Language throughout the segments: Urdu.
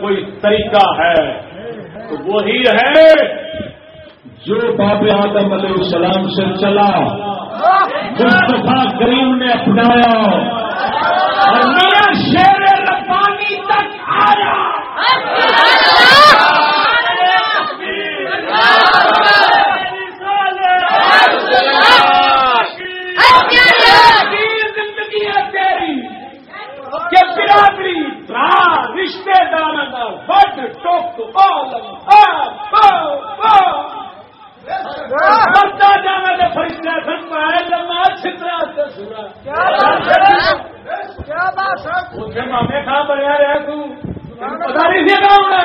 کوئی طریقہ ہے، تو وہی ہے جو باب آدم علیہ السلام سے چلا۔ مصطفیٰ کریم نے اپنایا۔ اور میرا شیر ربانی تک آیا زندگی ہے تیری کہ برادری رشتے دار بٹ ٹوک بڑھتا جانا تو فرشتہ سن پائے لما چھترا سے سنا اسے مامے کہاں بنیا رہا تو؟ پتا نہیں سی کہاں ہونا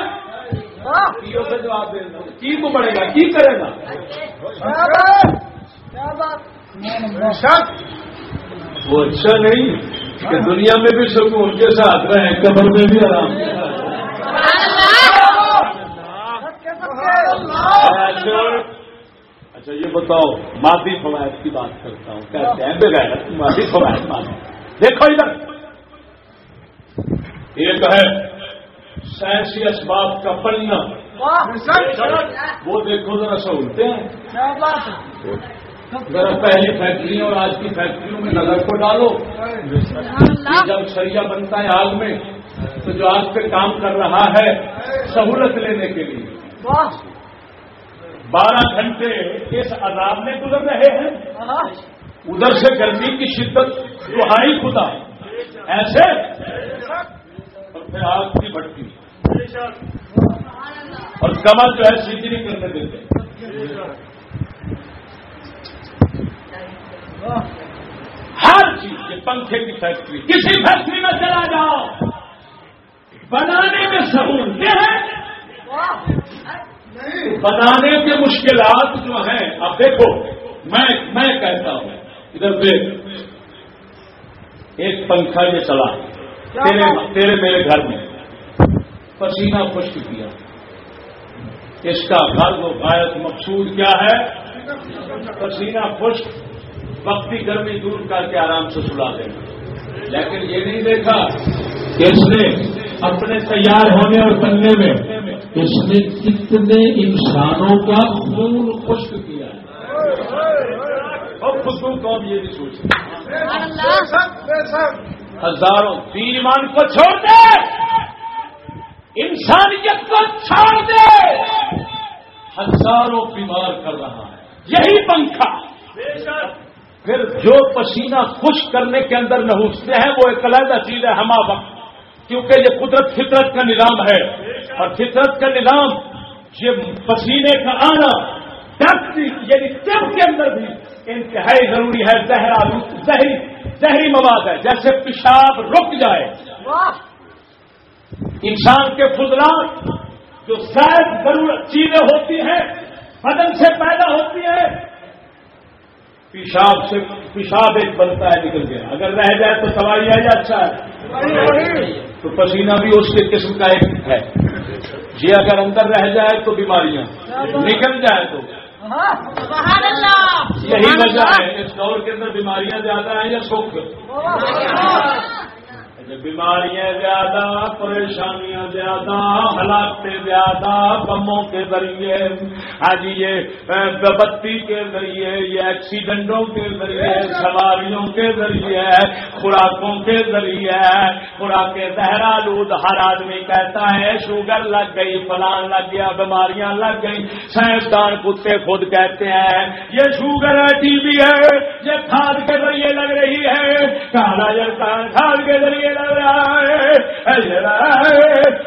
سے جواب دے دو کی کو بڑھے گا؟ کی کرے گا؟ وہ اچھا نہیں کہ دنیا میں بھی سب ان کے ساتھ رہے قبر میں بھی آرام اچھا یہ بتاؤ مادی فوائد کی بات کرتا ہوں کہتے ہیں بغیر مادی فوائد مان دیکھو ادھر۔ ایک ہے سائنسی اسباب کا پننا وہ دیکھو ذرا سہولتے ہیں۔ ذرا پہلی فیکٹریوں اور آج کی فیکٹریوں میں نظر کو ڈالو۔ جب سریا بنتا ہے آگ میں تو جو آگ پہ کام کر رہا ہے سہولت لینے کے لیے۔ بارہ گھنٹے اس عذاب میں گزر رہے ہیں۔ ادھر سے گرمی کی شدت دہائی خدا۔ ایسے؟ اور پھر آگ کی بڑھتی۔ اور کمر جو ہے سیدھی نہیں کرنے دیتے۔ ہر چیز یہ پنکھے کی فیکٹری، کسی فیکٹری میں چلا جاؤ۔ بنانے میں سہولت ہے بنانے کے مشکلات جو ہیں اب دیکھو میں میں کہتا ہوں ادھر دیکھ۔ ایک پنکھا یہ چلا۔ تیرے تیرے میرے گھر میں۔ پسینہ خشک کیا۔ اس کا غرض و غایت مقصود کیا ہے؟ پسینہ خشک۔ وقتی گرمی دور کر کے آرام سے سلا دیں لیکن یہ نہیں دیکھا کہ اس نے اپنے تیار ہونے اور بننے میں اس نے کتنے انسانوں کا خون خشک کیا اور خود قوم یہ بھی سوچ ہزاروں ایمان کو چھوڑ دے۔ انسانیت کو چھوڑ دے۔ ہزاروں بیمار کر رہا ہے۔ یہی پنکھا۔ پھر جو پسینہ خشک کرنے کے اندر نہوستے ہیں وہ ایک علیحدہ چیز ہے ہما وقت۔ کیونکہ یہ قدرت فطرت کا نظام ہے اور فطرت کا نظام یہ پسینے کا آنا یعنی طب کے اندر بھی انتہائی ضروری ہے۔ زہرا، زہری زہری مواد ہے۔ جیسے پیشاب رک جائے۔ انسان کے فضلات جو شاید ضرورت چیزیں ہوتی ہیں، بدن سے پیدا ہوتی ہیں پیشاب سے پیشاب ایک بنتا ہے نکل گیا۔ اگر رہ جائے تو سواری آ جائے اچھا ہے؟ تو پسینہ بھی اس کے قسم کا ایک ہے۔ یہ اگر اندر رہ جائے تو بیماریاں۔ نکل جائے تو۔ یہی وجہ ہے اس دور کے اندر بیماریاں زیادہ ہیں یا سکھ؟ جی بیماریاں زیادہ، پریشانیاں زیادہ ہلاکتیں زیادہ، بموں کے ذریعے آج یہ بتی کے ذریعے، یہ ایکسیڈنٹوں کے ذریعے، سواریوں کے ذریعے، خوراکوں کے ذریعے، خوراک زہرا لود، ہر آدمی کہتا ہے، شوگر لگ گئی، فلان لگ گیا، بیماریاں لگ گئی سائنسدان کتے خود کہتے ہیں، یہ شوگر ہے، ٹی وی ہے، یہ کھاد کے ذریعے لگ رہی ہے، کالا کھاد کے ذریعے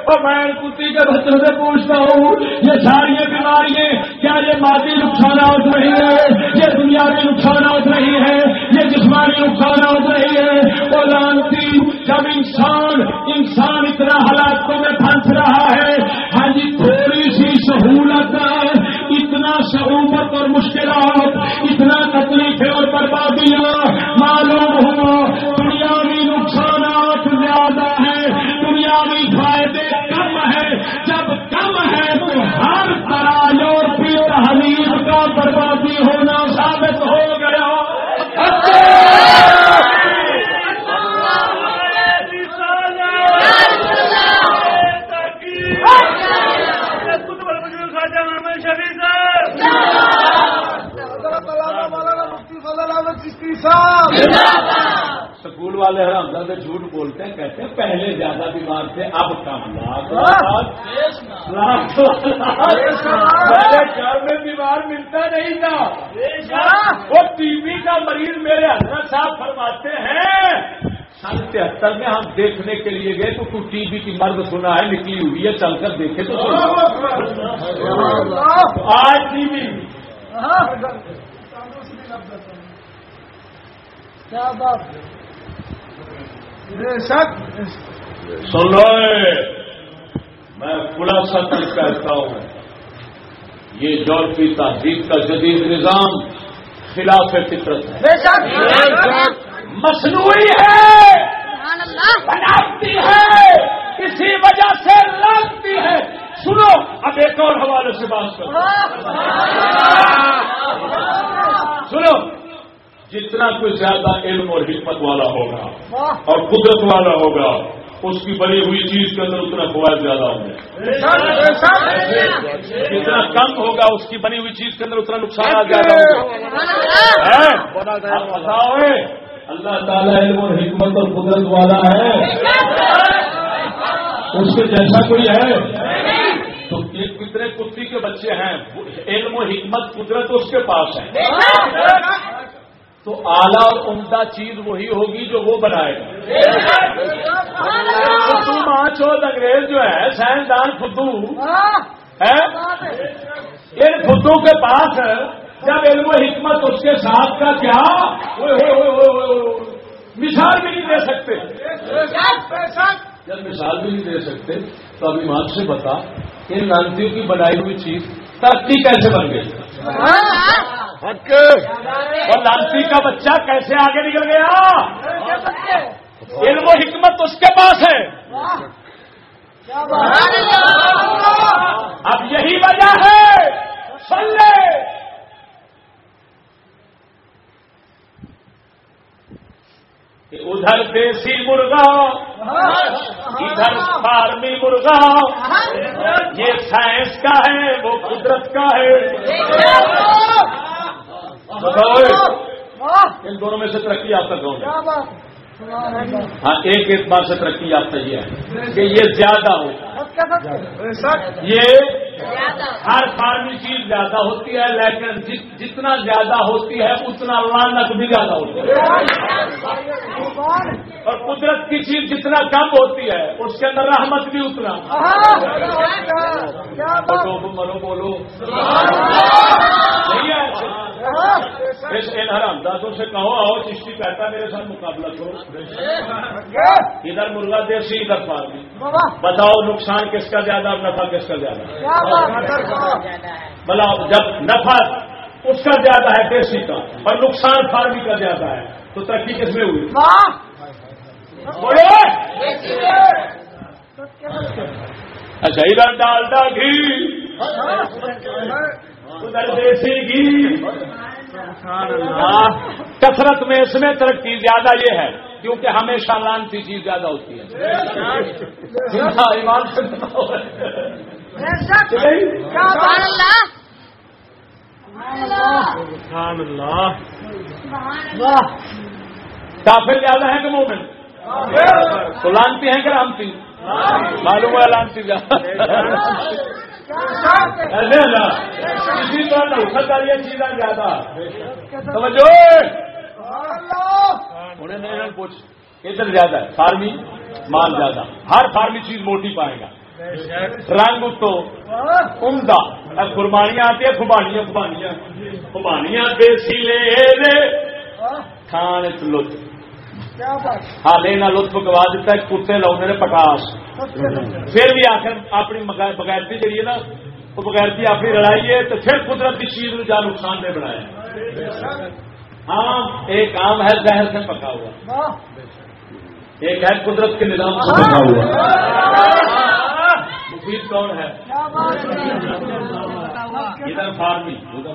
اور میں کتی کے بچوں سے پوچھتا ہوں یہ ساری بیماریاں کیا یہ مادی نقصانات نہیں ہے یہ دنیاوی نقصانات نہیں ہے یہ جسمانی نقصانات نہیں ہے وہ لانتی جب انسان انسان اتنا حالاتوں میں پھنس رہا ہے ہاں جی تھوڑی سی سہولت اتنا سہولت اور مشکلات اتنا تکلیفیں اور بربادیاں بربادی ہونا ثابت ہو گیا۔ اسکول والے حرام سے جھوٹ بولتے ہیں کہتے ہیں پہلے زیادہ بیمار تھے اب کام لاکھ لاکھ بیمار ملتا نہیں تھا۔ وہ ٹی وی کا مریض میرے حضرت صاحب فرماتے ہیں سن تہتر میں ہم دیکھنے کے لیے گئے تو کچھ ٹی وی کی مرد سنا ہے نکلی ہوئی ہے چل کر دیکھے تو آج ٹی وی۔ سنو۔ میں خلاصہ کہتا ہوں۔ یہ یورپی تہذیب کا جدید نظام خلاف فطرت ہے۔ مصنوعی ہے۔ بناتی ہے۔ کسی وجہ سے لگتی ہے۔ سنو اب ایک اور حوالے سے بات کرو۔ سنو جتنا کوئی زیادہ علم اور حکمت والا ہوگا اور قدرت والا ہوگا اس کی بنی ہوئی چیز کے اندر اتنا فوائد زیادہ ہوں گے۔ جتنا کم ہوگا اس کی بنی ہوئی چیز کے اندر اتنا نقصان زیادہ ہوگا اللہ تعالیٰ علم اور حکمت اور قدرت والا ہے۔ اس کے جیسا کوئی ہے؟ تو ایک کتنے کتی کے بچے ہیں؟ علم و حکمت، قدرت اس کے پاس ہے۔ تو اعلیٰ اور عمدہ چیز وہی ہوگی جو وہ بنائے گا۔ تم چود انگریز جو ہے، سائنسدان فدو، ہے؟ ان فدو کے پاس جب علم و حکمت اس کے ساتھ کا کیا مثال بھی نہیں دے سکتے۔ جب مثال بھی نہیں دے سکتے، تو ابھی مان سے بتا ان نانتیوں کی بنائی ہوئی چیز ترقی کیسے بن گئی؟ اور لالچی کا بچہ کیسے آگے نکل گیا؟ علم و حکمت اس کے پاس ہے۔ اب یہی وجہ ہے۔ سن لے ادھر دیسی مرغا ادھر فارمی مرغا۔ یہ سائنس کا ہے وہ قدرت کا ہے۔ ان دونوں میں سے ترقی آپ ہوگی ہاں ایک اعتبار سے ترقی یافتہ یہ ہے کہ یہ زیادہ ہو۔ یہ ہر فارمی چیز زیادہ ہوتی ہے لیکن جتنا زیادہ ہوتی ہے اتنا لانت بھی زیادہ ہوتی ہے۔ اور قدرت کی چیز جتنا کم ہوتی ہے اس کے اندر رحمت بھی اتنا۔ بولو مرو بولو۔ ان ہر اندازوں سے کہو آؤ چشتی کہتا میرے ساتھ مقابلہ کرو۔ ادھر مرغا دیسی ادھر فارمی۔ بتاؤ نقصان کس کا زیادہ اور نفع کس کا زیادہ؟ بلا جب نفع اس کا زیادہ ہے دیسی کا اور نقصان فارمی کا زیادہ ہے، تو ترقی کس میں ہوئی؟ اچھا ادھر ڈالڈا گھی ادھر دیسی گھی کثرت میں اس میں ترقی زیادہ یہ ہے۔ کیونکہ ہمیشہ لانتی چیز زیادہ ہوتی ہے۔ کافر زیادہ ہیں کہ مومن؟ تو لانتی ہیں کہ رامتی معلوم ہے لانتی زیادہ۔ کسی طرح یہ چیزیں زیادہ۔ سمجھو پوچھ ادھر زیادہ ہے فارمی مال زیادہ۔ ہر فارمی چیز موٹی پائے گا۔ رنگ تو عمدہ۔ قربانیاں آتی ہیں خوبانیاں خوبانیاں۔ خوبانیاں دیسی لے کھان لطف۔ ہاں لینا لطف گوا دیتا ہے کتے لاؤ نے پٹاس۔ پھر بھی آخر اپنی بغیرتی جی ہے نا وہ بغیرتی اپنی لڑائی ہے تو پھر قدرت کی چیز میں جا نقصان نہیں بنایا ہاں ایک عام ہے زہر سے پکا ہوا۔ ایک ہے قدرت کے نظام سے پکا ہوا۔ مفید کون ہے؟ ادھر فارمی ادھر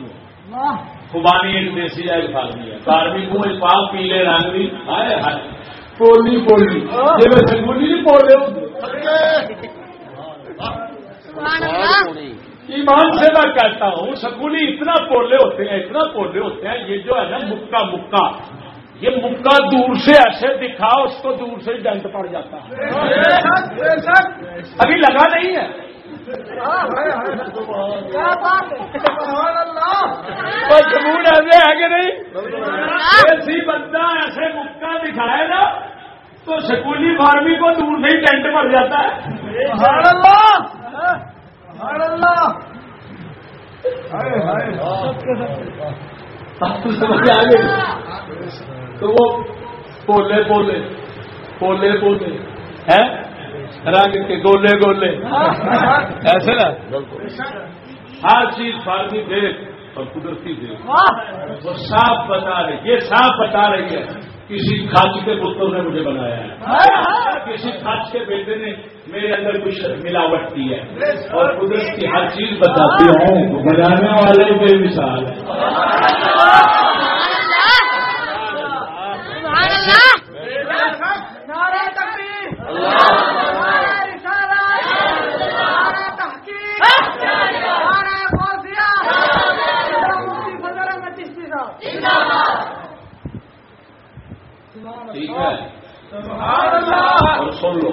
خوبانی ایک دیسی ہے فارمی ہے۔ فارمی کو پاک پیلے رنگ بھی آئے پولی پولی۔ جی سکولی نہیں پول رہے ایمان سے میں کہتا ہوں سکولی اتنا پولے ہوتے ہیں، اتنا پولے ہوتے ہیں، یہ جو ہے نا مکہ مکہ۔ یہ مکہ دور سے ایسے دکھا اس کو دور سے ڈنٹ پڑ جاتا ہے۔ ابھی لگا نہیں ہے؟ جمون ایسے ہے کہ نہیں؟ ایسی بندہ ایسے مکہ دکھائے نا، تو سکولی فارمی کو دور سے ہی ٹینٹ پڑ جاتا ہے۔ تو وہ پولے پولے پولے پولے ہیں؟ رنگ کے گولے گولے۔ ایسے نا؟ ہر چیز فارمی دیکھ اور قدرتی دیکھ۔ وہ صاف بتا رہی یہ صاف بتا رہی ہے۔ کسی کھچ کے پتوں نے مجھے بنایا ہے کسی کھچ کے بیٹے نے میرے اندر کچھ ملاوٹ کی ہے اور قدرت کی ہر چیز بتاتی ہوں بنانے والے بے مثال ہے ٹھیک ہے۔ اور سن لو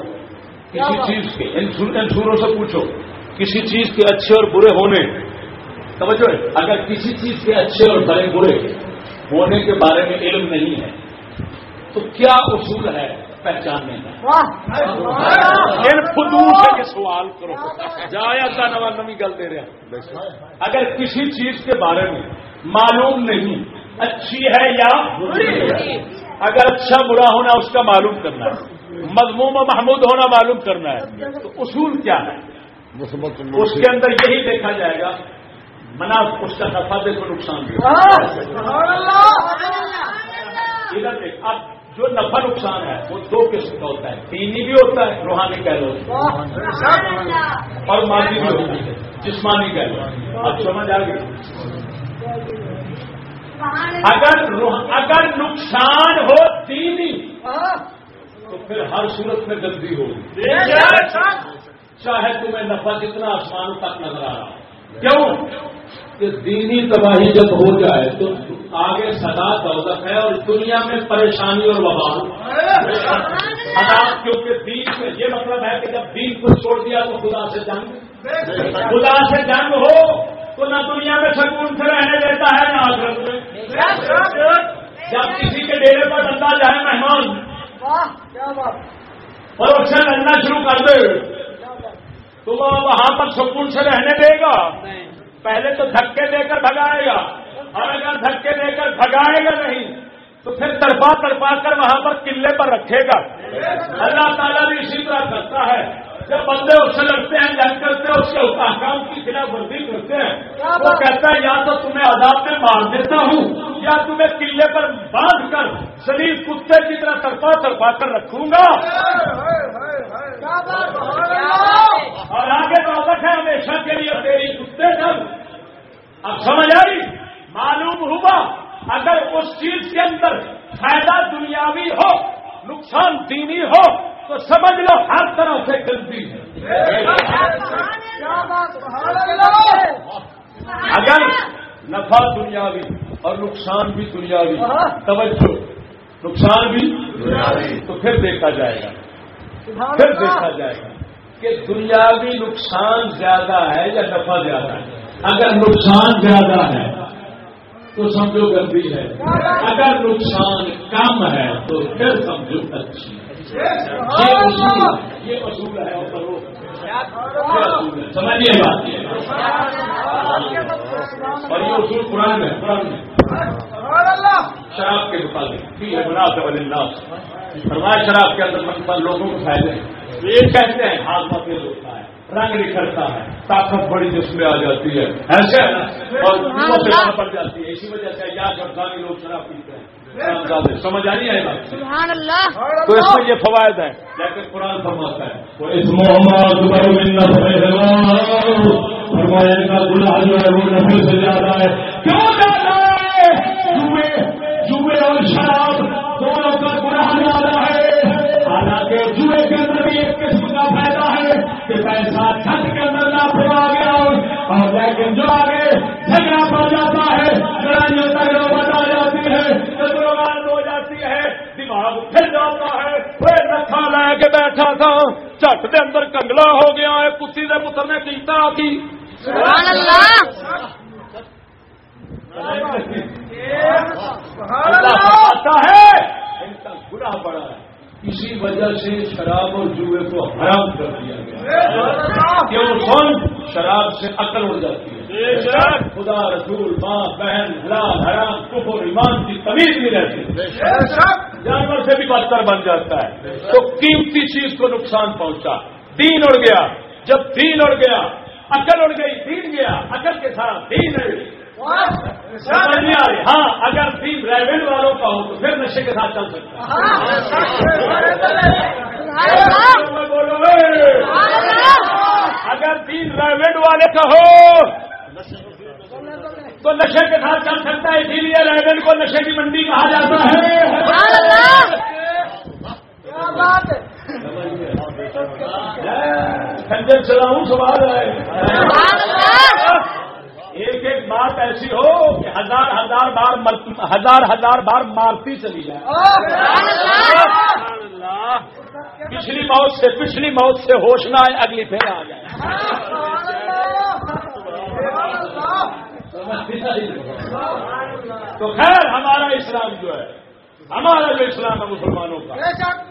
کسی چیز کے ان سوروں سے پوچھو کسی چیز کے اچھے اور برے ہونے۔ سمجھو اگر کسی چیز کے اچھے اور بڑے برے ہونے کے بارے میں علم نہیں ہے تو کیا اصول ہے پہچاننے کا؟ ان سے سوال کرو۔ جایا تھا نواز نمی گل دے رہے اگر کسی چیز کے بارے میں معلوم نہیں اچھی ہے یا اگر اچھا برا ہونا اس کا معلوم کرنا ہے مضموم و محمود ہونا معلوم کرنا ہے تو اصول کیا ہے؟ اس کے اندر یہی دیکھا جائے گا منا اس کا نفع دیکھو نقصان ادھر دیکھ اب جو نفع نقصان ہے وہ دو قسم کا ہوتا ہے۔ دینی بھی ہوتا ہے روحانی کہہ لو اور مادی بھی ہوتی ہے جسمانی کہہ لو اب سمجھ آ گئی؟ اگر اگر نقصان ہو دینی تو پھر ہر صورت میں گندی ہوگی۔ چاہے تمہیں نفع کتنا آسمان تک نظر آ رہا کیوں؟ کہ دینی تباہی جب ہو جائے تو آگے سدا دولت ہے اور دنیا میں پریشانی اور وبال۔ کیونکہ دین میں یہ مطلب ہے کہ جب دین کو چھوڑ دیا تو خدا سے جنگ۔ خدا سے جنگ ہو۔ تو نہ دنیا میں سکون سے رہنے دیتا ہے، نہ آخرت میں۔ جب کسی کے ڈیرے پر ڈندا جائے مہمان اور اسے لڑنا شروع کر دے۔ تو وہ وہاں پر سکون سے رہنے دے گا۔ پہلے تو دھکے دے کر بھگائے گا۔ اور اگر دھکے دے کر بھگائے گا نہیں، تو پھر تڑپا تڑپا کر وہاں پر قلعے پر رکھے گا۔ اللہ تعالیٰ بھی اسی طرح کرتا ہے۔ جب بندے اس سے لڑتے ہیں جنگ کرتے ہیں اس کے احکام کی خلاف ورزی کرتے ہیں۔ وہ کہتا ہے یا تو تمہیں عذاب میں مار دیتا ہوں یا تمہیں قلعے پر باندھ کر شریر کتے کی طرح تڑپا تڑپا کر رکھوں گا۔ اور آگے تو ہے ہمیشہ کے لیے تیری کتے سب اب سمجھ آئی؟ معلوم ہوا اگر اس چیز کے اندر فائدہ دنیاوی ہو نقصان دینی ہو تو سمجھ لو ہر طرح سے گندی ہے۔ اگر نفع دنیاوی اور نقصان بھی دنیاوی، توجہ، نقصان بھی تو پھر دیکھا جائے گا۔ پھر دیکھا جائے گا کہ دنیاوی نقصان زیادہ ہے یا نفع زیادہ ہے۔ اگر نقصان زیادہ ہے، تو سمجھو گندی ہے۔ اگر نقصان کم ہے، تو پھر سمجھو اچھی ہے۔ یہ اصول ہے سمجھیے بات۔ اور یہ اصول قرآن ہے، قرآن میں۔ شراب کے مطابق بنا فرمایا شراب کے اندر منفا لوگوں کو فائدے ہیں۔ یہ کہتے ہیں ہاتھ میں ہوتا ہے۔ رنگ نکھرتا ہے۔ طاقت بڑی جس میں آ جاتی ہے۔ ایسے اور پڑ جاتی ہے۔ اسی وجہ سے یا گردانی لوگ شراب پیتے ہیں۔ سمجھ آ رہی ہے تو اس میں یہ فوائد ہے لیکن قرآن فرماتا ہے اس محمد فرمایا کا گناہ جو ہے وہ نفل سے زیادہ ہے۔ کیوں زیادہ ہے؟ جوئے اور شراب دونوں کا گناہ زیادہ ہے۔ حالانکہ جوئے کے اندر بھی ایک قسم کا فائدہ ہے کہ پیسہ چھت کے اندر نہ پھیلا گیا اور لیکن جو آگے جھگڑا پڑ جاتا ہے لڑائیوں تک ہو جاتی ہے دماغ پھر جاتا ہے لے کے بیٹھا تھا چٹ دے اندر کنگلا ہو گیا ہے کسی دے پتر نے کیتا کی سبحان اللہ اللہ ہے گناہ بڑا ہے اسی وجہ سے شراب اور جوئے کو حرام کر دیا گیا۔ کیوں سن شراب سے عقل اڑ جاتی ہے۔ خدا رسول ماں بہن حلال حرام کفر ایمان کی تمیز نہیں رہتی۔ جانور سے بھی بدتر بن جاتا ہے۔ تو قیمتی چیز کو نقصان پہنچا۔ دین اڑ گیا۔ جب دین اڑ گیا عقل اڑ گئی دین گیا عقل کے ساتھ دین ہے۔ ہاں اگر تین ریویل والوں کا ہو تو پھر نشے کے ساتھ چل سکتا بولو اگر تین ریویل والے کا ہو تو نشے کے ساتھ چل سکتا ہے اسی لیے ریویل کو نشے کی منڈی کہا جاتا ہے کنجر چلاؤں سوال ہے ایک ایک بات ایسی ہو کہ ہزار ہزار بار ہزار ہزار بار مارتی چلی جائے۔ پچھلی موت سے پچھلی موت سے ہوش نہ آئے، اگلی پھر آ جائے۔ تو خیر، ہمارا اسلام جو ہے، ہمارا جو اسلام ہے مسلمانوں کا،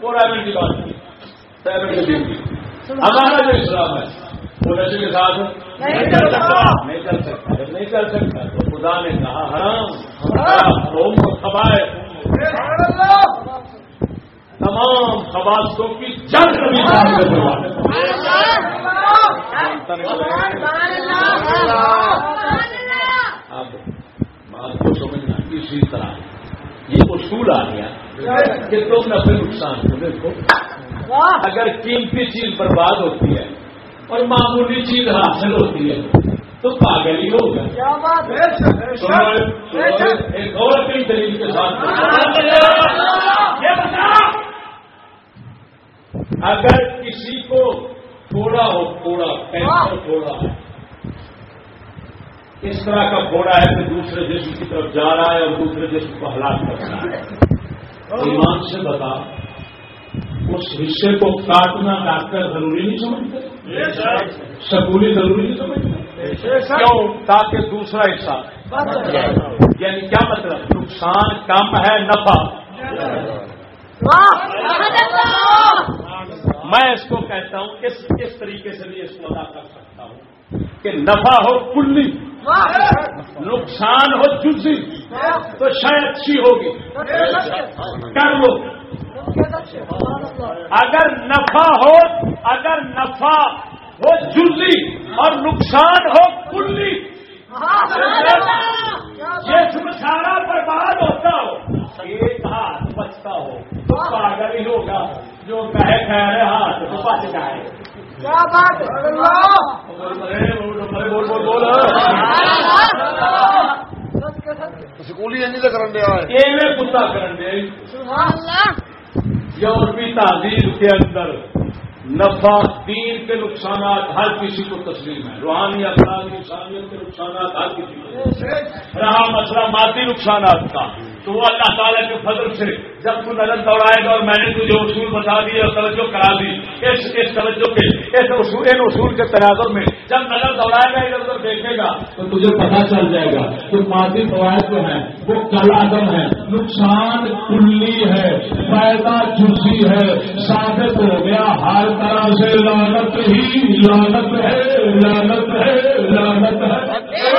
وہ رائبر کی بات ہمارا جو اسلام ہے، وہ نشے کے ساتھ نہیں چل سکتا۔ نہیں چل سکتا۔ جب نہیں چل سکتا تو خدا نے کہا حرام۔ خبائے تمام خباستوں کی جنگ اب بات کو سمجھنا اسی طرح۔ یہ اصول آ گیا کہ تم پھر نقصان کو دیکھو۔ اگر قیمتی چیز برباد ہوتی ہے اور معمولی چیز حاصل ہوتی ہے۔ تو پاگل ہی ہوگا ایک اور کئی دلیل کے ساتھ اگر کسی کو تھوڑا ہو تھوڑا کینسر تھوڑا ہے اس طرح کا پھوڑا ہے کہ دوسرے جسم کی طرف جا رہا ہے اور دوسرے جسم کو ہلاک کر رہا ہے۔ ایمان سے بتا۔ اس حصے کو کاٹنا ڈاکٹر ضروری نہیں سمجھتے؟ سکولی ضروری نہیں سمجھتے؟ کیوں؟ تاکہ دوسرا حصہ۔ یعنی کیا مطلب؟ نقصان کم ہے نفع۔ میں اس کو کہتا ہوں کس کس طریقے سے بھی اس کو ادا کر سکتا ہوں کہ نفع ہو کلی نقصان ہو جزی تو شاید اچھی ہوگی۔ کر لو۔ اگر نفع ہو اگر نفع ہو جزی اور نقصان ہو کلی جسم سارا برباد ہوتا ہو۔ ایک ہاتھ بچتا ہو۔ تو پاگل ہی ہوگا۔ جو کہے کہہ ہاتھ تو بچ جائے۔ سکولی کرن دیا کتا کرن دیا یورپی تعزیر کے اندر نفع دین کے نقصانات، ہر کسی کو تسلیم ہے۔ روحانی افراد انسانیت کے نقصانات، ہر کسی کو رہا مسئلہ مادی نقصانات کا۔ تو وہ اللہ تعالیٰ کے فضل سے جب تو نظر دوڑائے گا اور میں نے تجھے اصول بتا دی اور توجہ کرا دی، اس اس توجہ کے، اس اصول، ان اصول کے تناظر میں جب نظر دوڑائے گا، ادھر ادھر دیکھے گا، تو تجھے پتا چل جائے گا کہ مادی فوائد جو ہیں، وہ کل آدم ہے نقصان کلی ہے، فائدہ جزی ہے۔ ثابت ہو گیا، ہر طرح سے لانت ہی لانت ہے لانت ہے لانت ہے۔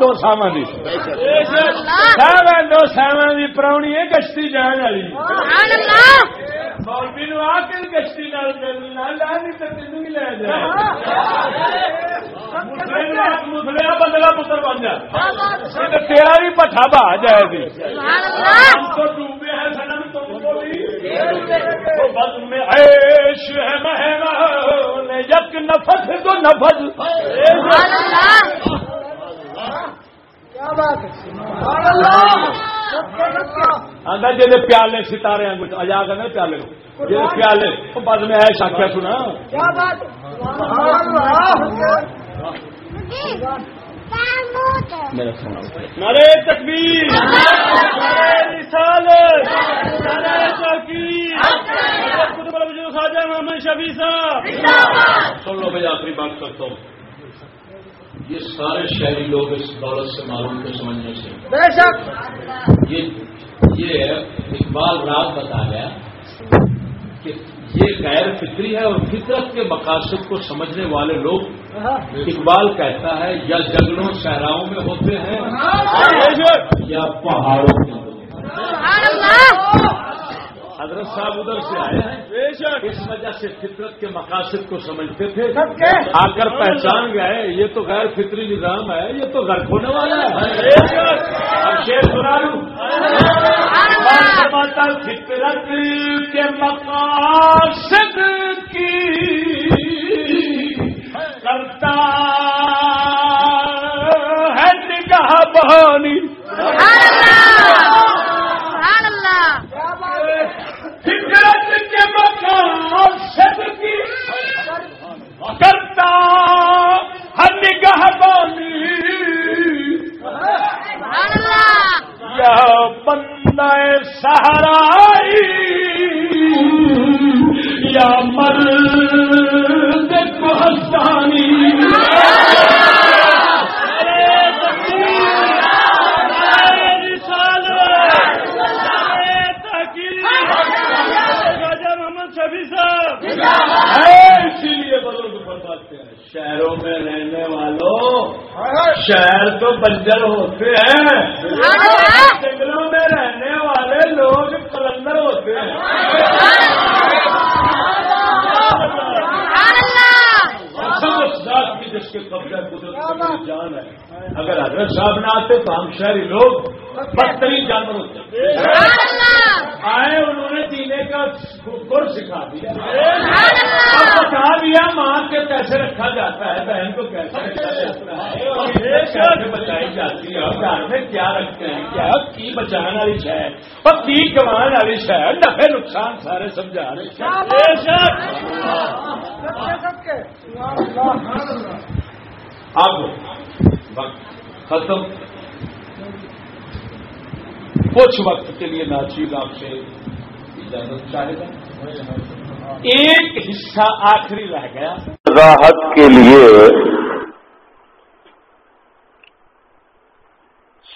دو ساوا دی دو ساوا دی پراؤنی ہے گشتی جان والی مولوی نو آ کے گشتی نال لانی لے بندلا پتر بن جا۔ تیرا بھی پٹھا بہا جائے گی تو ڈوبے ہیں سنم تم کو بھی بد میں عیش ہے مہنگا یک نفس تو نفس کیا بات ہے جی پیالے ستارے اجا کر پیالے جی پیالے بعد میں ہے ساکھیا سنا۔ نارے تکبیر۔ محمد شبی صاحب۔ سن لو بھائی آخری بات کرتا ہوں۔ یہ سارے شہری لوگ اس دولت سے معلوم کے سمجھنے سے؟ یہ یہ اقبال رات بتا گیا کہ یہ غیر فطری ہے اور فطرت کے مقاصد کو سمجھنے والے لوگ اقبال کہتا ہے، یا جنگلوں، صحراؤں میں ہوتے ہیں، یا پہاڑوں میں حضرت صاحب ادھر سے آئے ہیں۔ اس وجہ سے فطرت کے مقاصد کو سمجھتے تھے۔ آ کر پہچان گئے، یہ تو غیر فطری نظام ہے، یہ تو گھر کھونے والا ہے۔ شیر سنا لوں فطرت کے مقاصد کی کرتا ہے نگاہ بہانی یا بندہ سہرائی یا مرد کوستانی اسی لیے بزرگ فرماتے ہیں شہروں میں رہنے والوں شہر تو بنجر ہوتے ہیں جنگلوں میں رہنے والے لوگ کلندر ہوتے ہیں کی جس کے قبضہ قدرت جان ہے اگر حضرت صاحب نہ آتے تو ہم شہری لوگ بدترین جانور ہوتے آئے انہوں نے جینے کا گر سکھا دیا۔ بتا دیا ماں کے کیسے رکھا جاتا ہے بہن کو کیسے رکھا جاتا ہے۔ کیسے بچائی جاتی ہے اور گھر میں کیا رکھتے ہیں؟ کیا؟ کی بچانے والی شہر۔ اور کی کمان والی شہر۔ نفے نقصان سارے سمجھا رہے اب وقت ختم۔ کچھ وقت کے لیے ناچیز آپ سے اجازت چاہے گا۔ ایک حصہ آخری رہ گیا۔ وضاحت کے لیے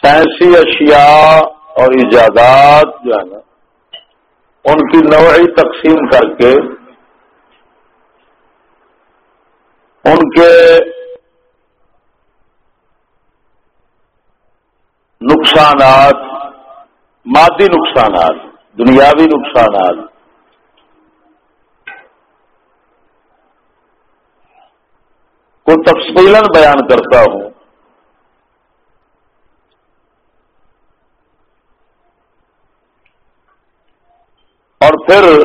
سائنسی اشیاء اور ایجادات جو ہے نا، ان کی نوعی تقسیم کر کے، ان کے نقصانات، مادی نقصانات، دنیاوی نقصانات۔ کو تفصیل بیان کرتا ہوں۔ اور پھر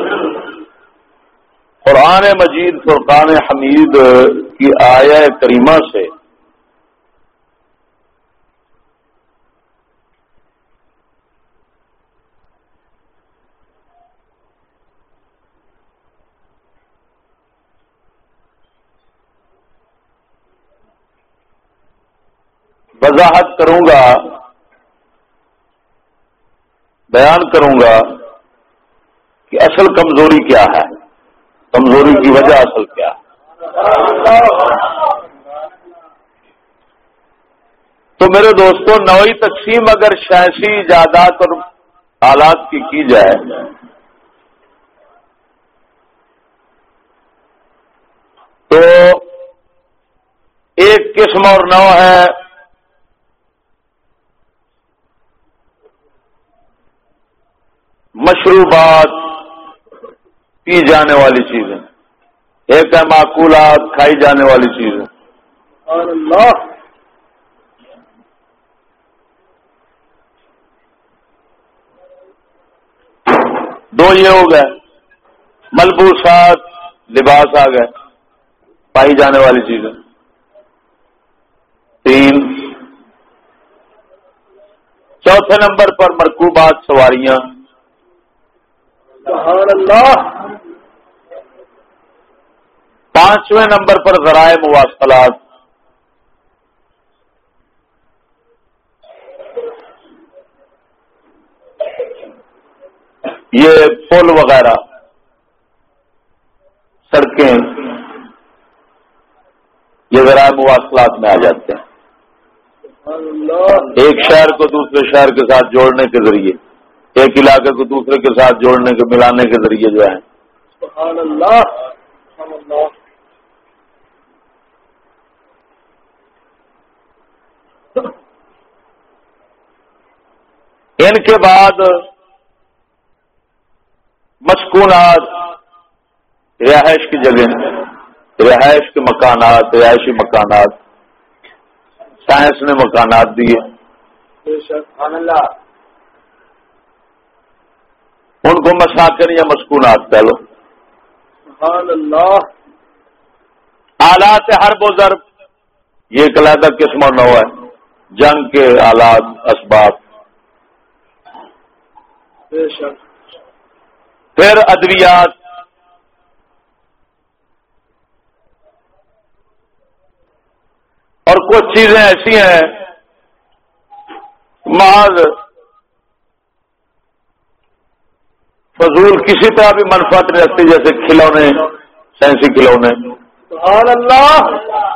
قرآن مجید فرقان حمید کی آیا کریمہ سے وضاحت کروں گا، بیان کروں گا کہ اصل کمزوری کیا ہے، کمزوری کی وجہ اصل کیا ہے۔ تو میرے دوستوں نوئی تقسیم اگر سیاسی جائیداد اور حالات کی کی جائے، تو ایک قسم اور نو ہے مشروبات پی جانے والی چیزیں۔ ایک ہے معقولات کھائی جانے والی چیزیں۔ دو یہ ہو گئے۔ ملبوسات لباس آ گئے۔ پائی جانے والی چیزیں۔ تین۔ چوتھے نمبر پر مرکوبات سواریاں۔ سبحان اللہ۔ پانچویں نمبر پر ذرائع مواصلات۔ یہ پل وغیرہ سڑکیں یہ ذرائع مواصلات میں آ جاتے ہیں۔ ایک شہر کو دوسرے شہر کے ساتھ جوڑنے کے ذریعے۔ ایک علاقے کو دوسرے کے ساتھ جوڑنے کے ملانے کے ذریعے جو ہے سبحان اللہ سبحان اللہ۔ ان کے بعد مسکونات رہائش کی جگہ رہائش کے مکانات رہائشی مکانات سائنس نے مکانات دیے۔ ان کو مساکن یا مسکونات کہہ لو آلات ہر ضرب یہ ایک علیحدہ قسم اور نو ہے۔ جنگ کے آلات اسباب۔ پھر ادویات۔ اور کچھ چیزیں ایسی ہیں محض فضول کسی طرح بھی منفاط نہیں رکھتی جیسے کھلونے سائنسی کھلونے۔ سبحان اللہ۔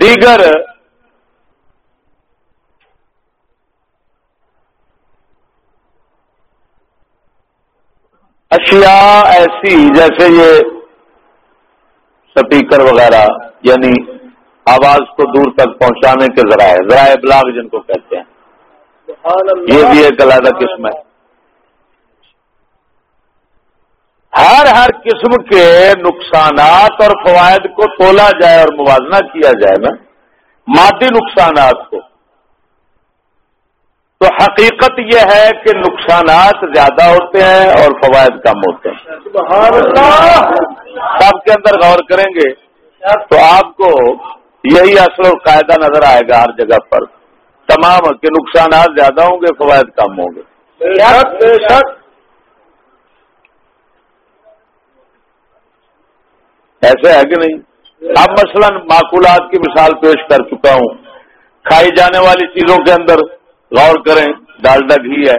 دیگر اشیاء ایسی جیسے یہ سپیکر وغیرہ یعنی آواز کو دور تک پہنچانے کے ذرائع ذرائع ابلاغ جن کو کہتے ہیں۔ یہ بھی ایک علیحدہ قسم ہے۔ ہر ہر قسم کے نقصانات اور فوائد کو تولا جائے اور موازنہ کیا جائے نا، مادی نقصانات کو۔ تو حقیقت یہ ہے کہ نقصانات زیادہ ہوتے ہیں اور فوائد کم ہوتے ہیں۔ سب کے اندر غور کریں گے تو آپ کو یہی اصل و قاعدہ نظر آئے گا ہر جگہ پر۔ تمام کے نقصانات زیادہ ہوں گے فوائد کم ہوں گے۔ ایسے ہے کہ نہیں؟ اب مثلا معقولات کی مثال پیش کر چکا ہوں۔ کھائی جانے والی چیزوں کے اندر غور کریں ڈالڈا گھی ہے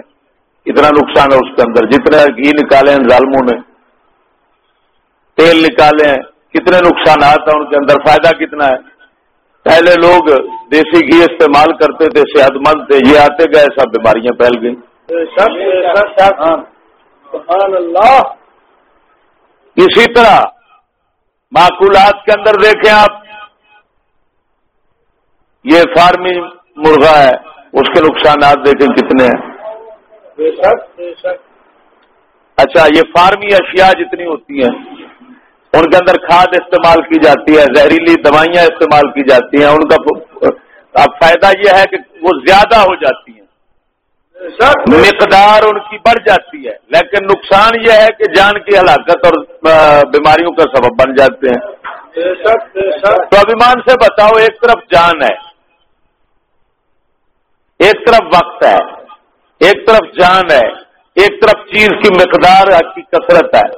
کتنا نقصان ہے اس کے اندر۔ جتنے گھی نکالے ہیں ظالموں نے تیل نکالے ہیں کتنے نقصانات ہیں ان کے اندر فائدہ کتنا ہے؟ پہلے لوگ دیسی گھی استعمال کرتے تھے صحت مند تھے یہ آتے گئے سب بیماریاں پھیل گئی اسی طرح معقولات کے اندر دیکھیں آپ یہ فارمی مرغا ہے۔ اس کے نقصانات دیکھیں کتنے ہیں۔ اچھا یہ فارمی اشیاء جتنی ہوتی ہیں ان کے اندر کھاد استعمال کی جاتی ہے زہریلی دوائیاں استعمال کی جاتی ہیں ان کا فائدہ یہ ہے کہ وہ زیادہ ہو جاتی ہیں۔ مقدار ان کی بڑھ جاتی ہے لیکن نقصان یہ ہے کہ جان کی ہلاکت اور بیماریوں کا سبب بن جاتے ہیں۔ تو ابھیمان سے بتاؤ ایک طرف جان ہے ایک طرف وقت ہے، ایک طرف جان ہے، ایک طرف چیز کی مقدار کی کثرت ہے،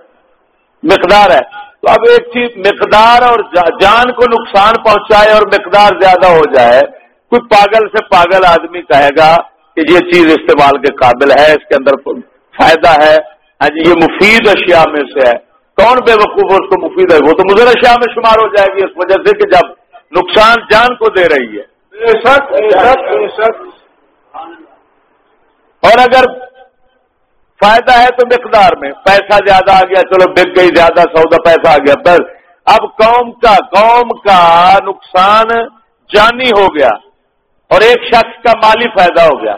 مقدار ہے۔ تو اب ایک چیز مقدار اور جان کو نقصان پہنچائے اور مقدار زیادہ ہو جائے، کوئی پاگل سے پاگل آدمی کہے گا کہ یہ چیز استعمال کے قابل ہے، اس کے اندر فائدہ ہے۔ ہاں جی یہ مفید اشیاء میں سے ہے۔ کون بے وقوف اس کو مفید ہے؟ وہ تو مضر اشیاء میں شمار ہو جائے گی، اس وجہ سے کہ جب نقصان جان کو دے رہی ہے۔ اور اگر فائدہ ہے تو مقدار میں، پیسہ زیادہ آ گیا، چلو بک گئی، زیادہ سودا پیسہ آ گیا، بس۔ اب قوم کا قوم کا نقصان جانی ہو گیا اور ایک شخص کا مالی فائدہ ہو گیا۔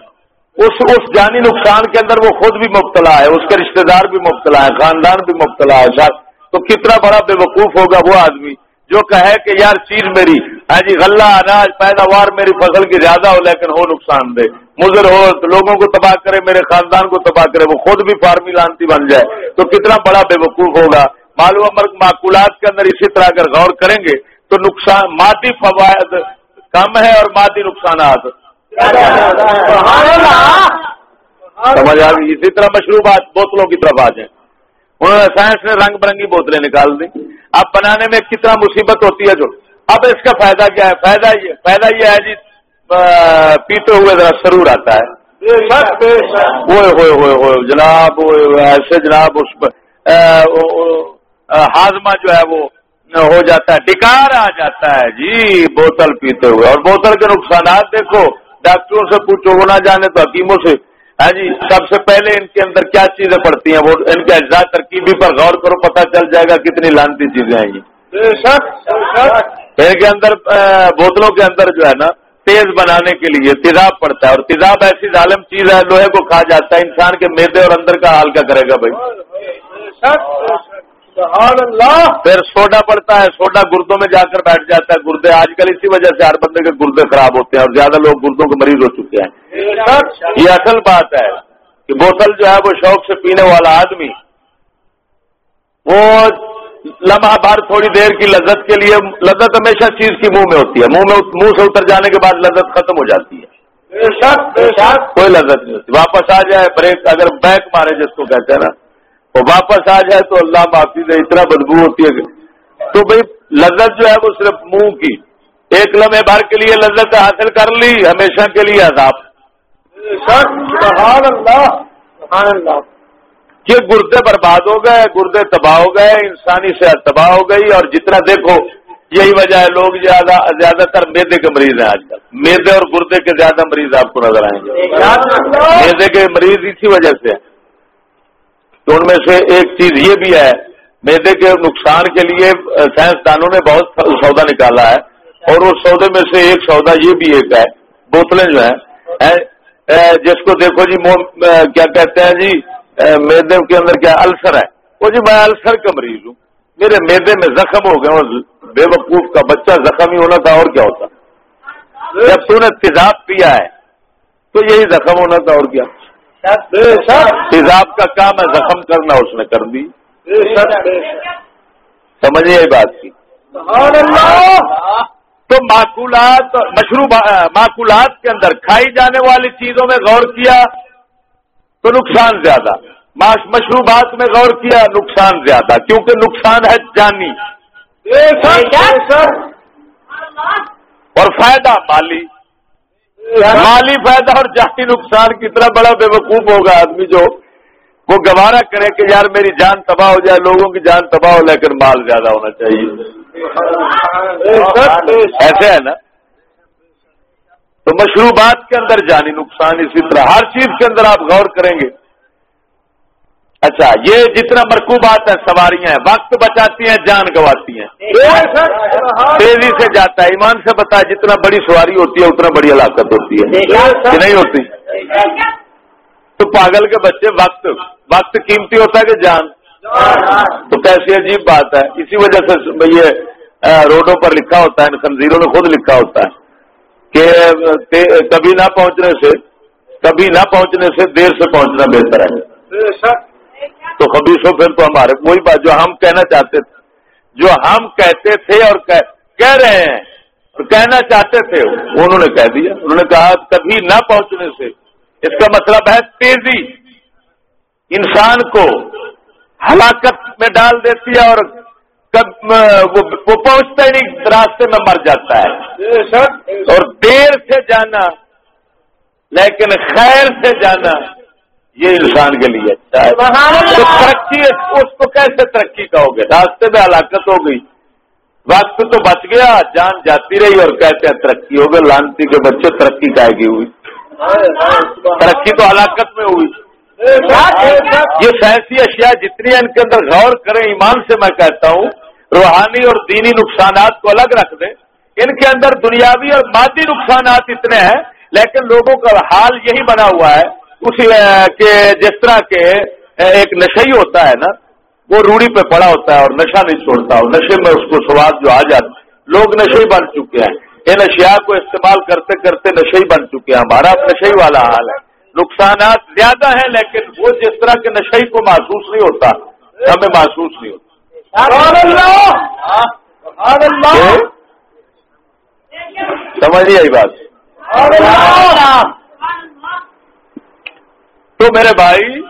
اس اس جانی نقصان کے اندر وہ خود بھی مبتلا ہے، اس کے رشتہ دار بھی مبتلا ہے، خاندان بھی مبتلا ہے شخص تو کتنا بڑا بے وقوف ہوگا وہ آدمی جو کہے کہ یار چیز میری ہے جی غلہ اناج، پیداوار میری فصل کی زیادہ ہو، لیکن ہو نقصان دے مضر ہو تو لوگوں کو تباہ کرے، میرے خاندان کو تباہ کرے، وہ خود بھی فارمی لانتی بن جائے، تو کتنا بڑا بے وقوف ہوگا۔ معلوم معقولات کے اندر اسی طرح اگر غور کریں گے، تو نقصان، مادی فوائد کم ہے اور مادی نقصانات۔ سمجھ آ گئی؟ اسی طرح مشروبات بوتلوں کی طرف آ جائیں۔ انہوں نے سائنس نے رنگ برنگی بوتلیں نکال دی اب بنانے میں کتنا مصیبت ہوتی ہے جو۔ اب اس کا فائدہ کیا ہے؟ فائدہ یہ فائدہ یہ ہے جی پیتے ہوئے ذرا سرور آتا ہے۔ ہوئے ہوئے ہوئے ہوئے جناب ایسے جناب اس ہاضمہ جو ہے وہ ہو جاتا ہے ڈکار آ جاتا ہے۔ جی بوتل پیتے ہوئے۔ اور بوتل کے نقصانات دیکھو ڈاکٹروں سے پوچھو وہ نہ جانے تو حکیموں سے۔ ہاں جی سب سے پہلے ان کے اندر کیا چیزیں پڑتی ہیں؟ وہ ان کے اجزاء ترکیبی پر غور کرو پتہ چل جائے گا کتنی لانتی چیزیں ہیں ان کے اندر بوتلوں کے اندر جو ہے نا تیز بنانے کے لیے تیزاب پڑتا ہے اور تیزاب ایسی ظالم چیز ہے، لوہے کو کھا جاتا ہے، انسان کے میدے اور اندر کا حال کیا کرے گا بھائی؟ پھر سوڈا پڑتا ہے، سوڈا گردوں میں جا کر بیٹھ جاتا ہے، گردے آج کل اسی وجہ سے ہر بندے کے گردے خراب ہوتے ہیں اور زیادہ لوگ گردوں کے مریض ہو چکے ہیں۔ یہ اصل بات ہے کہ بوتل جو ہے وہ شوق سے پینے والا آدمی وہ لمحہ بھر تھوڑی دیر کی لذت کے لیے لذت ہمیشہ چیز کی منہ میں ہوتی ہے۔ منہ میں منہ سے اتر جانے کے بعد لذت ختم ہو جاتی ہے۔ کوئی لذت نہیں ہوتی۔ واپس آ جائے بریک اگر بیک مارے جس کو کہتے ہیں نا وہ واپس آ جائے تو اللہ معافی دے اتنا بدبو ہوتی ہے۔ تو بھائی لذت جو ہے وہ صرف منہ کی۔ ایک لمحے بھر کے لیے لذت حاصل کر لی ہمیشہ کے لیے عذاب۔ یہ گردے برباد ہو گئے، گردے تباہ ہو گئے، انسانی صحت تباہ ہو گئی اور جتنا دیکھو، یہی وجہ ہے لوگ زیادہ زیادہ تر میدے کے مریض ہیں آج کل میدے اور گردے کے زیادہ مریض آپ کو نظر آئیں گے۔ میدے کے مریض اسی وجہ سے تو ان میں سے ایک چیز یہ بھی ہے، میدے کے نقصان کے لیے سائنسدانوں نے بہت سودا نکالا ہے۔ اور اس سودے میں سے ایک سودا یہ بھی ایک ہے، بوتلیں جو ہیں۔ جس کو دیکھو جی کیا کہتے ہیں جی؟ میدے کے اندر کیا السر ہے؟ وہ جی میں السر کا مریض ہوں۔ میرے میدے میں زخم ہو گئے اور بے وقوف کا بچہ زخم ہی ہونا تھا، اور کیا ہوتا؟ جب تو نے تیزاب پیا ہے، تو یہی زخم ہونا تھا اور کیا؟ تیزاب کا کام ہے زخم کرنا، اس نے کر دی۔ بے یہ بات کی۔ تو معقولات مشروب معقولات کے اندر کھائی جانے والی چیزوں میں غور کیا۔ تو نقصان زیادہ۔ ماش- مشروبات میں غور کیا نقصان زیادہ کیونکہ نقصان ہے جانی۔ اور فائدہ مالی۔ مالی فائدہ اور جانی نقصان کتنا بڑا بے وقوف ہوگا آدمی جو وہ گوارا کرے کہ یار میری جان تباہ ہو جائے لوگوں کی جان تباہ ہو لیکن مال زیادہ ہونا چاہیے۔ ایسے ہے نا؟ تو مشروبات کے اندر جانی نقصان اسی طرح، ہر چیز کے اندر آپ غور کریں گے۔ اچھا یہ جتنا مرکوبات ہیں، سواریاں ہیں، وقت بچاتی ہیں، جان گواتی ہیں۔ تیزی سے جاتا ہے، ایمان سے بتا جتنا بڑی سواری ہوتی ہے، اتنا بڑی ہلاکت ہوتی ہے۔ کہ نہیں ہوتی؟ تو پاگل کے بچے، وقت وقت قیمتی ہوتا ہے کہ جان؟ تو کیسی عجیب بات ہے۔ اسی وجہ سے یہ روڈوں پر لکھا ہوتا ہے، ان خنزیروں نے خود لکھا ہوتا ہے۔ کہ کبھی نہ پہنچنے سے کبھی نہ پہنچنے سے دیر سے پہنچنا بہتر ہے۔ تو خبیصوں پھر تو ہمارے وہی بات جو ہم کہنا چاہتے تھے۔ جو ہم کہتے تھے اور کہہ رہے ہیں اور کہنا چاہتے تھے انہوں نے کہہ دیا۔ انہوں نے کہا کبھی نہ پہنچنے سے۔ اس کا مطلب ہے تیزی۔ انسان کو ہلاکت میں ڈال دیتی ہے اور کب وہ پہنچتا ہی نہیں، راستے میں مر جاتا ہے۔ اور دیر سے جانا، لیکن خیر سے جانا، یہ انسان کے لیے اچھا ہے۔ تو ترقی اس کو کیسے ترقی کہو گے؟ راستے میں ہلاکت ہو گئی۔ وقت تو بچ گیا، جان جاتی رہی اور کہتے ہیں ترقی ہو گئی، لانتی کے بچے ترقی کائے گی ہوئی۔ ترقی تو ہلاکت میں ہوئی۔ یہ سیاسی اشیاء جتنی ان کے اندر غور کریں، ایمان سے میں کہتا ہوں روحانی اور دینی نقصانات کو الگ رکھ دیں۔ ان کے اندر دنیاوی اور مادی نقصانات اتنے ہیں لیکن لوگوں کا حال یہی بنا ہوا ہے۔ اسی اہ، کہ جس طرح کے ایک نشئی ہوتا ہے نا وہ روڑی پہ پڑا ہوتا ہے اور نشہ نہیں چھوڑتا اور نشے میں اس کو سواد جو آ جاتا لوگ نشے بن چکے ہیں۔ ان اشیاء کو استعمال کرتے کرتے نشے بن چکے ہیں۔ ہمارا نشے والا حال ہے۔ نقصانات زیادہ ہیں لیکن وہ جس طرح کے نشے کو محسوس نہیں ہوتا ہمیں محسوس نہیں ہوتا۔ سمجھ نہیں آئی بات۔ تو میرے بھائی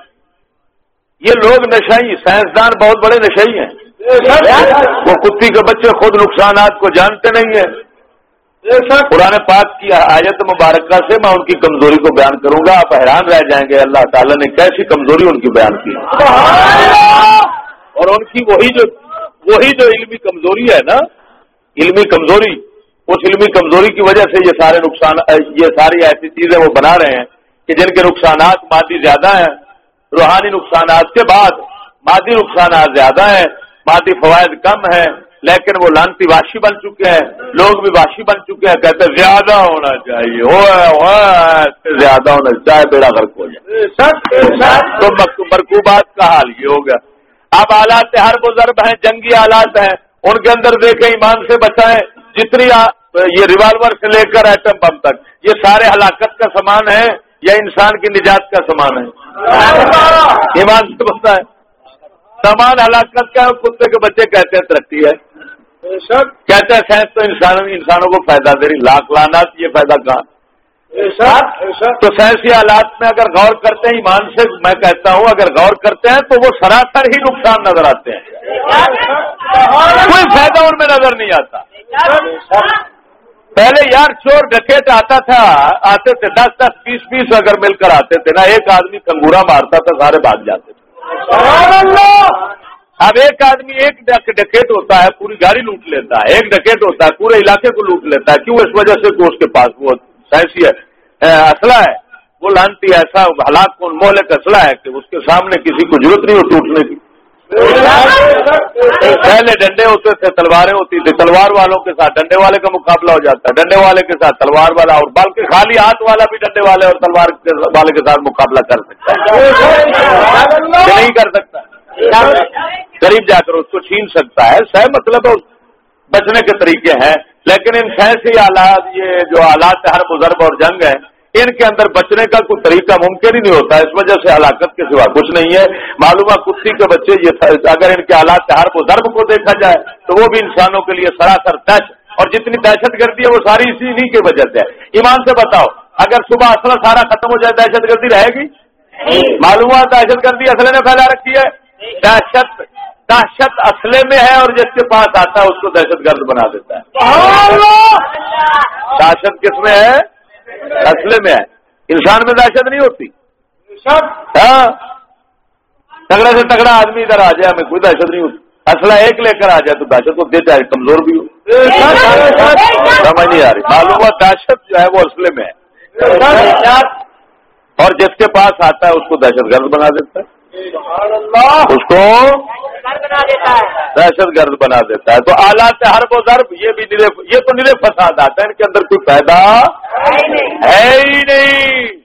یہ لوگ نشائی سائنسدان بہت بڑے نشائی ہیں۔ وہ کتی کے بچے خود نقصانات کو جانتے نہیں ہیں۔ قرآن پاک کی آیت مبارکہ سے میں ان کی کمزوری کو بیان کروں گا۔ آپ حیران رہ جائیں گے اللہ تعالیٰ نے کیسی کمزوری ان کی بیان کی۔ اور ان کی وہی جو وہی جو علمی کمزوری ہے نا علمی کمزوری اس علمی کمزوری کی وجہ سے یہ سارے نقصان یہ ساری ایسی چیزیں وہ بنا رہے ہیں کہ جن کے نقصانات مادی زیادہ ہیں روحانی نقصانات کے بعد مادی نقصانات زیادہ ہیں مادی فوائد کم ہیں لیکن وہ لانتی واشی بن چکے ہیں لوگ بھی واشی بن چکے ہیں کہتے ہیں زیادہ ہونا چاہیے زیادہ ہونا چاہے بیڑا غرق ہو جائے۔ تو مک- مرکوبات کا حال یہ ہو گیا۔ اب آلات ہر بزرگ ہیں جنگی آلات ہیں۔ ان کے اندر دیکھیں ایمان سے بچائیں۔ جتنی یہ ریوالور سے لے کر ایٹم بم تک۔ یہ سارے ہلاکت کا سامان ہے یا انسان کی نجات کا سامان ہے ایمان سے بچائیں۔ سامان ہلاکت کا ہے کتے کے بچے کہتے ہیں ترقی ہے کہتے ہیں سائنس تو انسان انسانوں کو فائدہ دے رہی لاکھ لانات یہ فائدہ کہاں؟ تو سائنسی حالات میں اگر غور کرتے ہیں ایمان سے میں کہتا ہوں اگر غور کرتے ہیں تو وہ سراسر ہی نقصان نظر آتے ہیں۔ کوئی فائدہ ان میں نظر نہیں آتا۔ پہلے یار چور ڈکیٹ آتا تھا آتے تھے دس دس بیس بیس اگر مل کر آتے تھے نا ایک آدمی کنگورا مارتا تھا سارے بھاگ جاتے تھے۔ اب ایک آدمی ایک ڈک- ڈکیٹ ہوتا ہے پوری گاڑی لوٹ لیتا ہے ایک ڈکیٹ ہوتا ہے پورے علاقے کو لوٹ لیتا ہے کیوں؟ اس وجہ سے کہ اس کے پاس وہ سائنسی ہے۔ اسلحہ ہے، وہ لانتی ایسا ہلاک کون مہلک اسلحہ ہے کہ اس کے سامنے کسی کو ضرورت نہیں ہوتی اٹھنے کی۔ پہلے ڈنڈے ہوتے تھے، تلواریں ہوتی تھی تلوار والوں کے ساتھ ڈنڈے والے کا مقابلہ ہو جاتا ہے۔ ڈنڈے والے کے ساتھ تلوار والا اور بلکہ خالی ہاتھ والا بھی ڈنڈے والے اور تلوار والے کے ساتھ مقابلہ کر سکتا ہے نہیں کر سکتا۔ قریب جا کر اس کو چھین سکتا ہے۔ سہ مطلب بچنے کے طریقے ہیں۔ لیکن ان سیاسی آلات یہ جو آلات ہر بزرگ اور جنگ ہے ان کے اندر بچنے کا کوئی طریقہ ممکن ہی نہیں ہوتا اس وجہ سے ہلاکت کے سوا کچھ نہیں ہے۔ معلوم ہے کتی کے بچے یہ اگر ان کے آلات ہر بزرگ کو دیکھا جائے تو وہ بھی انسانوں کے لیے سراسر دہشت۔ اور جتنی دہشت گردی ہے وہ ساری اسی کی وجہ سے ہے۔ ایمان سے بتاؤ اگر صبح اصل سارا ختم ہو جائے دہشت گردی رہے گی؟ معلومات دہشت گردی اصل نے پھیلا رکھی ہے؟ دہشت دہشت اصلے میں ہے اور جس کے پاس آتا ہے اس کو دہشت گرد بنا دیتا ہے۔ دہشت کس میں ہے؟ اصلے میں ہے۔ انسان میں دہشت نہیں ہوتی۔ ہاں۔ تگڑا سے تگڑا آدمی ادھر آ جائے ہمیں کوئی دہشت نہیں ہوتی۔ اصلہ ایک لے کر آ جائے تو دہشت کو دیتا ہے کمزور بھی ہو۔ سمجھ نہیں آ رہی۔ معلوم دہشت جو ہے وہ اصلے میں ہے۔ اور جس کے پاس آتا ہے اس کو دہشت گرد بنا دیتا ہے۔ اس کو دہشت گرد بنا دیتا ہے۔ تو آلات ہر وہ ضرب یہ بھی نرے یہ تو نرے فساد آتا ہے۔ ان کے اندر کوئی پیدا ہے ہی نہیں۔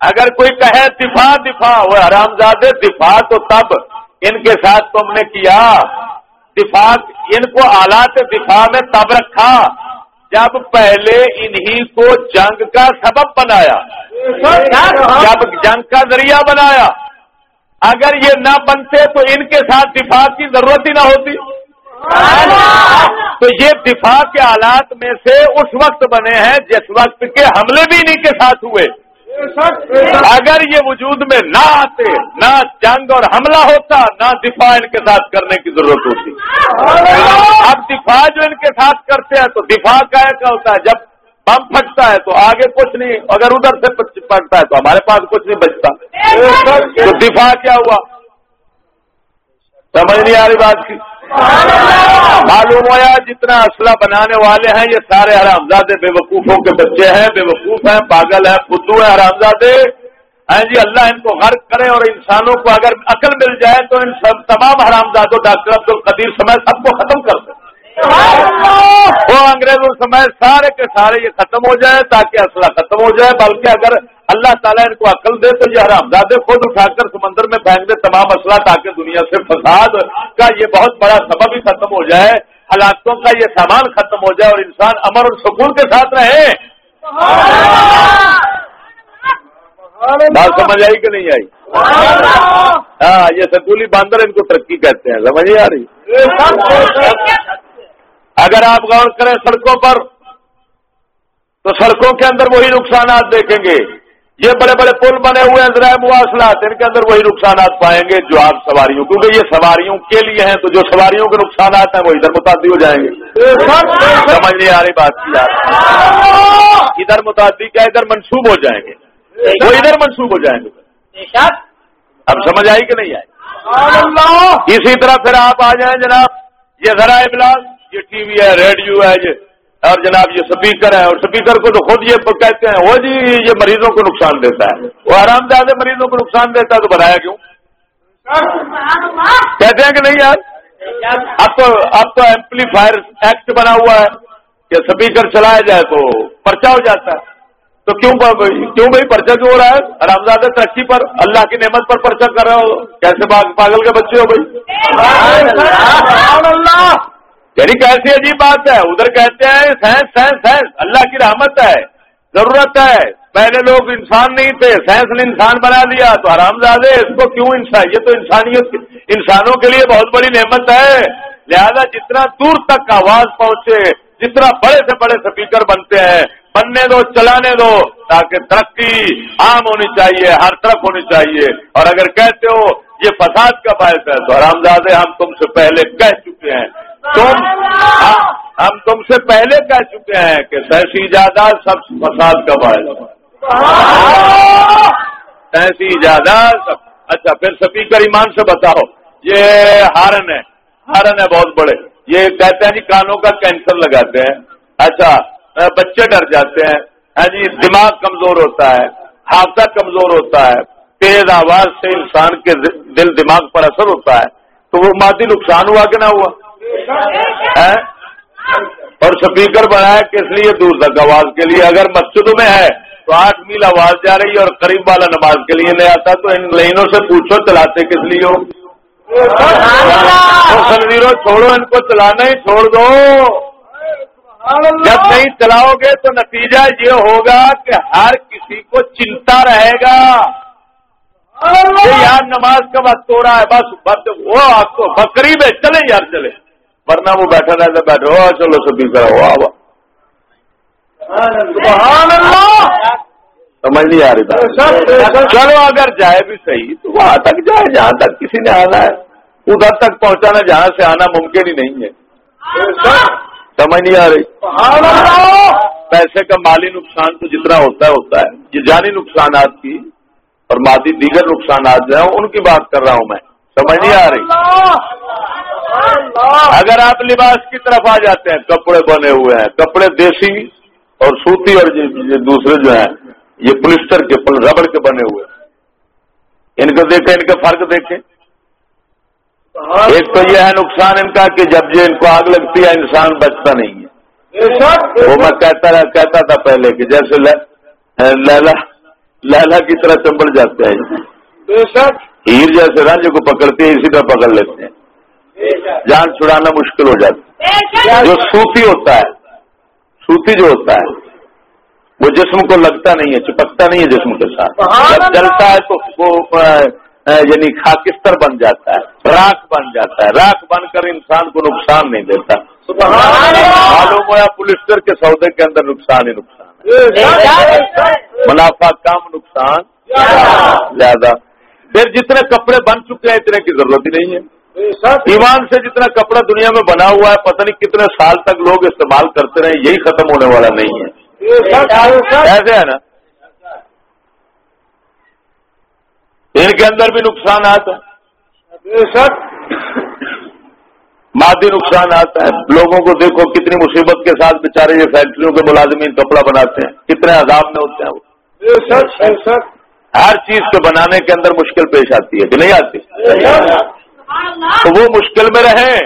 اگر کوئی کہے دفاع دفاع وہ حرام زادے دفاع تو تب ان کے ساتھ تم نے کیا۔ دفاع ان کو آلات دفاع میں تب رکھا۔ جب پہلے انہی کو جنگ کا سبب بنایا۔ جب جنگ کا ذریعہ بنایا۔ اگر یہ نہ بنتے تو ان کے ساتھ دفاع کی ضرورت ہی نہ ہوتی۔ تو یہ دفاع کے حالات میں سے اس وقت بنے ہیں جس وقت کے حملے بھی انہیں کے ساتھ ہوئے۔ اگر یہ وجود میں نہ آتے نہ جنگ اور حملہ ہوتا نہ دفاع ان کے ساتھ کرنے کی ضرورت ہوتی۔ اب دفاع جو ان کے ساتھ کرتے ہیں تو دفاع کا ایک ہوتا ہے جب بم پھٹتا ہے تو آگے کچھ نہیں، اگر ادھر سے پھٹتا ہے تو ہمارے پاس کچھ نہیں بچتا۔ تو دفاع کیا ہوا؟ سمجھ نہیں آ رہی بات کی۔ معلوم ہوا جتنا اسلحہ بنانے والے ہیں، یہ سارے حرامزادے بے وقوفوں کے بچے ہیں۔ بے وقوف ہیں، پاگل ہیں بدھو ہیں حرامزادے۔ ہیں جی اللہ ان کو غرق کرے اور انسانوں کو اگر عقل مل جائے تو ان سب تمام حرامزادوں، ڈاکٹر عبد القدیر سمے سب کو ختم کر دیں وہ انگریزوں سمے سارے کے سارے یہ ختم ہو جائے تاکہ اسلحہ ختم ہو جائے، بلکہ اگر اللہ تعالیٰ ان کو عقل دے تو یہ حرام زادے خود اٹھا کر سمندر میں پھینک دے تمام اسلحہ تاکہ دنیا سے فساد کا یہ بہت بڑا سبب ہی ختم ہو جائے، حالاتوں کا یہ سامان ختم ہو جائے اور انسان امر اور سکون کے ساتھ رہے۔ بات سمجھ آئی کہ نہیں آئی؟ ہاں یہ سکولی باندر ان کو ترقی کہتے ہیں، سمجھ آ رہی؟ اگر آپ غور کریں سڑکوں پر تو سڑکوں کے اندر وہی نقصانات دیکھیں گے۔ یہ بڑے بڑے پل بنے ہوئے ہیں ذرائع مواصلات ان کے اندر وہی نقصانات پائیں گے جو آپ سواریوں کیونکہ یہ سواریوں کے لیے ہیں تو جو سواریوں کے نقصانات ہیں وہ ادھر متعدی ہو جائیں گے۔ سمجھ نہیں آ رہی بات کی ادھر متعدی کیا ادھر منسوب ہو جائیں گے۔ وہ ادھر منسوب ہو جائیں گے۔ اب سمجھ آئی کہ نہیں آئی؟ اسی طرح پھر آپ آ جائیں جناب یہ ذرائع ابلاغ یہ ٹی وی ہے، ریڈیو ہے، یہ اور جناب یہ سپیکر ہے، اور سپیکر کو تو خود یہ کہتے ہیں وہ جی یہ مریضوں کو نقصان دیتا ہے۔ وہ آرام دہ مریضوں کو نقصان دیتا ہے تو بنایا کیوں؟ کہتے ہیں کہ نہیں یار؟ اب تو اب تو ایمپلیفائر ایکٹ بنا ہوا ہے۔ کہ سپیکر چلایا جائے تو پرچا ہو جاتا ہے۔ تو کیوں کیوں بھائی پرچا کیوں ہو رہا ہے؟ آرام زیادہ ترقی پر، اللہ کی نعمت پر پرچا کر رہے ہو۔ کیسے پاگل کے بچے ہو بھائی؟ یعنی کیسی عجیب بات ہے؟ ادھر کہتے ہیں، سائنس سائنس سائنس، اللہ کی رحمت ہے، ضرورت ہے۔ پہلے لوگ انسان نہیں تھے، سائنس نے انسان بنا دیا تو آرام زیادہ اس کو کیوں انسان؟ یہ تو انسانیت انسانوں کے لیے بہت بڑی نعمت ہے۔ لہذا جتنا دور تک آواز پہنچے، جتنا بڑے سے بڑے سپیکر بنتے ہیں، بننے دو، چلانے دو، تاکہ ترقی عام ہونی چاہیے، ہر طرف ہونی چاہیے۔ اور اگر کہتے ہو یہ فساد کا باعث ہے۔ تو آرام زیادہ ہم تم سے پہلے کہہ چکے ہیں۔ تم ہم تم سے پہلے کہہ چکے ہیں کہ سیسی ایجادات سب فساد کا باعث سیسی ایجادات سب اچھا پھر سپیکر ایمان سے بتاؤ۔ یہ ہارن ہے۔ ہارن ہے بہت بڑے۔ یہ کہتے ہیں جی کانوں کا کینسر لگاتے ہیں۔ اچھا بچے ڈر جاتے ہیں۔ ہاں جی دماغ کمزور ہوتا ہے۔ حادثہ کمزور ہوتا ہے۔ تیز آواز سے انسان کے دل دماغ پر اثر ہوتا ہے تو وہ مادی نقصان ہوا کہ نہ ہوا؟ اور سپیکر بنایا کس لیے؟ دور تک آواز کے لیے۔ اگر مسجدوں میں ہے تو آٹھ میل آواز جا رہی ہے اور قریب والا نماز کے لیے نہیں آتا تو ان لائنوں سے پوچھو چلاتے کس لیے ہو؟ چھوڑو ان کو چلانا ہی چھوڑ دو۔ جب نہیں چلاؤ گے تو نتیجہ یہ ہوگا کہ ہر کسی کو چنتا رہے گا۔ کہ یار نماز کا وقت ہو رہا ہے بس بس وہ آپ کو بکری میں چلے یار چلے ورنہ وہ بیٹھا رہتا بیٹھے ہو چلو سبھی کرو ہوا سمجھ نہیں آ رہی چلو اگر جائے بھی صحیح تو وہاں تک جائے جہاں تک کسی نے آنا ہے۔ ادھر تک پہنچانا جہاں سے آنا ممکن ہی نہیں ہے۔ سمجھ نہیں آ رہی۔ پیسے کا مالی نقصان تو جتنا ہوتا ہے ہوتا ہے۔ یہ جانی نقصانات کی اور مادی دیگر نقصانات جو ہیں ان کی بات کر رہا ہوں میں۔ سمجھ نہیں آ رہی؟ اگر آپ لباس کی طرف آ جاتے ہیں کپڑے بنے ہوئے ہیں کپڑے دیسی اور سوتی اور دوسرے جو ہیں یہ پولسٹر کے ربڑ کے بنے ہوئے ہیں۔ ان کو دیکھیں ان کا فرق دیکھیں۔ ایک تو یہ ہے نقصان ان کا کہ جب یہ ان کو آگ لگتی ہے انسان بچتا نہیں ہے۔ وہ میں کہتا کہتا تھا پہلے کہ جیسے لیلا لیلا کی طرح چمبڑ جاتے ہیں۔ ہیر جیسے رنج کو پکڑتی ہے اسی طرح پکڑ لیتے ہیں۔ جان چھڑانا مشکل ہو جاتا ہے۔ جو سوتی ہوتا ہے سوتی جو ہوتا ہے وہ جسم کو لگتا نہیں ہے چپکتا نہیں ہے جسم کے ساتھ۔ جب چلتا ہے تو وہ یعنی خاکستر بن جاتا ہے راک بن جاتا ہے۔ راک بن کر انسان کو نقصان نہیں دیتا۔ معلوم ہوا پولیسٹر کے سودے کے اندر نقصان ہی نقصان۔ ہے منافع کم، نقصان زیادہ۔ پھر جتنے کپڑے بن چکے ہیں، اتنے کی ضرورت ہی نہیں ہے۔ ایمان سے جتنا کپڑا دنیا میں بنا ہوا ہے، پتہ نہیں کتنے سال تک لوگ استعمال کرتے رہے یہی ختم ہونے والا نہیں ہے۔ ایسے ہے نا؟ ان کے اندر بھی نقصانات ہیں۔ مادی نقصانات ہیں لوگوں کو دیکھو کتنی مصیبت کے ساتھ بےچارے یہ فیکٹریوں کے ملازمین کپڑا بناتے ہیں۔ کتنے عذاب میں ہوتے ہیں وہ۔ ہر چیز کو بنانے کے اندر مشکل پیش آتی ہے کہ نہیں آتی؟ تو وہ مشکل میں رہیں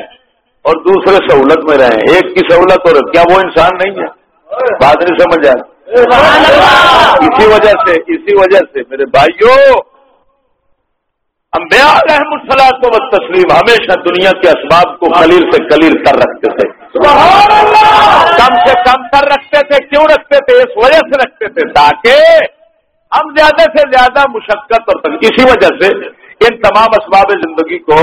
اور دوسرے سہولت میں رہیں۔ ایک کی سہولت اور کیا وہ انسان نہیں ہے؟ بات نہیں سمجھ آئے اسی وجہ سے اسی وجہ سے میرے بھائیوں انبیاء رحم السلام کو تسلیم ہمیشہ دنیا کے اسباب کو خلیل سے خلیل کر رکھتے تھے۔ کم سے کم کر رکھتے تھے کیوں رکھتے تھے؟ اس وجہ سے رکھتے تھے تاکہ ہم زیادہ سے زیادہ مشقت اور اسی وجہ سے ان تمام اسباب زندگی کو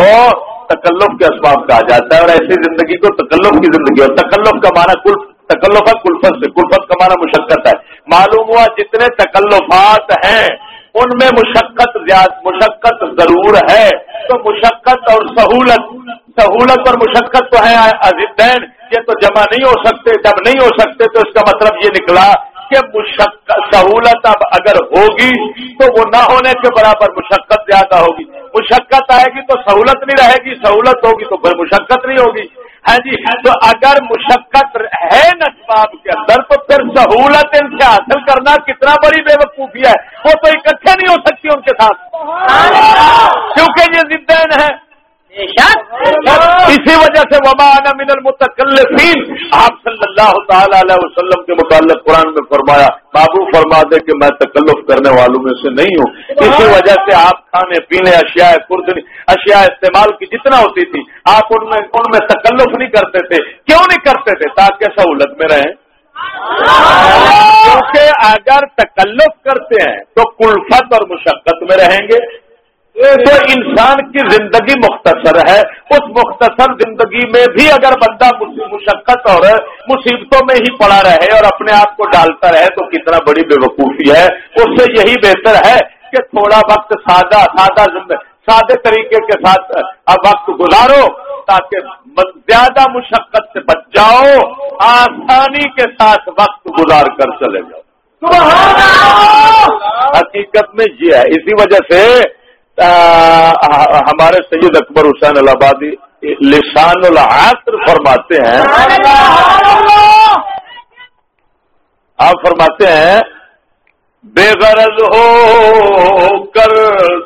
تکلف کے اسباب کہا جاتا ہے اور ایسی زندگی کو تکلف کی زندگی اور تکلف کا معنی کل تکلف ہے کلفت سے کلفت کا معنی مشقت ہے۔ معلوم ہوا جتنے تکلفات ہیں ان میں مشقت مشقت ضرور ہے۔ تو مشقت اور سہولت سہولت اور مشقت تو ہے عزیزین یہ تو جمع نہیں ہو سکتے جب نہیں ہو سکتے، تو اس کا مطلب یہ نکلا کہ مشقت سہولت اب اگر ہوگی تو وہ نہ ہونے کے برابر مشقت زیادہ ہوگی۔ مشقت آئے گی تو سہولت نہیں رہے گی، سہولت ہوگی تو پھر مشقت نہیں ہوگی۔ ہاں جی تو اگر مشقت ہے نصباب کے اندر تو پھر سہولت ان سے حاصل کرنا کتنا بڑی بے وقوفی ہے؟ وہ تو اکٹھے نہیں ہو سکتی ان کے ساتھ۔ کیونکہ یہ زندین ہے اسی وجہ سے وبا من المتکلفین، آپ صلی اللہ تعالی علیہ وسلم کے متعلق قرآن میں فرمایا، بابو فرما دے کہ میں تکلف کرنے والوں میں سے نہیں ہوں۔ اسی وجہ سے آپ کھانے پینے، اشیاء خردنی اشیاء استعمال کی جتنا ہوتی تھی، آپ ان میں ان میں تکلف نہیں کرتے تھے۔ کیوں نہیں کرتے تھے؟ تاکہ سہولت میں رہیں۔ کیونکہ اگر تکلف کرتے ہیں تو کلفت اور مشقت میں رہیں گے۔ تو انسان کی زندگی مختصر ہے اس مختصر زندگی میں بھی اگر بندہ مشقت اور مصیبتوں میں ہی پڑا رہے اور اپنے آپ کو ڈالتا رہے تو کتنا بڑی بے وقوفی ہے۔ اس سے یہی بہتر ہے کہ تھوڑا وقت سادہ سادہ سادے طریقے کے ساتھ اب وقت گزارو تاکہ زیادہ مشقت سے بچ جاؤ آسانی کے ساتھ وقت گزار کر چلے جاؤ۔ حقیقت میں یہ ہے۔ اسی وجہ سے ہمارے سید اکبر حسین الہبادی لسان العصر فرماتے ہیں۔ آپ فرماتے ہیں بے غرض ہو کر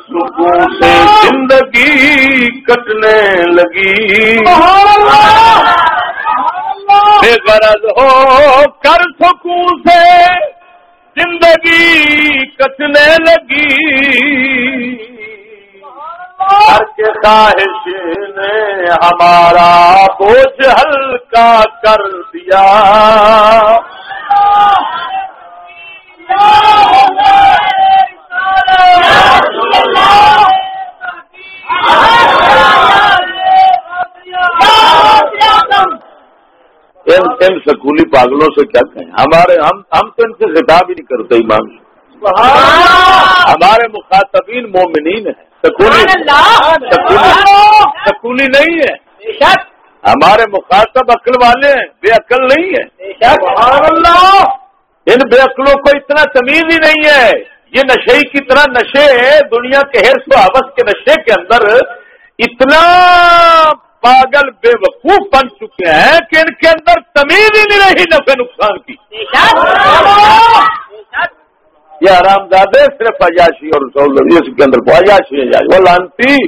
سکون سے زندگی کٹنے لگی۔ بے غرض ہو کر سکون سے زندگی کٹنے لگی۔ ہر کے خواہش نے ہمارا بوجھ ہلکا کر دیا۔ ان ان سکولی پاگلوں سے کیا کہیں؟ ہمارے ہم ہم تو ان سے خطاب ہی نہیں کرتے ایمان ہمارے مخاطبین مومنین ہیں۔ سکولی نہیں ہے۔ ہمارے مخاطب عقل والے ہیں بے عقل نہیں ہے۔ ان بے عقلوں کو اتنا تمیز ہی نہیں ہے۔ یہ نشے کی طرح نشے دنیا کے ہرس و حوث کے نشے کے اندر اتنا پاگل بے وقوف بن چکے ہیں کہ ان کے اندر تمیز ہی نہیں رہی نفع نقصان کی۔ یہ آرام دادے، صرف عیاشی اور سہولت اس کے اندر کو عیاشی عیاشی وہ لانتی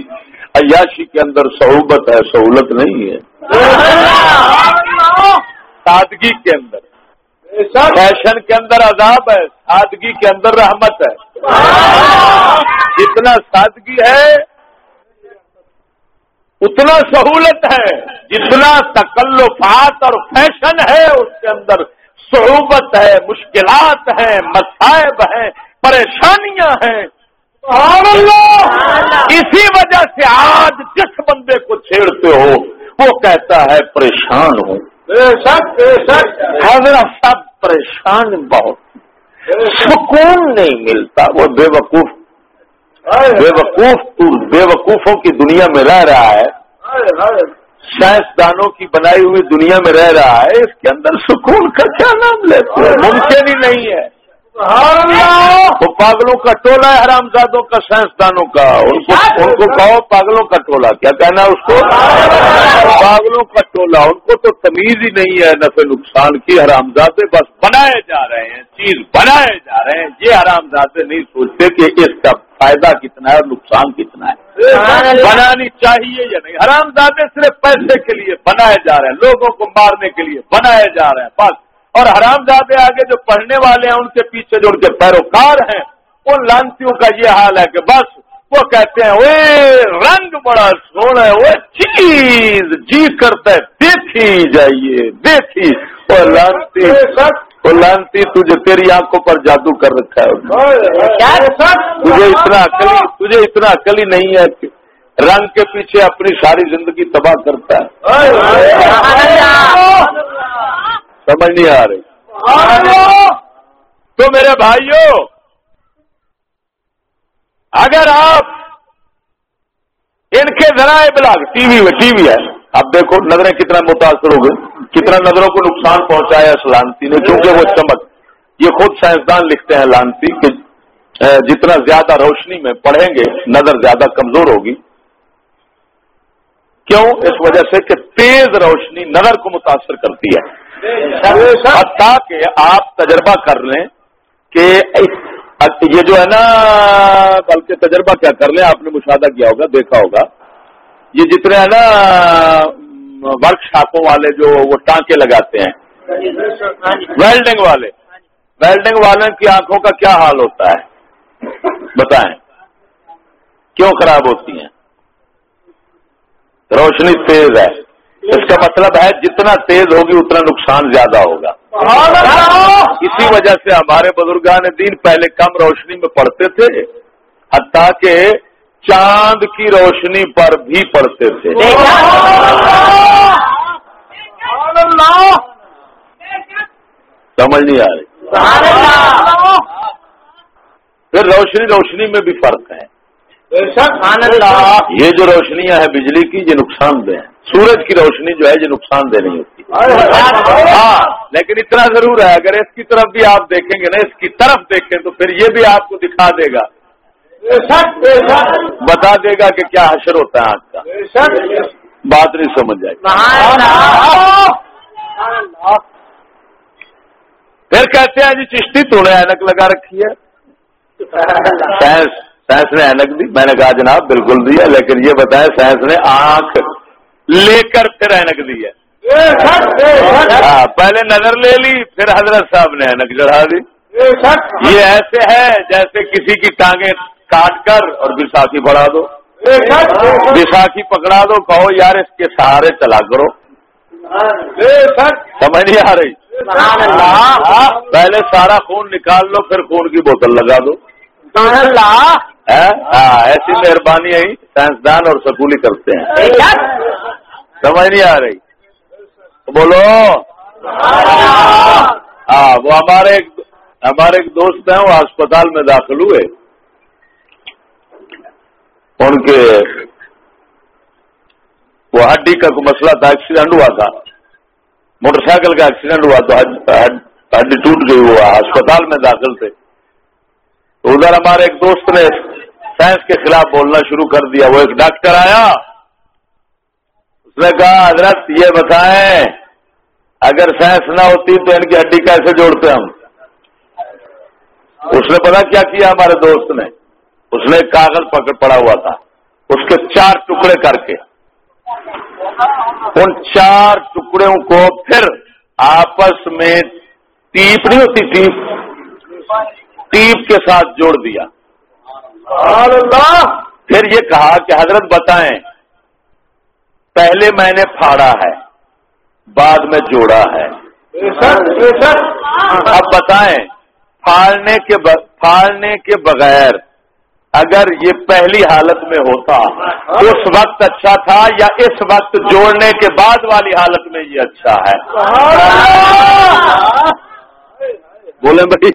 عیاشی کے اندر صحبت ہے، سہولت نہیں ہے۔ سادگی کے اندر۔ فیشن کے اندر عذاب ہے، سادگی کے اندر رحمت ہے۔ جتنا سادگی ہے، اتنا سہولت ہے۔ جتنا تکلفات اور فیشن ہے، اس کے اندر صحبت ہے مشکلات ہیں مصائب ہیں پریشانیاں ہیں۔ اسی وجہ سے آج جس بندے کو چھیڑتے ہو وہ کہتا ہے پریشان ہوں۔ حضرت سب پریشان بہت۔ سکون نہیں ملتا وہ بے وقوف بے وقوف بے وقوفوں کی دنیا میں رہ رہا ہے۔ سائنسدانوں کی بنائی ہوئی دنیا میں رہ رہا ہے، اس کے اندر سکون کا کیا نام لیتے ہیں؟ ممکن ہی نہیں ہے۔ وہ پاگلوں کا ٹولہ ہے، حرام زادوں کا سائنسدانوں کا۔ ان کو ان کو کہو پاگلوں کا ٹولہ۔ کیا کہنا ہے اس کو؟ پاگلوں کا ٹولہ۔ ان کو تو تمیز ہی نہیں ہے، نفع نقصان کی۔ حرام زادے بس بنائے جا رہے ہیں، چیز بنائے جا رہے ہیں۔ یہ حرام زادے نہیں سوچتے کہ اس کا فائدہ کتنا ہے اور نقصان کتنا ہے؟ بنانی چاہیے یا نہیں؟ حرام زادے صرف پیسے کے لیے بنائے جا رہے ہیں لوگوں کو مارنے کے لیے بنائے جا رہے ہیں بس۔ اور حرام زادے آگے جو پڑھنے والے ہیں ان کے پیچھے جو ان کے پیروکار ہیں ان لانتیوں کا یہ حال ہے کہ بس وہ کہتے ہیں وہ رنگ بڑا سونا ہے وہ چیز جی کرتا ہے دیکھی جائیے دیکھی۔ وہ لانتی وہ لانتی تجھے تیری آنکھوں پر جادو کر رکھا ہے۔ تجھے اتنا عقلی تجھے اتنا عقلی نہیں ہے کہ رنگ کے پیچھے اپنی ساری زندگی تباہ کرتا ہے۔ سمجھ نہیں آ رہی۔ تو میرے بھائیوں اگر آپ ان کے ذرائع ابلاغ ٹی وی میں ٹی وی ہے۔ اب دیکھو نظریں کتنا متاثر ہو گئی، کتنا نظروں کو نقصان پہنچایا اس لانتی نے، کیونکہ وہ چمک۔ یہ خود سائنسدان لکھتے ہیں لانتی کہ جتنا زیادہ روشنی میں پڑھیں گے، نظر زیادہ کمزور ہوگی۔ کیوں؟ اس وجہ سے کہ تیز روشنی نظر کو متاثر کرتی ہے۔ کہ آپ تجربہ کر لیں کہ یہ جو ہے نا، بلکہ تجربہ کیا کر لیں، آپ نے مشاہدہ کیا ہوگا، دیکھا ہوگا۔ یہ جتنے ہیں نا ورک شاپوں والے جو وہ ٹانکے لگاتے ہیں۔ ویلڈنگ والے۔ ویلڈنگ والے کی آنکھوں کا کیا حال ہوتا ہے؟ بتائیں۔ کیوں خراب ہوتی ہیں؟ روشنی تیز ہے۔ اس کا مطلب ہے جتنا تیز ہوگی اتنا نقصان زیادہ ہوگا۔ اسی وجہ سے ہمارے بزرگان دین پہلے کم روشنی میں پڑھتے تھے حتیٰ کہ چاند کی روشنی پر بھی پڑھتے تھے۔ سمجھ نہیں آ رہی۔ پھر روشنی روشنی میں بھی فرق ہے۔ یہ جو روشنیاں ہیں بجلی کی یہ نقصان دہ ہیں۔ سورج کی روشنی جو ہے یہ نقصان دہ نہیں ہوتی۔ ہاں لیکن اتنا ضرور ہے اگر اس کی طرف بھی آپ دیکھیں گے نا اس کی طرف دیکھیں تو پھر یہ بھی آپ کو دکھا دے گا۔ بتا دے گا کہ کیا حشر ہوتا ہے آج کا۔ بات نہیں سمجھ جائے پھر کہتے ہیں جی چشتی تو نے اینک لگا رکھی ہے۔ سائنس سائنس نے اینک دی۔ میں نے کہا جناب بالکل دیا لیکن یہ بتایا سائنس نے آنکھ لے کر پھر اینک دی ہے۔ ہاں، پہلے نظر لے لی، پھر حضرت صاحب نے اینک چڑھا دی۔ یہ ایسے ہے جیسے کسی کی ٹانگیں کاٹ کر اور بساخی بڑھا دو۔ بیساکھی پکڑا دو کہو یار اس کے سہارے چلا کرو۔ سمجھ نہیں آ رہی؟ اللہ پہلے سارا خون نکال لو پھر خون کی بوتل لگا دو؟ ہاں ایسی مہربانی ہے سائنسدان اور سکولی کرتے ہیں۔ سمجھ نہیں آ رہی؟ بولو۔ ہاں وہ ہمارے ہمارے ایک دوست ہیں وہ اسپتال میں داخل ہوئے۔ ان کے وہ ہڈی کا کوئی مسئلہ تھا ایکسیڈنٹ ہوا تھا۔ موٹر سائیکل کا ایکسیڈنٹ ہوا تو ہڈی ٹوٹ گئی، وہ اسپتال میں داخل تھے۔ تو ادھر ہمارے ایک دوست نے سائنس کے خلاف بولنا شروع کر دیا۔ وہ ایک ڈاکٹر آیا۔ اس نے کہا، حضرت، یہ بتائیں، اگر سائنس نہ ہوتی تو ان کی ہڈی کیسے جوڑتے ہم؟ اس نے پتا کیا کیا ہمارے دوست نے؟ اس نے کاغذ پکڑ پڑا ہوا تھا اس کے چار ٹکڑے کر کے۔ ان چار ٹکڑوں کو پھر آپس میں ٹیپ نہیں ہوتی ٹیپ ٹیپ کے ساتھ جوڑ دیا۔ اللہ! پھر یہ کہا کہ حضرت بتائیں پہلے میں نے پھاڑا ہے بعد میں جوڑا ہے۔ اب بتائیں. پھاڑنے کے بغیر اگر یہ پہلی حالت میں ہوتا اس وقت اچھا تھا یا اس وقت جوڑنے کے بعد والی حالت میں یہ اچھا ہے؟ بولیں بھائی۔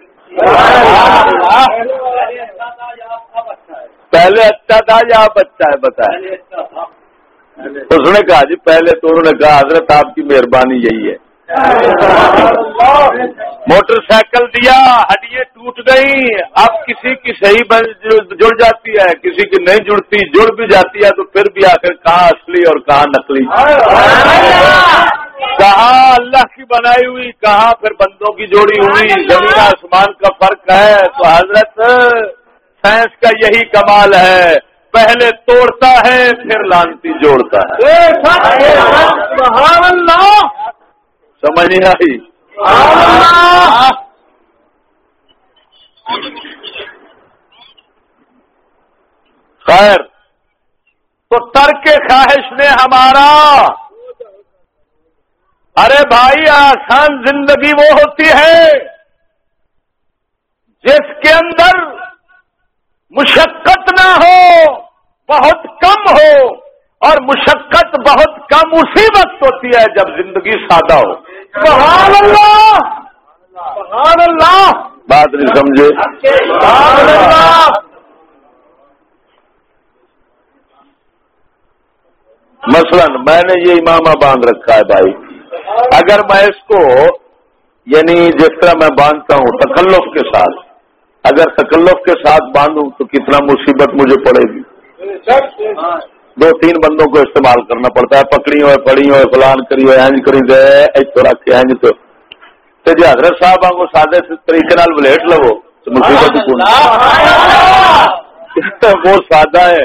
پہلے اچھا تھا یا اب اچھا ہے بتائیں۔ اس نے کہا جی پہلے تو انہوں نے کہا حضرت آپ کی مہربانی یہی ہے۔ موٹر سائیکل دیا، ہڈیاں ٹوٹ گئی اب کسی کی صحیح جڑ جاتی ہے، کسی کی نہیں جڑتی، جڑ بھی جاتی ہے تو پھر بھی آخر کہاں اصلی اور کہاں نقلی؟ کہاں اللہ کی بنائی ہوئی، کہاں پھر بندوں کی جوڑی ہوئی؟ زمین آسمان کا فرق ہے۔ تو حضرت سائنس کا یہی کمال ہے۔ پہلے توڑتا ہے، پھر لانتی جوڑتا ہے۔ سمجھ نہیں آئی؟ خیر، تو ترک خواہش نے ہمارا، ارے بھائی، آسان زندگی وہ ہوتی ہے جس کے اندر مشقت نہ ہو، بہت کم ہو۔ اور مشقت بہت کم اسی وقت ہوتی ہے جب زندگی سادہ ہو۔ سبحان اللہ! سبحان اللہ! بات نہیں سمجھے۔ سبحان اللہ! مثلا میں نے یہ امامہ باندھ رکھا ہے بھائی۔ اگر میں اس کو یعنی جس طرح میں باندھتا ہوں تکلف کے ساتھ اگر تکلف کے ساتھ باندھوں تو کتنا مصیبت مجھے پڑے گی۔ دو تین بندوں کو استعمال کرنا پڑتا ہے پکڑی ہوئے پڑی ہوئے فلان کری ہوئے اینج کری دے ایج تو رکھ کے اینج تو۔ تے جی حضرت صاحب آنگو سادے طریقے نال بلیٹ لو تو مصیبت کون وہ سادہ ہے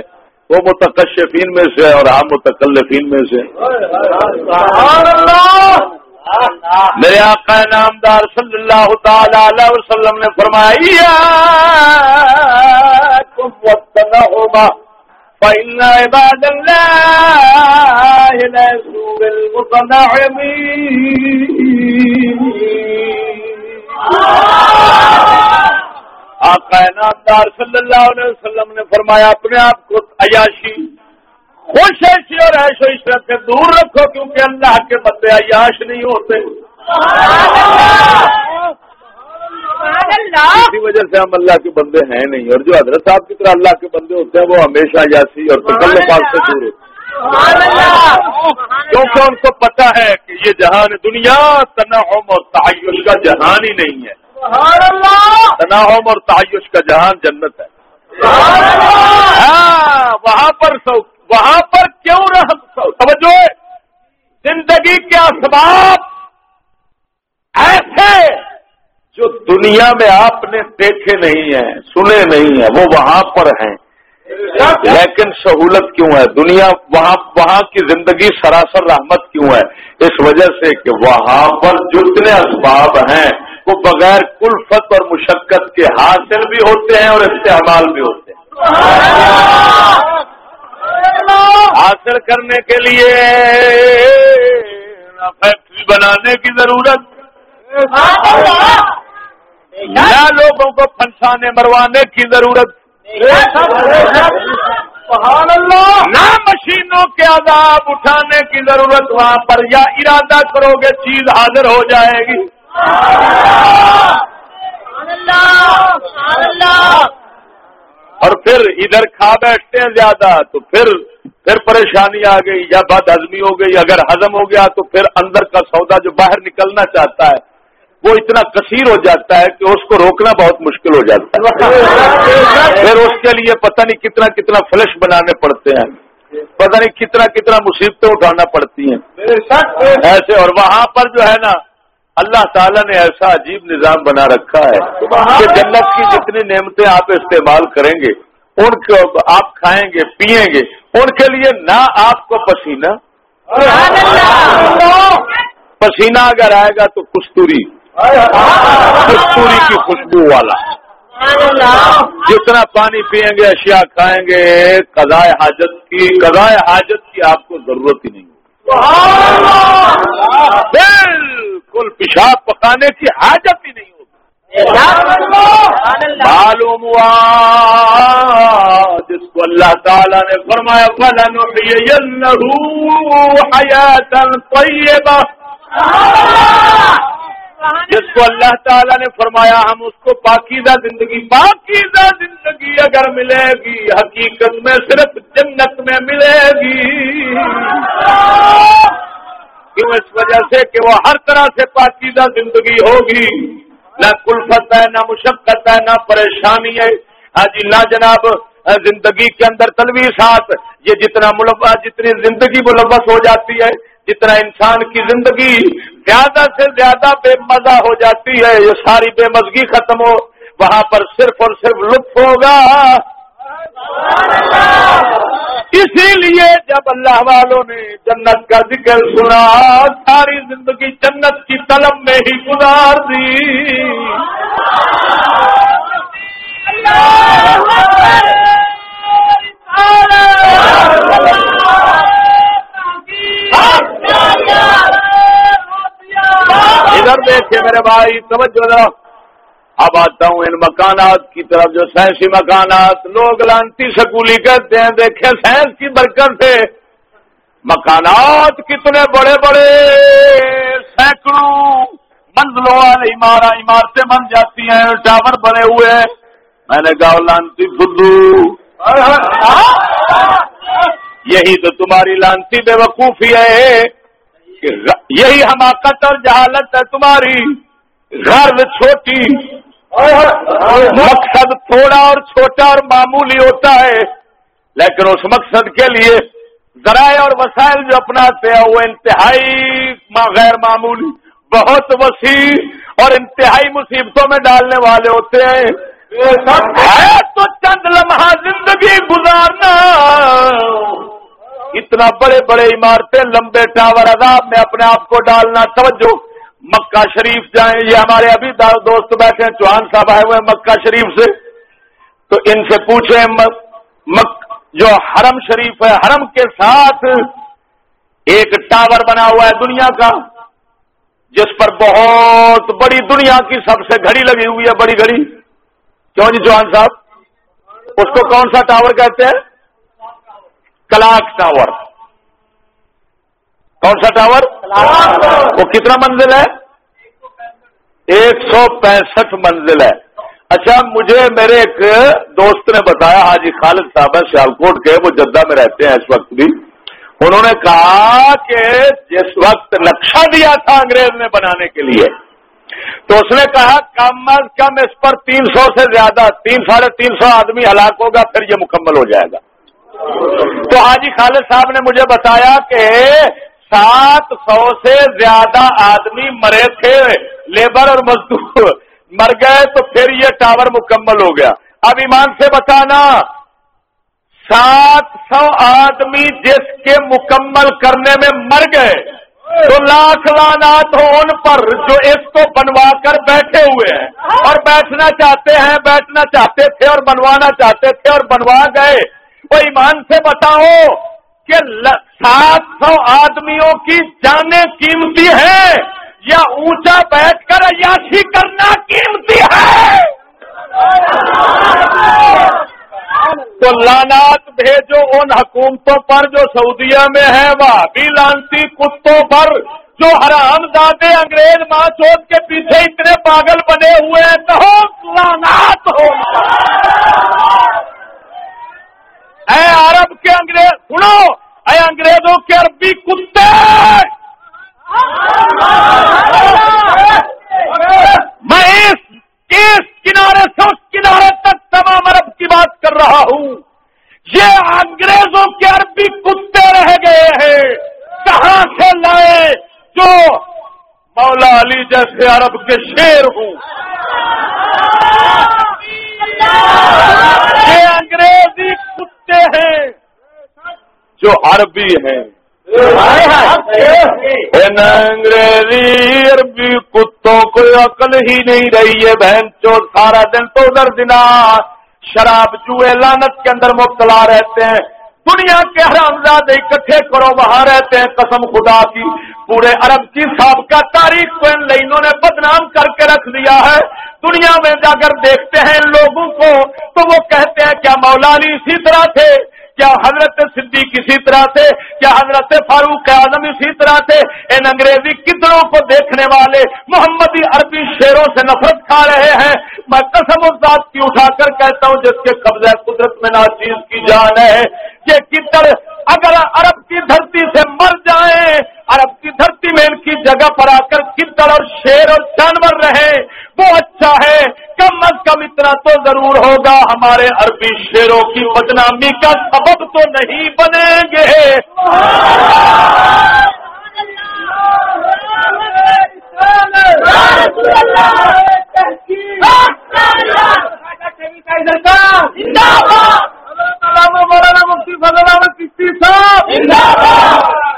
وہ متکشفین میں سے ہے اور ہم متکلفین میں سے سبحان اللہ۔ میرے آقا نامدار صلی اللہ تعالی علیہ وسلم نے فرمایا فإن عباد الله ليسوا بالمتنعمين آقا نامدار صلی اللہ علیہ وسلم نے فرمایا، اپنے آپ کو عیاشی، خوش ایسی اور ایش و عشرت سے دور رکھو، کیونکہ اللہ کے بندے عیاش نہیں ہوتے۔ اسی وجہ سے ہم اللہ کے بندے ہیں نہیں اور جو حضرت صاحب کی طرح اللہ کے بندے ہوتے ہیں وہ ہمیشہ عیاشی اور تکلف پاک سے دور ہوتے کیونکہ ان کو پتا ہے کہ یہ جہان دنیا تنعم اور تعیش کا جہان ہی نہیں ہے۔ تنعم اور تعیش کا جہان جنت ہے۔ ہاں وہاں پر وہاں پر کیوں رہ توجہ؟ زندگی کے اسباب ایسے جو دنیا میں آپ نے دیکھے نہیں ہیں، سنے نہیں ہیں، وہ وہاں پر ہیں۔ لیکن سہولت کیوں ہے؟ دنیا وہاں وہاں کی زندگی سراسر رحمت کیوں ہے؟ اس وجہ سے کہ وہاں پر جتنے اسباب ہیں، وہ بغیر کلفت اور مشقت کے حاصل بھی ہوتے ہیں اور استعمال بھی ہوتے ہیں۔ حاصل کرنے کے لیے فیکٹری بنانے کی ضرورت۔ نہ لوگوں کو پھنسانے مروانے کی ضرورت۔ نہ مشینوں کے عذاب اٹھانے کی ضرورت وہاں پر یا ارادہ کرو گے چیز حاضر ہو جائے گی۔ اور پھر ادھر کھا بیٹھتے ہیں زیادہ تو پھر پھر پریشانی آ گئی یا بد ہزمی ہو گئی اگر ہزم ہو گیا تو پھر اندر کا سودا جو باہر نکلنا چاہتا ہے وہ اتنا کثیر ہو جاتا ہے کہ اس کو روکنا بہت مشکل ہو جاتا ہے۔ پھر اس کے لیے پتہ نہیں کتنا کتنا فلش بنانے پڑتے ہیں۔ پتہ نہیں کتنا کتنا مصیبتیں اٹھانا پڑتی ہیں۔ ایسے اور وہاں پر جو ہے نا اللہ تعالیٰ نے ایسا عجیب نظام بنا رکھا ہے کہ جنت کی جتنی نعمتیں آپ استعمال کریں گے ان کو آپ کھائیں گے پیئیں گے ان کے لیے نہ آپ کو پسینہ۔ پسینہ اگر آئے گا تو کستوری۔ کستوری کی خوشبو والا۔ جتنا پانی پیئیں گے، اشیاء کھائیں گے، قضائے حاجت کی، قضائے حاجت کی آپ کو ضرورت ہی نہیں۔ بالکل پیشاب پکانے کی حاجت ہی نہیں ہوگی معلوم ہوا جس کو اللہ تعالیٰ نے فرمایا فلن حیات طیبہ۔ کو اللہ تعالیٰ نے فرمایا، ہم اس کو پاکیزہ زندگی پاکیزہ زندگی اگر ملے گی، حقیقت میں صرف جنت میں ملے گی۔ کیوں؟ اس وجہ سے کہ وہ ہر طرح سے پاکیزہ زندگی ہوگی۔ نہ کلفت ہے، نہ مشقت ہے، نہ پریشانی ہے۔ ہاں جی نہ جناب، زندگی کے اندر تلویسات یہ جتنا ملبہ جتنی زندگی ملوث ہو جاتی ہے، جتنا انسان کی زندگی زیادہ سے زیادہ بے مزہ ہو جاتی ہے، یہ ساری بے مزگی ختم ہو، وہاں پر صرف اور صرف لطف ہوگا۔ اسی لیے جب اللہ والوں نے جنت کا ذکر سنا، ساری زندگی جنت کی طلب میں ہی گزار دی۔ ادھر دیکھے میرے بھائی، توجہ ذرا اب آتا ہوں ان مکانات کی طرف، جو سائنسی مکانات لوگ لانتی سکولی کہتے ہیں، دیکھیں سائنس کی برکت سے۔ مکانات کتنے بڑے بڑے، سینکڑوں منزلوں والے عمارتیں بن جاتی ہیں، ٹاور بنے ہوئے ہیں۔ میں نے کہا لانتی فدو یہی تو تمہاری لانتی بے وقوفی ہے۔ کہ یہی حماقت اور جہالت ہے تمہاری۔ غرض چھوٹی۔ مقصد تھوڑا اور چھوٹا اور معمولی ہوتا ہے۔ لیکن اس مقصد کے لیے ذرائع اور وسائل جو اپناتے ہیں، وہ انتہائی غیر معمولی، بہت وسیع اور انتہائی مصیبتوں میں ڈالنے والے ہوتے ہیں۔ تو چند لمحہ زندگی گزارنا۔ اتنا بڑے بڑے عمارتیں، لمبے ٹاور عذاب میں اپنے آپ کو ڈالنا، توجہ، مکہ شریف جائیں، یہ ہمارے ابھی دوست بیٹھے ہیں، چوہان صاحب آئے ہوئے مکہ شریف سے۔ تو ان سے پوچھیں مک جو حرم شریف ہے، حرم کے ساتھ ایک ٹاور بنا ہوا ہے دنیا کا، جس پر بہت بڑی دنیا کی سب سے گھڑی لگی ہوئی ہے، بڑی گھڑی۔ کیوں جی چوہان صاحب؟ اس کو کون سا ٹاور کہتے ہیں؟ Clock tower. کون سا ٹاور؟ وہ کتنا منزل ہے؟ ایک سو پینسٹھ منزل ہے۔ اچھا مجھے میرے ایک دوست نے بتایا، حاجی خالد صاحب ہے سیالکوٹ کے، وہ جدہ میں رہتے ہیں اس وقت بھی۔ انہوں نے کہا کہ جس وقت نقشہ دیا تھا انگریز نے بنانے کے لیے، تو اس نے کہا، کم از کم اس پر تین سو سے زیادہ، تین ساڑھے تین سو آدمی ہلاک ہوگا، پھر یہ مکمل ہو جائے گا۔ تو حاجی خالد صاحب نے مجھے بتایا کہ سات سو سے زیادہ آدمی مرے تھے، لیبر اور مزدور۔ مر گئے تو پھر یہ ٹاور مکمل ہو گیا۔ اب ایمان سے بتانا، سات سو آدمی جس کے مکمل کرنے میں مر گئے، تو لاکھ لانات ہو ان پر جو اس کو بنوا کر بیٹھے ہوئے ہیں۔ اور بیٹھنا چاہتے ہیں، بیٹھنا چاہتے تھے اور بنوانا چاہتے تھے اور بنوا گئے۔ ایمان سے بتاؤ کہ سات سو آدمیوں کی جانیں قیمتی ہے یا اونچا بیٹھ کر عیاشی کرنا قیمتی ہے؟ تو لانات بھیجو ان حکومتوں پر جو سعودیہ میں ہے وہ بھی لانتی کتوں پر جو حرام دادے انگریز ماں چوت کے پیچھے اتنے پاگل بنے ہوئے ہیں۔ تو لانات ہو۔ انگریز، سنو! اے انگریزوں کے عربی کتے! میں اس اس کنارے سے اس کنارے تک تمام عرب کی بات کر رہا ہوں۔ یہ انگریزوں کے عربی کتے رہ گئے ہیں۔ کہاں سے لائے؟ جو مولا علی جیسے عرب کے شیر ہوں۔ یہ انگریزی کتے ہیں۔ جو عربی ہیں۔ انگریزی عربی کتوں کو عقل ہی نہیں رہی ہے، بہن چو سارا دن تو ادھر دن شراب چوہے لانت کے اندر مبتلا رہتے ہیں۔ دنیا کے حرامزاد اکٹھے کرو، وہاں رہتے ہیں قسم خدا کی۔ پورے عرب کی سابقہ تاریخ کو ان لائنوں نے بدنام کر کے رکھ دیا ہے۔ دنیا میں جا کر دیکھتے ہیں ان لوگوں کو تو وہ کہتے ہیں کیا مولالی اسی طرح تھے۔ کیا حضرت صدیق اسی طرح سے کیا حضرت فاروق اعظم اسی طرح سے ان انگریزی کتنوں کو دیکھنے والے محمدی عربی شیروں سے نفرت کھا رہے ہیں۔ میں قسم ذات کی اٹھا کر کہتا ہوں، جس کے قبضہ قدرت میں ناچیز کی جان ہے۔ یہ کتر اگر عرب کی دھرتی سے مر جائیں، عرب کی دھرتی میں ان کی جگہ پر آ کر کتر اور شیر اور جانور رہے وہ اچھا ہے کم از کم اتنا تو ضرور ہوگا ہمارے عربی شیروں کی بدنامی کا سبب تو نہیں بنیں گے۔ مولانا مفتی فضل احمد کشتی صاحب!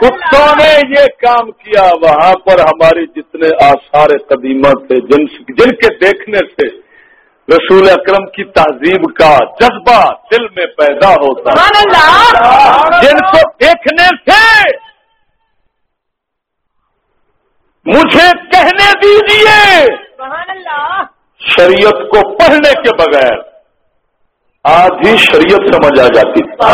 کتوں نے یہ کام کیا؟ وہاں پر ہماری جتنے آثار قدیمہ تھے جن جن کے دیکھنے سے رسول اکرم کی تہذیب کا جذبہ دل میں پیدا ہوتا جن کو دیکھنے سے مجھے کہنے دیجیے شریعت کو پڑھنے کے بغیر آدھی شریعت سمجھ آ جاتی۔ تھی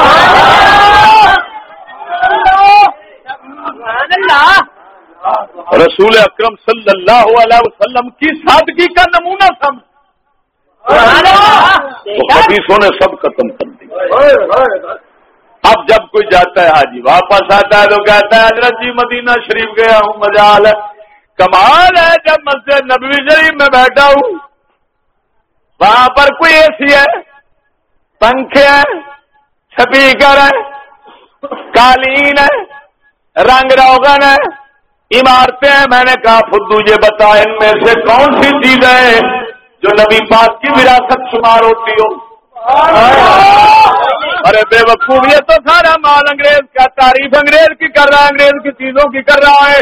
رسول اکرم صلی اللہ علیہ وسلم کی سادگی کا نمونہ سمجھ. حدیثوں نے سب ختم کر دی. اب جب کوئی جاتا ہے حاجی واپس آتا ہے تو کہتا ہے حضرت جی مدینہ شریف گیا ہوں مجال ہے کمال ہے جب مسجد نبوی شریف میں بیٹھا ہوں. وہاں پر کوئی اے سی ہے؟ پنکھے ہیں سپیکر ہے قالین ہے رنگ روغن ہے عمارتیں ہیں میں نے کہا فدو یہ بتا ان میں سے کون سی چیز ہے جو نبی پاک کی وراثت شمار ہوتی ہو؟ ارے بے وقوف یہ تو سارا مال انگریز کا تعریف انگریز کی کر رہا ہے انگریز کی چیزوں کی کر رہا ہے۔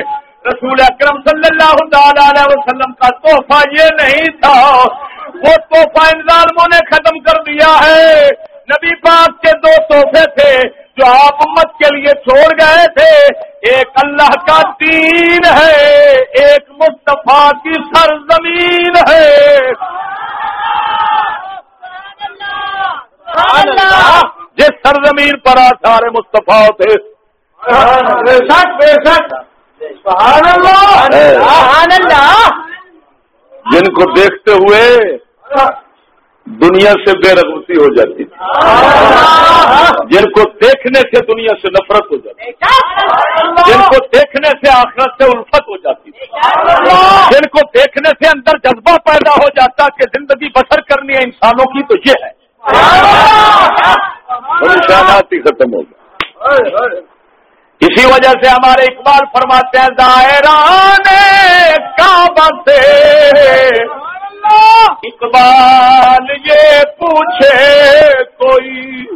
رسول اکرم صلی اللہ تعالی علیہ وسلم کا تحفہ یہ نہیں تھا۔ وہ تحفہ ان ظالموں نے ختم کر دیا ہے۔ نبی پاک کے دو تحفے تھے۔ جو آپ امت کے لیے چھوڑ گئے تھے۔ ایک اللہ کا دین ہے ایک مصطفیٰ کی سرزمین ہے۔ جس سرزمین پر آثار مصطفیٰ تھے بے شک بے شک۔ سبحان اللہ۔ سبحان اللہ۔ جن کو دیکھتے ہوئے دنیا سے بے رغبتی ہو جاتی تھی۔ جن کو دیکھنے سے دنیا سے نفرت ہو جاتی جن کو دیکھنے سے آخرت سے الفت ہو جاتی تھی۔ جن کو دیکھنے سے اندر جذبہ پیدا ہو جاتا کہ زندگی بسر کرنی ہے انسانوں کی تو یہ ہے۔ نشانات ہی ختم ہو گیا۔ اسی وجہ سے ہمارے اقبال فرماتے ہیں دائران کعبہ سے اقبال یہ پوچھے کوئی۔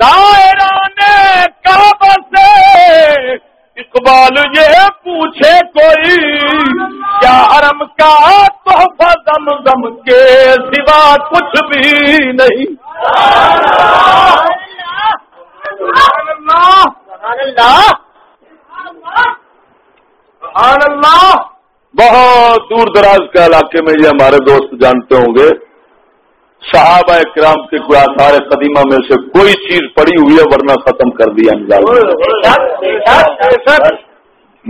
دائران کعبہ سے اقبال یہ پوچھے کوئی۔ کیا حرم کا تحفہ دم دم کے سوا کچھ بھی ہی نہیں بہت دور دراز کے علاقے میں یہ ہمارے دوست جانتے ہوں گے۔ صحابہ کرام کے کوئی آثار قدیمہ میں سے کوئی چیز پڑی ہوئی ہے ورنہ ختم کر دیا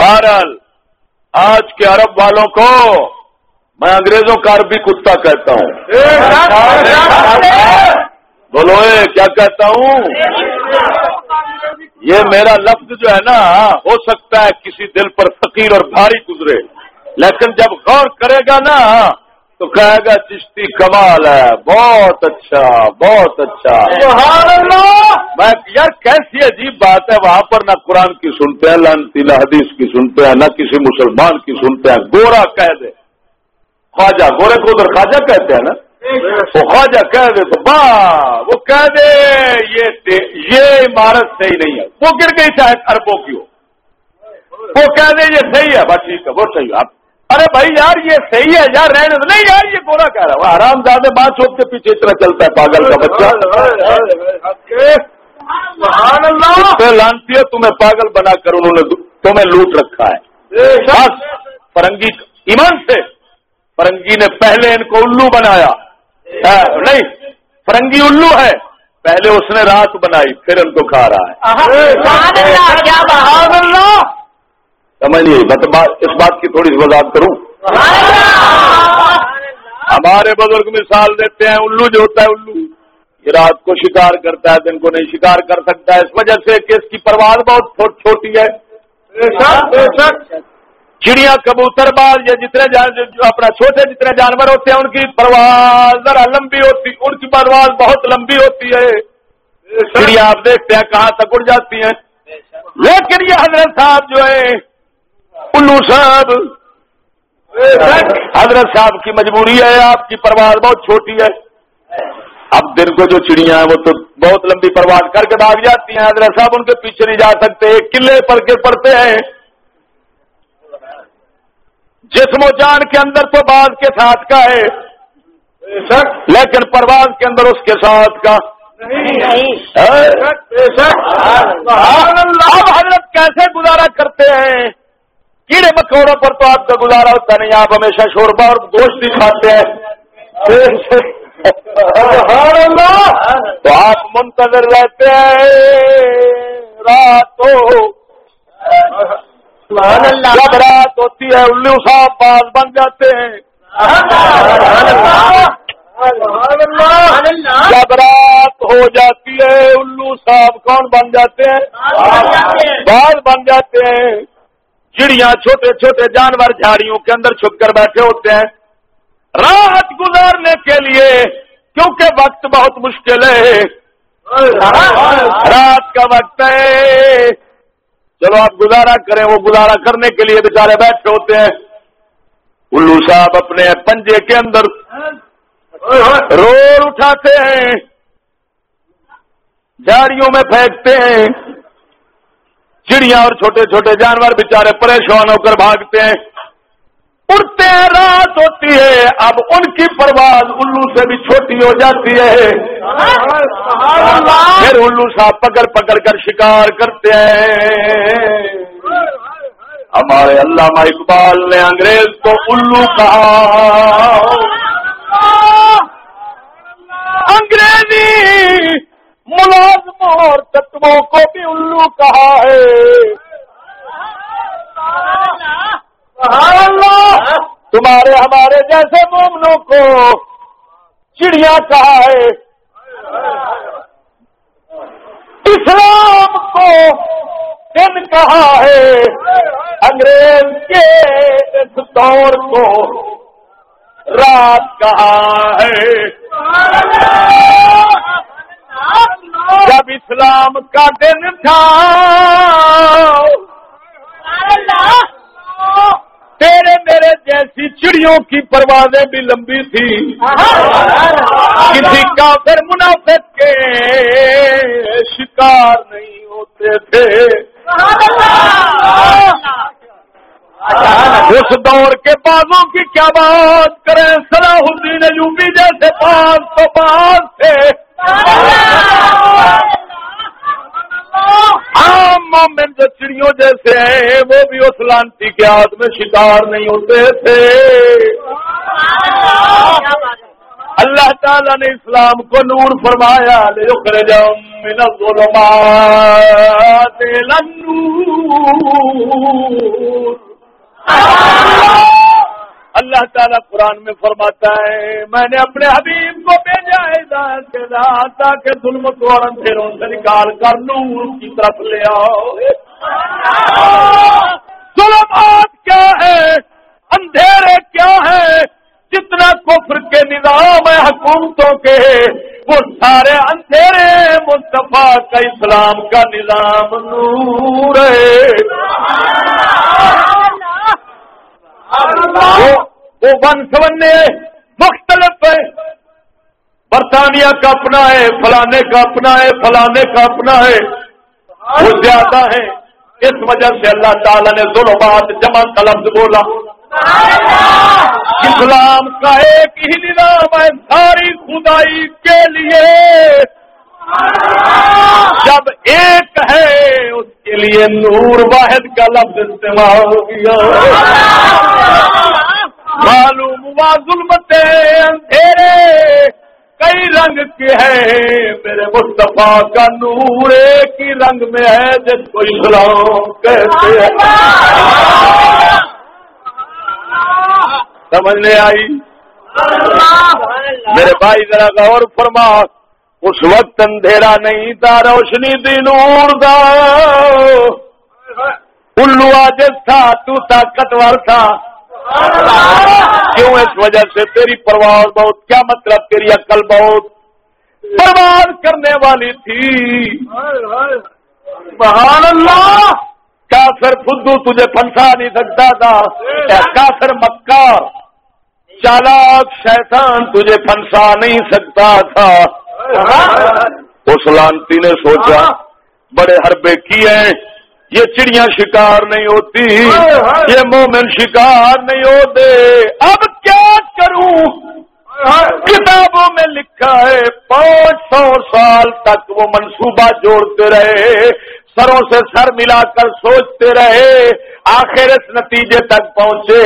بہرحال، آج کے عرب والوں کو میں انگریزوں کا عربی کتا کہتا ہوں۔ بولو کیا کہتا ہوں؟ یہ میرا لفظ جو ہے نا، ہو سکتا ہے کسی دل پر فقیر اور بھاری گزرے۔ لیکن جب غور کرے گا نا تو کہے گا چشتی کمال ہے بہت اچھا بہت اچھا۔ میں یار کیسی عجیب بات ہے وہاں پر نہ قرآن کی سنتے ہیں لانتی نہ حدیث کی سنتے ہیں نہ کسی مسلمان کی سنتے ہیں۔ گورا کہہ دے۔ خواجہ گورے کو ادھر خواجہ کہتے ہیں نا؟ وہ خواجہ کہہ دے تو با وہ کہہ دے یہ یہ عمارت صحیح نہیں ہے۔ وہ گر گئی چاہے اربوں کی ہو۔ وہ کہہ دے یہ صحیح ہے۔ بس ٹھیک ہے وہ صحیح ہے۔ ارے بھائی یار یہ صحیح ہے یار رہنے نہیں یار یہ گورا کہہ رہا ہے۔ آرام زیادہ بات چوک کے پیچھے اتنا چلتا ہے پاگل کا بچہ۔ لانتی ہے تمہیں پاگل بنا کر انہوں نے تمہیں لوٹ رکھا ہے۔ بس فرنگی ایمان سے۔ فرنگی نے پہلے ان کو الو بنایا۔ نہیں فرنگی الو ہے۔ پہلے اس نے رات بنائی پھر ان کو کھا رہا ہے۔ سمجھ نہیں اس بات کی تھوڑی وضاحت کروں۔ ہمارے بزرگ مثال دیتے ہیں، الو جو ہوتا ہے الو۔ یہ رات کو شکار کرتا ہے، دن کو نہیں شکار کر سکتا ہے۔ اس وجہ سے کہ اس کی پرواز بہت چھوٹی ہے۔ چڑیا کبوتر باز یا جتنے جو اپنا چھوٹے جتنے جانور ہوتے ہیں، ان کی پرواز ذرا لمبی ہوتی ان کی پرواز بہت لمبی ہوتی ہے۔ چڑیا آپ دیکھتے ہیں کہاں تک اڑ جاتی ہیں۔ لیکن یہ حضرت صاحب جو ہے الو صاحب. حضرت صاحب کی مجبوری ہے آپ کی پرواز بہت چھوٹی ہے۔ اب دن کو جو چڑیاں ہیں وہ تو بہت لمبی پرواز کر کے بھاگ جاتی ہیں۔ حضرت صاحب ان کے پیچھے نہیں جا سکتے قلعے پر کے پڑتے ہیں۔ جسم و جان کے اندر تو باز کے ساتھ کا ہے لیکن پرواز کے اندر اس کے ساتھ کا۔ حضرت کیسے گزارا کرتے ہیں؟ کیڑے مکوڑوں پر تو آپ کا گزارا ہوتا نہیں آپ ہمیشہ شوربا اور گوشت ہی کھاتے ہیں۔ تو آپ منتظر رہتے ہیں۔ رات جب رات ہوتی ہے الو صاحب باز بن جاتے ہیں۔ جب رات ہو جاتی ہے الو صاحب کون بن جاتے ہیں۔ باز بن جاتے ہیں۔ چڑیاں چھوٹے چھوٹے جانور جھاڑیوں کے اندر چھپ کر بیٹھے ہوتے ہیں رات گزارنے کے لیے، کیونکہ وقت بہت مشکل ہے۔ رات کا وقت ہے۔ چلو آپ گزارا کریں، وہ گزارا کرنے کے لیے بیچارے بیٹھے ہوتے ہیں۔ الو صاحب اپنے پنجے کے اندر رول اٹھاتے ہیں۔ جھاڑیوں میں پھینکتے ہیں۔ چڑیاں اور چھوٹے چھوٹے جانور بےچارے پریشان ہو کر بھاگتے ہیں۔ اڑتے ہیں، رات ہوتی ہے، اب ان کی پرواز الو سے بھی چھوٹی ہو جاتی ہے۔ پھر الو صاحب پکڑ پکڑ کر شکار کرتے ہیں۔ ہمارے علامہ اقبال نے انگریز کو الو کہا۔ انگریزی ملازموں اور تتووں کو بھی الو کہا ہے۔ تمہارے ہمارے جیسے مومنوں کو چڑیا کہا ہے۔ اسلام کو دن کہا ہے۔ انگریز کے اس دور کو رات کہا ہے۔ جب اسلام کا دن تھا، تیرے میرے جیسی چڑیوں کی پروازیں بھی لمبی تھی۔ کسی کا پھر منافق کے شکار نہیں ہوتے تھے۔ اس دور کے بازوں کی کیا بات کریں؟ صلاح الدین یوبی جیسے پانچ سو پانچ تھے۔ عام مومن جو چڑیوں جیسے ہیں، وہ بھی اس لانتی کے ہاتھ میں شکار نہیں ہوتے تھے۔ اللہ تعالیٰ نے اسلام کو نور فرمایا لے جاؤ من الظلمات النور۔ اللہ تعالیٰ قرآن میں فرماتا ہے، میں نے اپنے حبیب کو بھیجا ہے تاکہ ظلم کو اور اندھیروں سے نکال کر نور کی طرف لے آؤ۔ ظلمات کیا ہے اندھیرے کیا ہے جتنا کفر کے نظام ہے حکومتوں کے وہ سارے اندھیرے مصطفیٰ کا اسلام کا نظام نور ہے۔ وہ ون سونے مختلف ہے برطانیہ کا اپنا ہے، فلانے کا اپنا ہے، فلانے کا اپنا ہے۔ وہ زیادہ ہے اس وجہ سے اللہ تعالیٰ نے ظلمات، جمع کا لفظ بولا۔ اسلام کا ایک ہی نظام ہے، ساری خدائی کے لیے۔ جب ایک ہے، اس کے لیے نور واحد کا لفظ استعمال ہو گیا۔ معلوم ہوا ظلمت اندھیرے، کئی رنگ کے ہیں۔ میرے مصطفیٰ کا نور ایک ہی رنگ میں ہے، جس کو اسلام کہتے ہیں۔ سمجھنے آئی؟ میرے بھائی ذرا غور فرما۔ اس وقت اندھیرا نہیں تھا، روشنی دی نور دا۔ الو آج تھا، تو طاقتور تھا۔ کیوں اس وجہ سے تیری پرواز بہت، کیا مطلب تیری عقل بہت؟ پرواز کرنے والی تھی۔ سبحان اللہ۔ کافر فدو تجھے پھنسا نہیں سکتا تھا۔ کافر مکار چالاک شیطان تجھے پھنسا نہیں سکتا تھا۔ اس لانتی نے سوچا بڑے حربے کی ہیں یہ چڑیاں شکار نہیں ہوتی یہ مومن شکار نہیں ہوتے۔ اب کیا کروں؟ کتابوں میں لکھا ہے پانچ سو سال تک وہ منصوبہ جوڑتے رہے سروں سے سر ملا کر سوچتے رہے آخر اس نتیجے تک پہنچے۔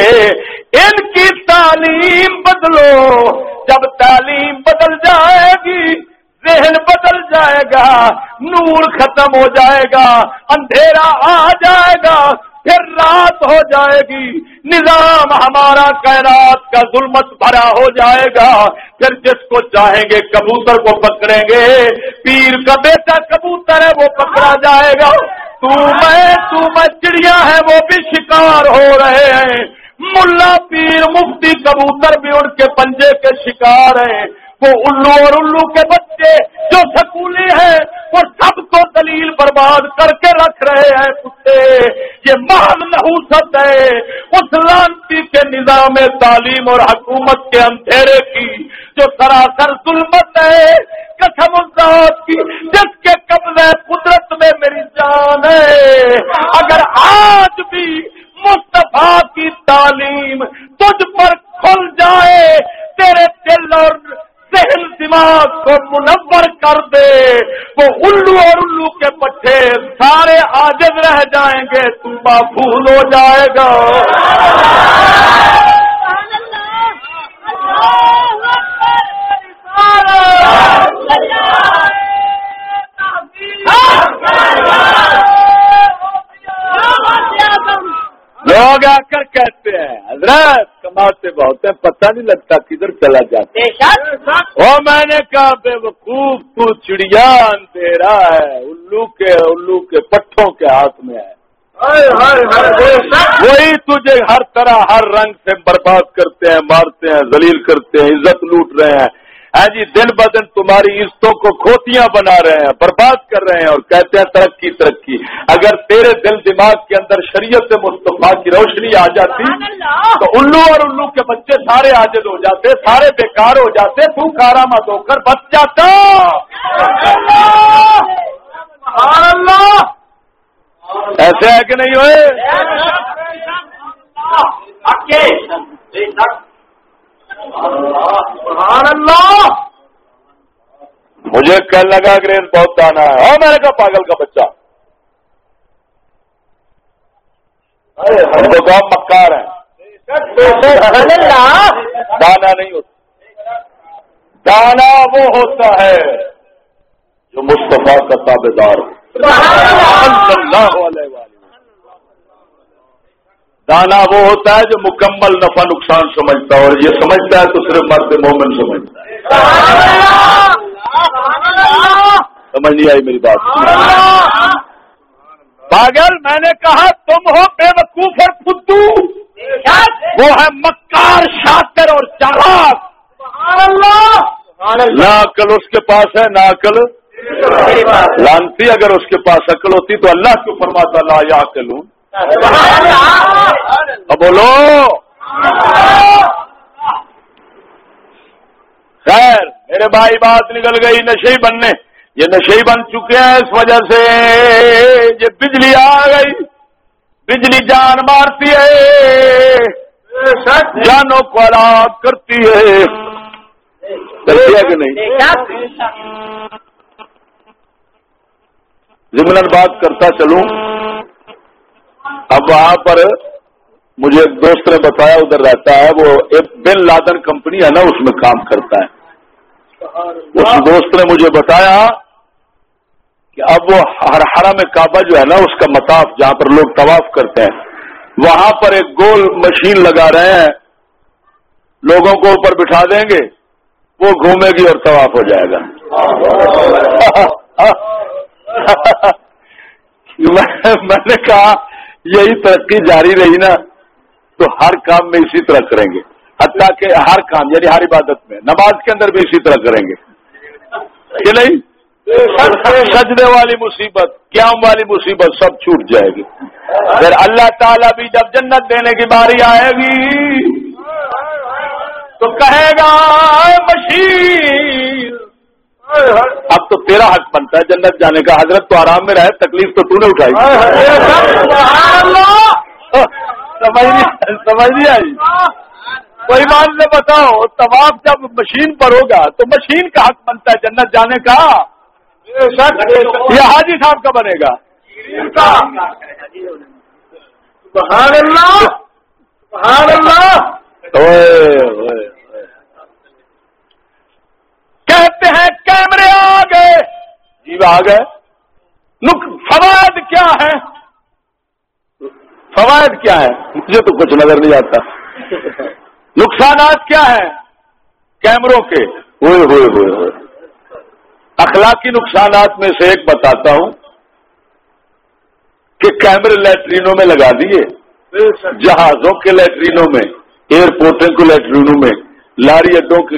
ان کی تعلیم بدلو جب تعلیم بدل جائے گی ذہن بدل جائے گا، نور ختم ہو جائے گا، اندھیرا آ جائے گا، پھر رات ہو جائے گی۔ نظام ہمارا کائنات کا ظلمت بھرا ہو جائے گا۔ پھر جس کو چاہیں گے کبوتر کو پکڑیں گے۔ پیر کا بیٹا کبوتر ہے، وہ پکڑا جائے گا۔ تو میں تو میں چڑیا ہے، وہ بھی شکار ہو رہے ہیں۔ ملا پیر مفتی کبوتر بھی ان کے پنجے کے شکار ہیں۔ وہ الو اور الو کے بچے جو سکولی ہیں، وہ سب کو دلیل برباد کر کے رکھ رہے ہیں کتے۔ یہ محل نحوست ہے۔ اس لانتی کے نظام تعلیم اور حکومت کے اندھیرے کی جو سراسر ظلمت ہے۔ قسم الزاد کی، جس کے قبضے قدرت میں میری جان ہے۔ اگر آج بھی مصطفیٰ کی تعلیم تجھ پر کھل جائے، تیرے دل اور ذہن دماغ کو منور کر دے وہ الو اور الو کے پٹھے سارے آجد رہ جائیں گے تم محفوظ ہو جائے گا اللہ لوگ آ کر کہتے ہیں حضرت کماتے بہت ہیں پتہ نہیں لگتا کدھر چلا جاتا وہ میں نے کہا بے وقوف تو چڑیا اندھیرا ہے الو کے الو کے پٹھوں کے ہاتھ میں ہے۔ وہی تجھے ہر طرح ہر رنگ سے برباد کرتے ہیں مارتے ہیں ذلیل کرتے ہیں عزت لوٹ رہے ہیں۔ ہاں جی دن ب دن تمہاری عزتوں کو کھوتیاں بنا رہے ہیں برباد کر رہے ہیں اور کہتے ہیں ترقی ترقی۔ اگر تیرے دل دماغ کے اندر شریعت مصطفیٰ کی روشنی آ جاتی تو الو اور الو کے بچے سارے آجد ہو جاتے سارے بیکار ہو جاتے تو کارا مت ہو کر بچ جاتا۔ ایسے ہے کہ نہیں ہوئے؟ مجھے کہنے لگا گریز بہت دانا ہے۔ ہاں میں نے کہا پاگل کا بچہ۔ ہم تو مکار ہیں۔ دانا نہیں ہوتا۔ دانا وہ ہوتا ہے جو مصطفیٰ کا تابے دار دانا وہ ہوتا ہے جو مکمل نفع نقصان سمجھتا ہے اور یہ سمجھتا ہے تو صرف مرد مومن سمجھتا ہے۔ سمجھ نہیں آئی میری بات۔ پاگل میں نے کہا تم ہو بے وقوف اور فدو۔ وہ ہے مکار شاطر اور چالاک۔ نہ عقل اس کے پاس ہے نہ عقل لانتی اگر اس کے پاس عقل ہوتی تو اللہ کیوں فرماتا لا یا عقل ہوں بولو۔ خیر، میرے بھائی، بات نکل گئی نشے بننے۔ یہ نشے بن چکے ہیں اس وجہ سے۔ یہ بجلی آ گئی۔ بجلی جان مارتی ہے۔ جانوں کو ہلاک کرتی ہے۔ کرتی ہے کہ نہیں؟ ضمن بات کرتا چلوں۔ اب وہاں پر مجھے ایک دوست نے بتایا، ادھر رہتا ہے، وہ ایک بن لادن کمپنی ہے نا، اس میں کام کرتا ہے۔ اس دوست نے مجھے بتایا کہ اب وہ ہر ہرا میں کعبہ جو ہے نا، اس کا مطاف، جہاں پر لوگ طواف کرتے ہیں، وہاں پر ایک گول مشین لگا رہے ہیں۔ لوگوں کو اوپر بٹھا دیں گے، وہ گھومے گی اور طواف ہو جائے گا۔ میں نے کہا یہی ترقی جاری رہی نا، تو ہر کام میں اسی طرح کریں گے۔ حتیٰ کہ ہر کام یعنی ہر عبادت میں، نماز کے اندر بھی اسی طرح کریں گے۔ یہ نہیں؟ سجدے والی مصیبت، قیام والی مصیبت سب چھوٹ جائے گی۔ پھر اللہ تعالیٰ بھی جب جنت دینے کی باری آئے گی، تو کہے گا مشین اب تو تیرا حق بنتا ہے جنت جانے کا۔ حضرت تو آرام میں رہے تکلیف تو تو نے اٹھائی۔ سمجھ نہیں آئی کوئی مان سے بتاؤ طواف جب مشین پر ہوگا تو مشین کا حق بنتا ہے جنت جانے کا۔ یہ حاجی صاحب کا بنے گا۔ کہتے ہیں کیمرے آ گئے۔ جی آ گئے۔ فوائد کیا ہے فوائد کیا ہے مجھے تو کچھ نظر نہیں آتا۔ نقصانات کیا ہیں؟ کیمروں کے۔ ہوئے ہوئے ہوئے ہوئے۔ اخلاقی نقصانات میں سے ایک بتاتا ہوں کہ کیمرے لیٹرینوں میں لگا دیے۔ جہازوں کے لیٹرینوں میں، ایئرپورٹوں کے لیٹرینوں میں لاری اڈوں کے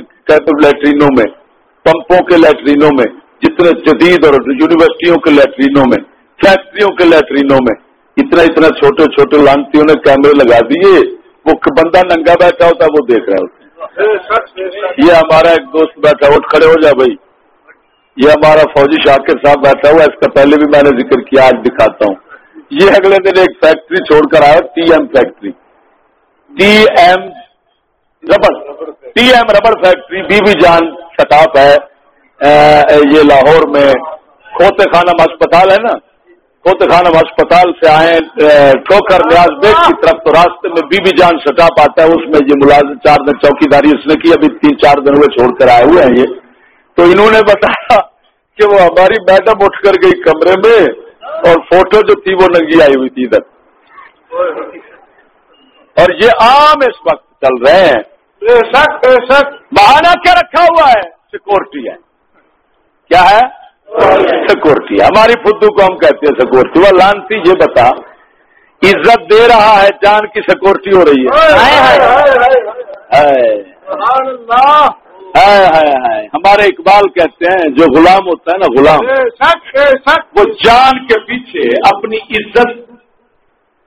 لیٹرینوں میں۔ پمپوں کے لیٹرینوں میں، جتنے جدید اور یونیورسٹیوں کے لیٹرینوں میں، فیکٹریوں کے لیٹرینوں میں، اتنا اتنا چھوٹے چھوٹے لانتیوں نے کیمرے لگا دیے، وہ بندہ ننگا بیٹھا ہوتا، وہ دیکھ رہے ہوتے یہ ہمارا ایک دوست بیٹھا اٹھ کھڑے ہو جا بھائی۔ یہ ہمارا فوجی شاکر صاحب بیٹھا ہوا، اس کا پہلے بھی میں نے ذکر کیا، آج دکھاتا ہوں۔ یہ اگلے دن ایک فیکٹری چھوڑ کر آیا، T M factory. T M rubber, T M rubber factory, B B جان شٹاپ ہے یہ لاہور میں کھوتے خانم اسپتال ہے نا؟ کھوتے خانم اسپتال سے آئے ٹھوکر نیاز بیگ کی طرف تو راستے میں بی بی جان شٹاپ آتا ہے، اس میں یہ ملازم چار دن چوکی داری اس نے کی، ابھی تین چار دن ہوئے چھوڑ کر آئے ہوئے ہیں یہ۔ تو انہوں نے بتایا کہ وہ ہماری میڈم اٹھ کر گئی کمرے میں اور فوٹو جو تھی وہ ننگی آئی ہوئی تھی ادھر۔ اور یہ عام اس وقت چل رہے ہیں۔ بے شک بے شک۔ بہانا کیا رکھا ہوا ہے؟ سیکورٹی ہے۔ کیا ہے؟ سیکورٹی ہماری فدو کو ہم کہتے ہیں سیکورٹی۔ وہ لانتی یہ بتا عزت دے رہا ہے جان کی سیکورٹی ہو رہی ہے۔ ہمارے اقبال کہتے ہیں جو غلام ہوتا ہے نا غلام۔ وہ جان کے پیچھے اپنی عزت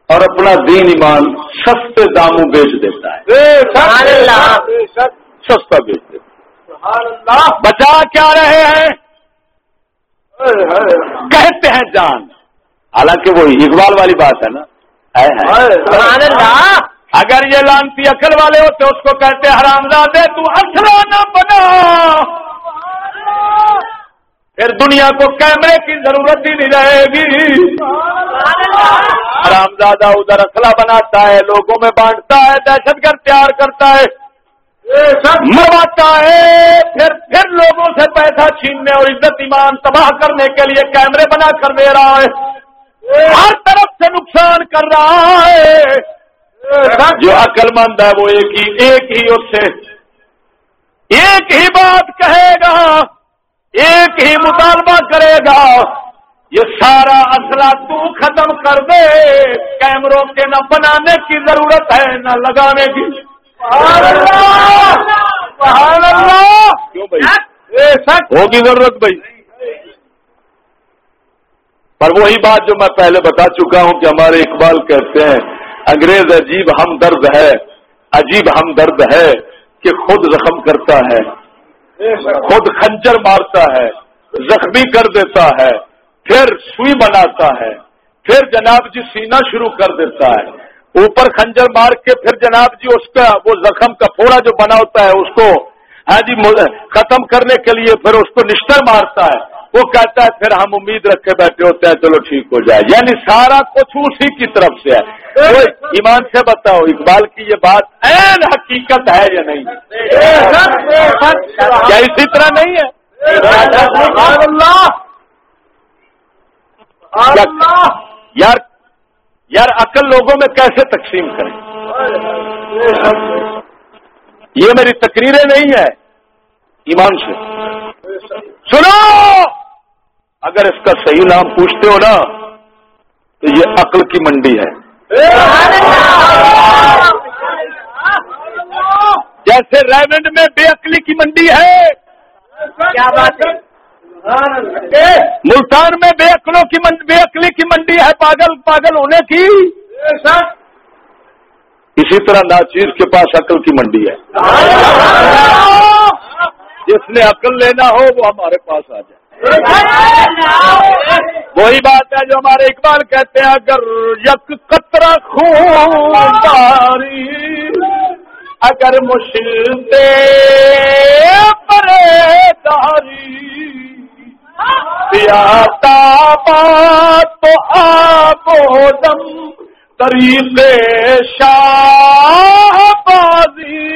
اور اپنا دین ایمان سستے داموں بیچ دیتا ہے۔ سستا بیچ دیتا ہے بچا کیا رہے ہیں؟ کہتے ہیں جان۔ حالانکہ وہ اقبال والی بات ہے نا۔ اگر یہ لانتی عقل والے ہوتے اس کو کہتے حرام زادے تو اصلا نہ بنا۔ پھر دنیا کو کیمرے کی ضرورت ہی نہیں رہے گی۔ حرام زادہ ادھر اصلا بناتا ہے لوگوں میں بانٹتا ہے دہشت گرد تیار کرتا ہے۔ مرواتا ہے۔ پھر پھر لوگوں سے پیسہ چھیننے اور عزت ایمان تباہ کرنے کے لیے کیمرے بنا کر دے رہا ہے۔ ہر طرف سے نقصان کر رہا ہے۔ جو عقل مند ہے وہ ایک ہی ایک ہی اس سے۔ ایک ہی بات کہے گا۔ ایک ہی مطالبہ کرے گا۔ یہ سارا اصلہ تو ختم کر دے۔ کیمروں کے نہ بنانے کی ضرورت ہے، نہ لگانے کی۔ کیوں بھائی ہوگی ضرورت بھائی۔ پر وہی بات جو میں پہلے بتا چکا ہوں کہ ہمارے اقبال کہتے ہیں، انگریز عجیب ہمدرد ہے، عجیب ہمدرد ہے کہ خود زخم کرتا ہے، خود خنجر مارتا ہے، زخمی کر دیتا ہے، پھر سوئی بناتا ہے، پھر جناب جی سینا شروع کر دیتا ہے۔ اوپر خنجر مار کے پھر جناب جی اس کا وہ زخم کا پھوڑا جو بنا ہوتا ہے اس کو ہاں جی ختم کرنے کے لیے پھر اس کو نشتر مارتا ہے۔ وہ کہتا ہے پھر ہم امید رکھے بیٹھے ہوتے ہیں چلو ٹھیک ہو جائے۔ یعنی سارا کچھ اسی کی طرف سے ہے۔ ایمان سے بتاؤ اقبال کی یہ بات این حقیقت ہے یا نہیں؟ کیا اسی طرح نہیں ہے؟ یار یار عقل لوگوں میں کیسے تقسیم کریں یہ میری تقریریں نہیں ہے ایمان سے۔ سنو! اگر اس کا صحیح نام پوچھتے ہو نا، تو یہ عقل کی منڈی ہے۔ جیسے ریونڈ میں بے عقلی کی منڈی ہے۔ کیا بات ہے؟ ملتان میں بے عقلوں کی بے عقلی کی منڈی ہے پاگل پاگل ہونے کی۔ اسی طرح ناچیز کے پاس عقل کی منڈی ہے۔ جس نے عقل لینا ہو وہ ہمارے پاس آ جائے۔ وہی بات ہے جو ہمارے اقبال کہتے ہیں اگر یک قطرہ خون داری اگر مشکل داری بات تو آپ دم طریقے شاہ بازی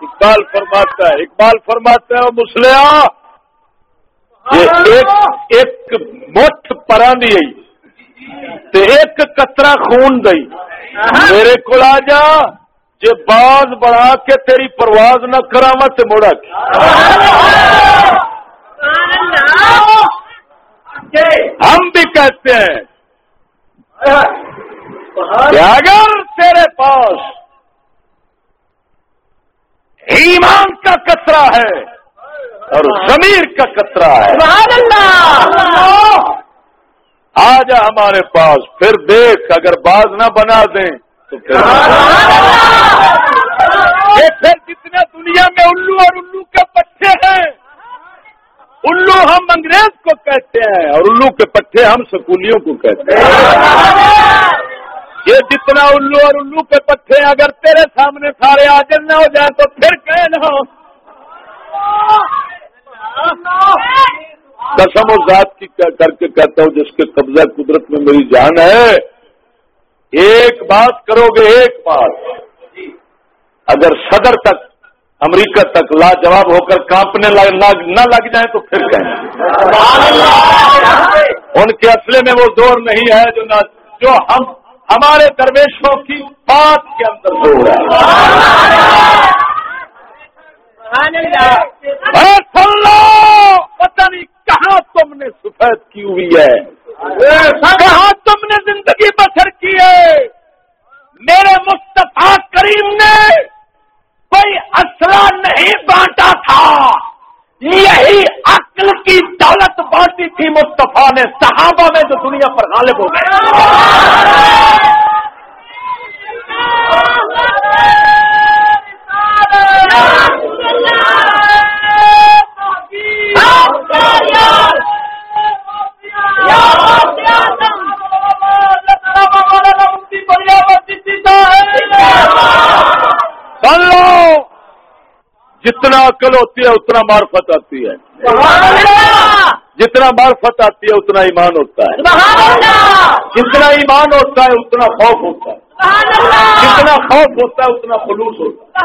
اقبال فرماتا ہے، اقبال فرماتا ہے مسلیا یہ ایک ایک مٹھ پرانی ایک کترا خون دئی میرے کو آ جا جی باز بڑھا کے تیری پرواز نہ کرا مت موڑا ہم بھی کہتے ہیں کہ اگر تیرے پاس ایمان کا کترا ہے اور ضمیر کا کترا ہے۔ آ جا ہمارے پاس، پھر دیکھ اگر باز نہ بنا دیں۔ تو پھر جتنے دنیا میں الو اور الو کے پٹھے ہیں؟ الو ہم انگریز کو کہتے ہیں اور الو کے پٹھے ہم سکولیوں کو کہتے ہیں۔ یہ جتنا الو اور الو کے پٹھے اگر تیرے سامنے سارے آجر نہ ہو جائیں تو پھر کہنا قسم و ذات کی کر کے کہتا ہوں جس کے قبضہ قدرت میں میری جان ہے۔ ایک بات کرو گے ایک بات۔ اگر صدر تک، امریکہ تک لاجواب ہو کر کانپنے نہ لگ جائیں تو پھر کہیں۔ ان کے اصلے میں وہ زور نہیں ہے جو نہ جو ہم ہمارے درویشوں کی بات کے اندر زور ہے۔ سن لو پتہ نہیں کہاں تم نے سفید کی ہوئی ہے۔ کہاں تم نے زندگی بسر کی ہے میرے مستفا کریم نے کوئی اسلحہ نہیں بانٹا تھا یہی عقل کی دولت بانٹی تھی مصطفیٰ نے صحابہ میں جو دنیا پر غالب ہو گئے جتنا عقل ہوتی ہے اتنا معرفت آتی ہے۔ جتنا معرفت آتی ہے اتنا ایمان ہوتا ہے۔ جتنا ایمان ہوتا ہے اتنا خوف ہوتا ہے۔ جتنا خوف ہوتا ہے اتنا خلوص ہوتا ہے۔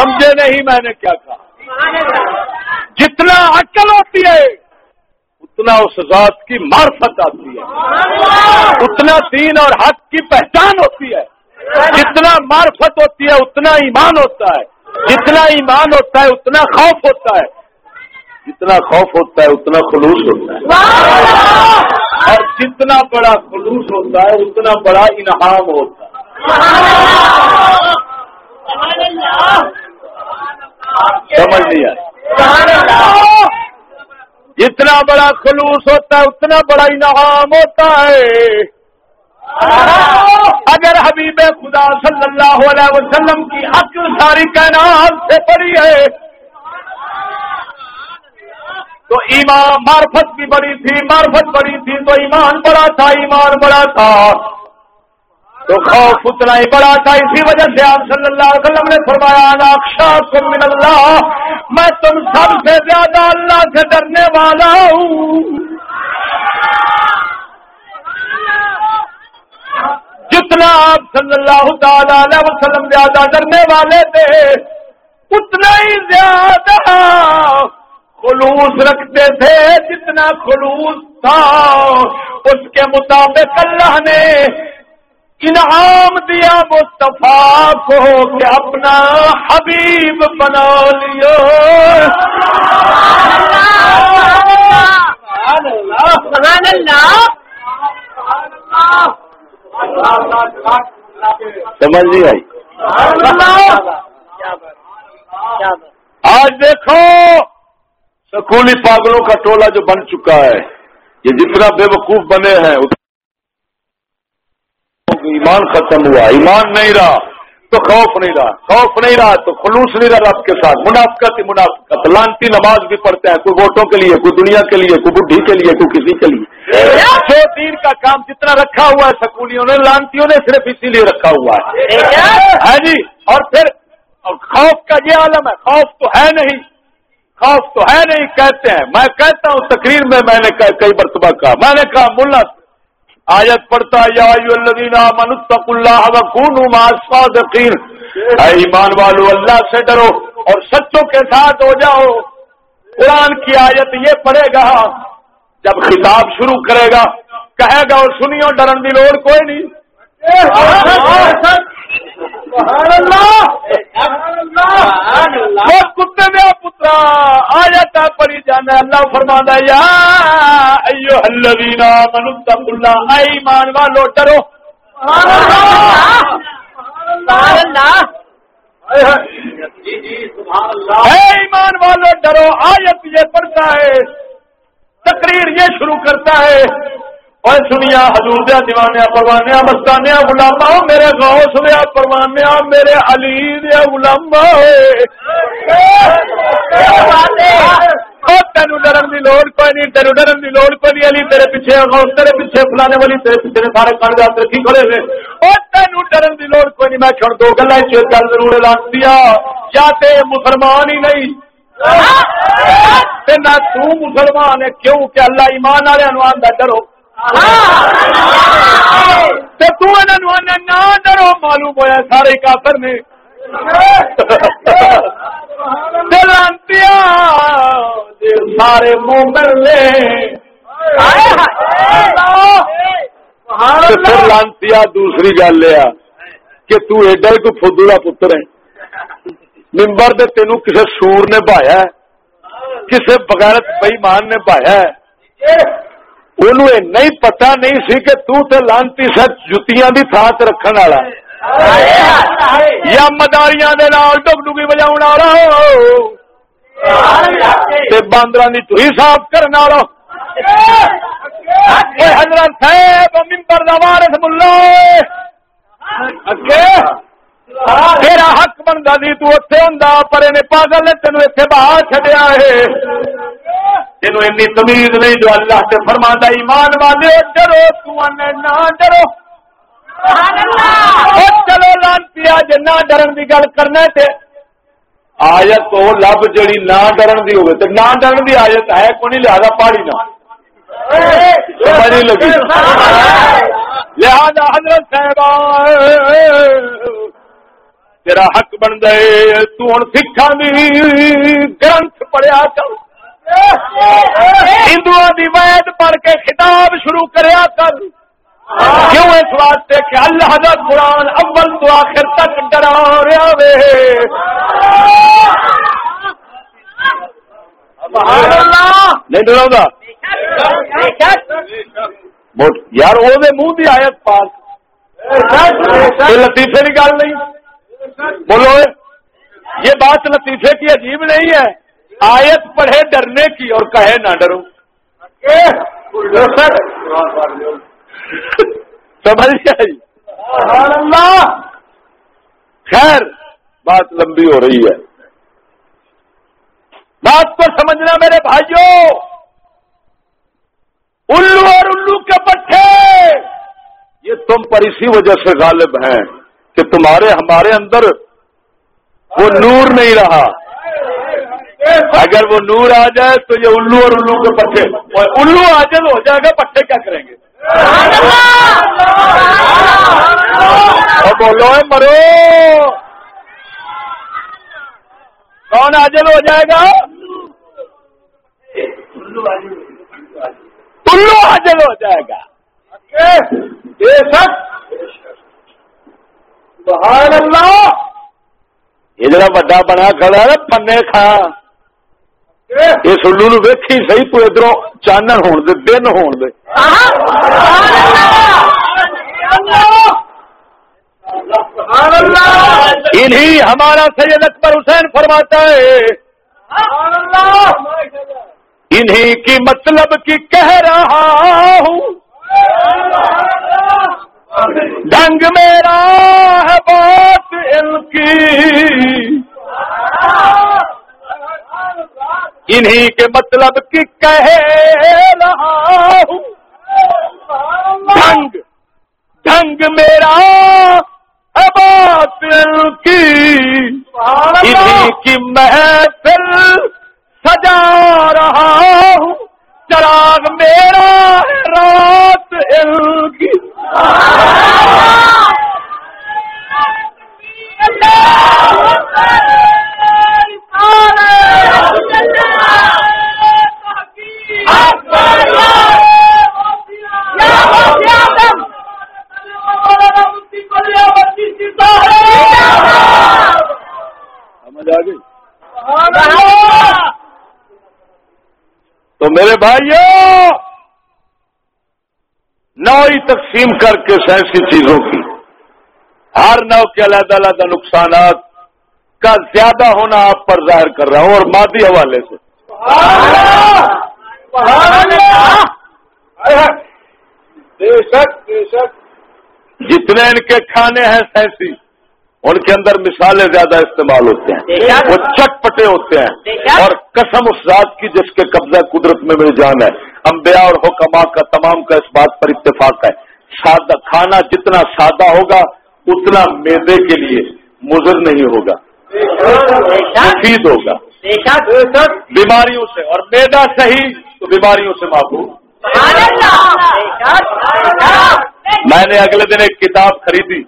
سمجھے نہیں میں نے کیا کہا۔ جتنا عقل ہوتی ہے، اتنا اس ذات کی معرفت آتی ہے۔ اتنا دین اور حق کی پہچان ہوتی ہے۔ جتنا معرفت ہوتی ہے، اتنا ایمان ہوتا ہے۔ جتنا ایمان ہوتا ہے، اتنا خوف ہوتا ہے۔ جتنا خوف ہوتا ہے، اتنا خلوص ہوتا ہے۔ اور جتنا بڑا خلوص ہوتا ہے، اتنا بڑا انعام ہوتا ہے۔ سمجھ لیا جتنا بڑا خلوص ہوتا ہے، اتنا بڑا انعام ہوتا ہے۔ اگر حبیب خدا صلی اللہ علیہ وسلم کی عقل ساری کائنات سے بڑی ہے، تو ایمان معرفت بھی بڑی تھی معرفت بڑی تھی، تو ایمان بڑا تھا، ایمان بڑا تھا۔ تو خوف اتنا ہی بڑا تھا، اسی وجہ سے آپ صلی اللہ علیہ وسلم نے فرمایا من اللہ، میں تم سب سے زیادہ اللہ سے ڈرنے والا ہوں۔ جتنا آپ صلی اللہ تعالی علیہ وسلم زیادہ ڈرنے والے تھے، اتنا ہی زیادہ خلوص رکھتے تھے جتنا خلوص تھا۔ اس کے مطابق اللہ نے انعام دیا مصطفیٰ کو کہ اپنا حبیب بنا لیا سمجھ نہیں آئی۔ آج دیکھو، سکولی پاگلوں کا ٹولہ جو بن چکا ہے، یہ جتنا بے وقوف بنے ہیں ایمان ختم ہوا۔ ایمان نہیں رہا تو خوف نہیں رہا۔ خوف نہیں رہا تو خلوص نہیں رہا رب کے ساتھ۔ منافقت ہی منافقت۔ لانتی نماز بھی پڑھتے ہیں۔ کوئی ووٹوں کے لیے کوئی دنیا کے لیے کوئی بڈھی کے لیے کوئی کسی کے لیے۔ جو دین کا کام جتنا رکھا ہوا ہے، سکولیوں نے، لانتیوں نے صرف اسی لیے رکھا ہوا ہے۔ جی؟ اور پھر خوف کا یہ عالم ہے، خوف تو ہے نہیں۔ خوف تو ہے نہیں، کہتے ہیں۔ میں کہتا ہوں، تقریر میں میں نے کئی مرتبہ کہا، میں نے کہا ملا آیت پڑھتا یا ایمان والو، اللہ سے ڈرو اور سچوں کے ساتھ ہو جاؤ۔ قرآن کی آیت یہ پڑھے گا، جب خطاب شروع کرے گا، کہے گا اور سنیو، ڈرن کی لوڑ کوئی نہیں۔ کتے دیا پترا آ جاتا پڑی جانا اللہ فرما یا ایو الذین آمنوا اللہ ایمان والو ڈرو۔ ایمان والو ڈرو آیت یہ پڑھتا ہے تقریر یہ شروع کرتا ہے۔ اور سنیا حضور دیا دیوانیا پروانیا مستانیا گلاما میرے گاؤں سنیا پروانیا میرے علی دیا گلاما تین ڈرن کی لوڑ کوئی نہیں تین ڈرن کی لوڑ کوئی نہیں علی تیرے پیچھے غوث تیرے پیچھے فلانے والی تیرے پیچھے سارے کان جا ترقی کھڑے ہوئے اور تین ڈرن کی لوڑ کوئی نہیں میں چھوڑ دو گلا گل ضرور اعلان دیا یا تے مسلمان ہی نہیں نہ تو مسلمان ہے کیوں کہ اللہ ایمان والے آدھا ڈرو نہ ڈرو معلوم ہوا سارے کافر نے۔ سارے مومن نے۔ پھر لانتی دوسری گل یہ کہ تو ایڈا تو فدو کا پتر ہے۔ ممبر دے تینوں کسے سور نے پایا کسے بغیرت بئی مان نے پایا انہوں نہیں پتا نہیں سی کہ تو تے لانتی سچ جتیاں دی تھان تے رکھن والا یا مداریاں دے نال ڈگ ڈگی بجاؤ والا تے باندراں دی تو صاف کرن والا حضرت صاحب ممبر دا وارث ملا اگے۔ تیرا حق بنتا سی تو اتنے ہوں پر پاگل نے تین اتنے باہر چڈیا ہے۔ جنوب این تمیز نہیں جو اللہ سے فرما ایمان والے ڈرو تو نہ ڈرو۔ چلو لانتی آج نہ ڈرن کی گل کرنا تے۔ آیت تو لب جڑی نہ ڈرن دی تو نہ ڈرن دی آیت ہے کو نہیں لہذا پہاڑی نہ لگی۔ لہذا حضرت صاحب تیرا حق بن گئے تون سکھا گرنتھ پڑھیا کر۔ ہندو دی وید پڑھ کے خطاب شروع کریا کر۔ کیوں اس واسطے کہ اللہ کا قرآن اول تو آخر تک ڈرا رہا وے۔ نہیں ڈرا یار وہ منہ کی آیت پاس لطیفے کی گل نہیں۔ بولو۔ یہ بات لطیفے کی عجیب نہیں ہے۔ آیت پڑھے ڈرنے کی اور کہے نہ ڈرو سمجھ گئی خیر، بات لمبی ہو رہی ہے۔ بات کو سمجھنا میرے بھائیوں، الو اور الو کے پٹھے۔ یہ تم پر اسی وجہ سے غالب ہیں کہ تمہارے ہمارے اندر وہ نور نہیں رہا۔ اگر وہ نور آ جائے تو یہ الو اور الو کے پٹھے الو آ جائے تو ہو جائے گا پٹھے کیا کریں گے؟ بولو مرو! کون آجل ہو جائے گا؟ الو آجل ہو جائے گا۔ یہ جڑا بڑا بنا کھڑا ہے پنے کھا۔ اس الو نو ویکھی سی تو ادھر چانن ہون دے، دن ہون دے۔ انہی ہمارا سید اکبر حسین فرماتا ہے۔ انہی کی مطلب کی کہہ رہا ہوں۔ ڈنگ میرا ہے بات ان کی۔ انہی کے مطلب کی کہہ رہا ہوں۔ ڈنگ ڈنگ میرا بات کی۔ انہی کی محفل سجا رہا ہوں۔ چراغ میرا رات کی۔ اللہ ان کی تو میرے بھائیوں نو ہی تقسیم کر کے سائنسی چیزوں کی ہر نو کے علیحدہ علیحدہ نقصانات کا زیادہ ہونا آپ پر ظاہر کر رہا ہوں اور مادی حوالے سے۔ جتنے ان کے کھانے ہیں سینسی ان کے اندر مثالیں زیادہ استعمال ہوتے ہیں۔ وہ چٹ پٹے ہوتے ہیں۔ اور قسم اس ذات کی جس کے قبضہ قدرت میں میری جان ہے۔ انبیاء اور حکما کا تمام کا اس بات پر اتفاق ہے۔ سادہ کھانا جتنا سادہ ہوگا اتنا میدے کے لیے مضر نہیں ہوگا۔ مفید ہوگا۔ بیماریوں سے اور میدا صحیح تو بیماریوں سے معقول میں نے اگلے دن ایک کتاب خریدی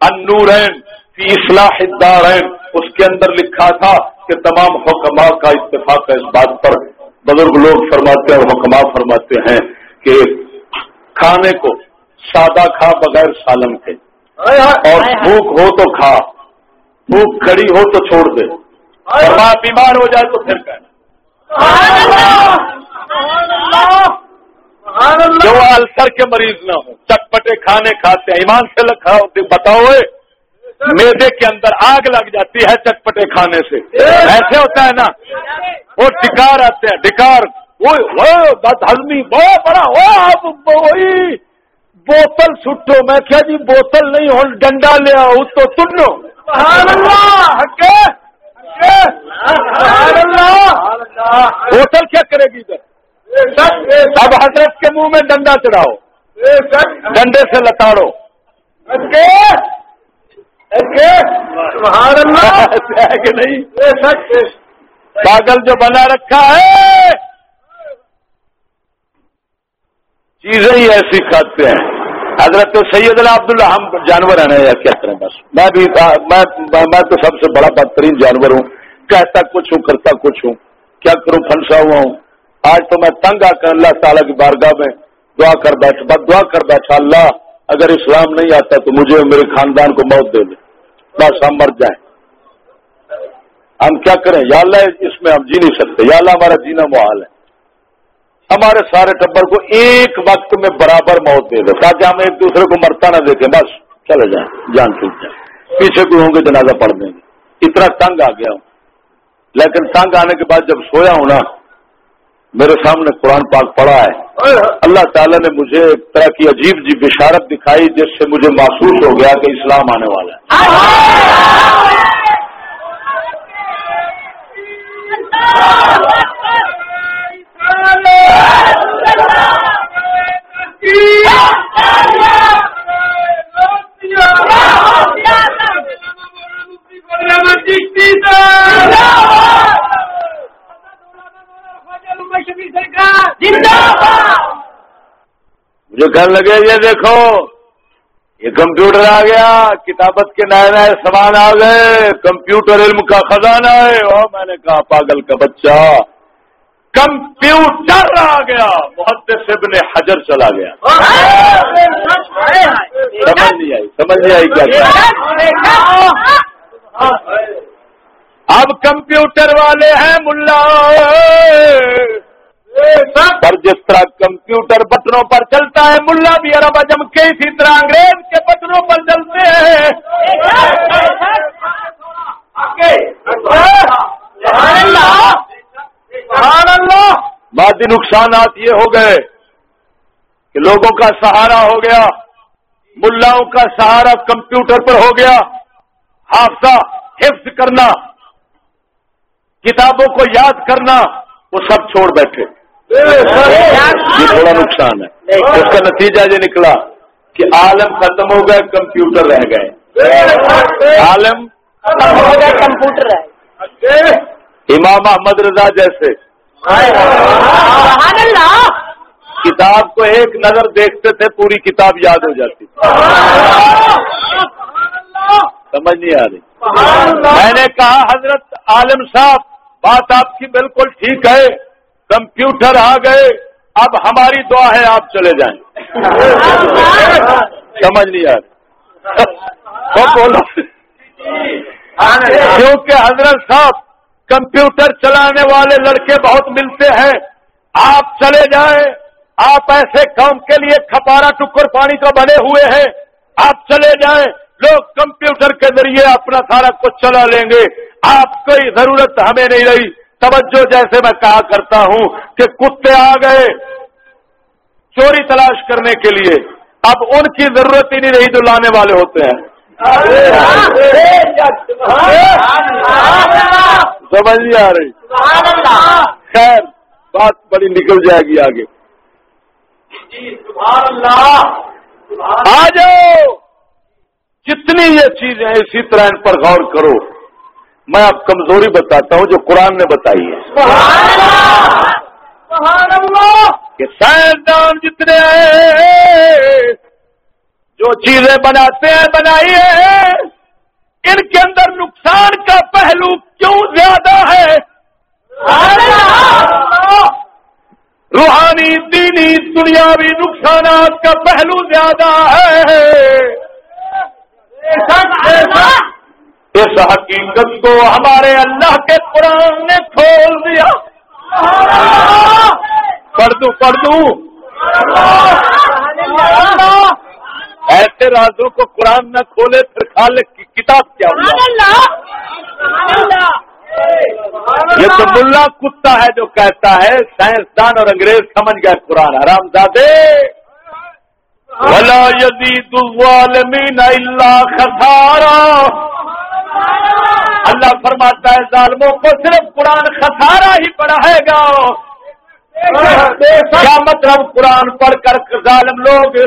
انورین فی اصلاح الدارین۔ اس کے اندر لکھا تھا کہ تمام حکما کا اتفاق ہے اس بات پر۔ بزرگ لوگ فرماتے ہیں اور حکما فرماتے ہیں کہ کھانے کو سادہ کھا بغیر سالن کے اور بھوک ہو تو کھا بھوک کھڑی ہو تو چھوڑ دے۔ اور بیمار ہو جائے تو پھر جو السر کے مریض نہ ہو. چٹپٹے کھانے کھاتے ہیں. ایمان سے لکھا بتاؤ میدے کے اندر آگ لگ جاتی ہے چٹپٹے کھانے سے. ایسے ہوتا ہے نا. وہ ڈکار آتے ہیں. ڈکار بد بہت بڑا ہو آپ وہی بوتل سٹو میں کیا جی بوتل نہیں ہو ڈنڈا لے آؤ تو تنو بوتل کیا کرے گی ادھر؟ اب حضرت کے منہ میں ڈنڈا چڑھاؤ۔ ڈنڈے سے لتاڑو۔ کہ نہیں پاگل جو بنا رکھا ہے۔ چیزیں ہی ایسی کھاتے ہیں۔ حضرت سید اللہ عبداللہ، ہم جانور ہیں یا کیا کریں بس۔ میں بھی میں تو سب سے بڑا بدترین جانور ہوں۔ کہتا کچھ ہوں، کرتا کچھ ہوں۔ کیا کروں، پھنسا ہوا ہوں۔ آج تو میں تنگ آ کر اللہ تعالیٰ کی بارگاہ میں دعا کر بیٹھ بس دعا کر بیٹھا اللہ، اگر اسلام نہیں آتا تو مجھے میرے خاندان کو موت دے دے۔ بس ہم مر جائیں۔ ہم کیا کریں؟ یا اللہ، اس میں ہم جی نہیں سکتے۔ یا اللہ، ہمارا جینا محال ہے۔ ہمارے سارے ٹبر کو ایک وقت میں برابر موت دے دے۔ تاکہ ہم ایک دوسرے کو مرتا نہ دیکھیں۔ بس چلے جائیں، جان چھوٹ جائیں۔ پیچھے کوئی ہوں گے، جنازہ پڑھ دیں گے۔ اتنا تنگ آ گیا ہوں۔ لیکن تنگ آنے کے بعد جب سویا ہوں نا میرے سامنے قرآن پاک پڑا ہے۔ اللہ تعالیٰ نے مجھے ایک طرح کی عجیب جی بشارت دکھائی جس سے مجھے محسوس ہو گیا کہ اسلام آنے والا ہے۔ مجھے کہنے لگے یہ دیکھو یہ کمپیوٹر آ گیا کتابت کے نئے نئے سامان آ گئے کمپیوٹر علم کا خزانہ ہے۔ اور میں نے کہا پاگل کا بچہ کمپیوٹر آ گیا۔ محدث ابن حجر چلا گیا۔ سمجھ نہیں آئی سمجھ نہیں آئی کیا اب کمپیوٹر والے ہیں ملا۔ پر جس طرح کمپیوٹر بٹنوں پر چلتا ہے، ملا بھی ارب اجم کے اسی طرح انگریز کے بٹنوں پر چلتے ہیں۔ مادی نقصانات یہ ہو گئے کہ لوگوں کا سہارا ہو گیا، ملاؤں کا سہارا کمپیوٹر پر ہو گیا۔ حادثہ حفظ کرنا۔ کتابوں کو یاد کرنا وہ سب چھوڑ بیٹھے۔ یہ تھوڑا نقصان ہے۔ اس کا نتیجہ یہ نکلا کہ عالم ختم ہو گئے کمپیوٹر رہ گئے۔ عالم کمپیوٹر امام احمد رضا جیسے۔ کتاب کو ایک نظر دیکھتے تھے پوری کتاب یاد ہو جاتی۔ سمجھ نہیں آ رہی۔ میں نے کہا حضرت عالم صاحب بات آپ کی بالکل ٹھیک ہے، کمپیوٹر آ گئے، اب ہماری دعا ہے آپ چلے جائیں۔ سمجھ نہیں آ رہی۔ بولو کیونکہ حضرت صاحب کمپیوٹر چلانے والے لڑکے بہت ملتے ہیں۔ آپ چلے جائیں، آپ ایسے کام کے لیے کھپارا ٹکر پانی کا بنے ہوئے ہیں۔ آپ چلے جائیں لوگ کمپیوٹر کے ذریعے اپنا سارا کچھ چلا لیں گے۔ آپ کوئی ضرورت ہمیں نہیں رہی۔ توجہ جیسے میں کہا کرتا ہوں کہ کتے آ گئے چوری تلاش کرنے کے لیے۔ اب ان کی ضرورت ہی نہیں رہی جو لانے والے ہوتے ہیں۔ سمجھ نہیں آ رہی۔ خیر، بات بڑی نکل جائے گی آگے۔ آ جاؤ! جتنی یہ چیزیں اسی طرح ان پر غور کرو، میں اب کمزوری بتاتا ہوں جو قرآن نے بتائی ہے۔ کہ سائنسدان جتنے جو چیزیں بناتے ہیں، بنائی ہے ان کے اندر نقصان کا پہلو کیوں زیادہ ہے؟ روحانی، دینی، دنیاوی نقصانات کا پہلو زیادہ ہے۔ اس حقیقت کو ہمارے اللہ کے قرآن نے کھول دیا۔ پڑھ دوں پڑھ دوں ایسے رازوں کو قرآن نہ کھولے، پھر خالق کی کتاب کیا یہ تو ملا کتا ہے جو کہتا ہے، سائنسدان اور انگریز سمجھ گئے قرآن۔ حرام دادے ولا يزيد الظالمين الا خسارا. اللہ فرماتا ہے ظالموں کو صرف قرآن خسارا ہی پڑھائے گا. کیا مطلب قرآن پڑھ کر ظالم لوگ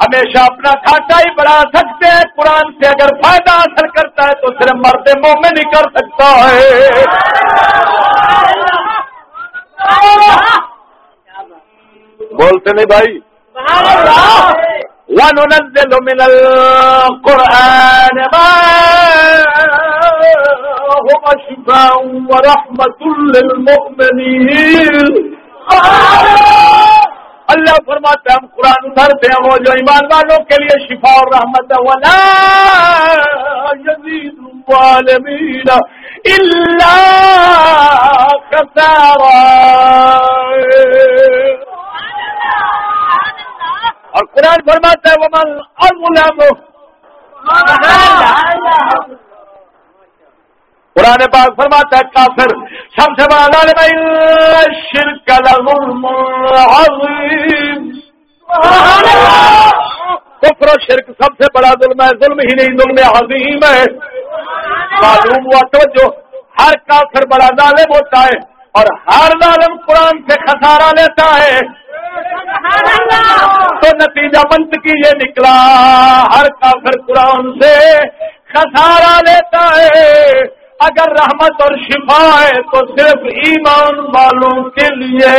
ہمیشہ اپنا کھاٹا ہی بڑھا سکتے ہیں. قرآن سے اگر فائدہ حاصل کرتا ہے تو صرف مرد منہ میں نہیں کر سکتا ہے. بولتے نہیں بھائی. وننزل من القرآن ما هو شفاء ورحمة للمؤمنين. اللہ فرماتا ہے، ہم قرآن اترتے ہیں، وہ جو ایمان والوں کے لیے شفا اور رحمت ہے، ولا يزيد الظالمين إلا خسارا. اور قرآن فرماتا ہے، ومن اظلم قرآن پاک فرماتا ہے، کافر، سب سے بڑا ظالم شرک عظیم۔ کفر و شرک سب سے بڑا ظلم ہے، ظلم ہی نہیں، ظلم عظیم ہے۔ معلوم ہوا تو جو ہر کافر بڑا ظالم ہوتا ہے اور ہر ظالم قرآن سے خسارا لیتا ہے۔ تو نتیجہ منطقی یہ نکلا۔ ہر کافر قرآن سے خسارا لیتا ہے۔ اگر رحمت اور شفا ہے تو صرف ایمان والوں کے لیے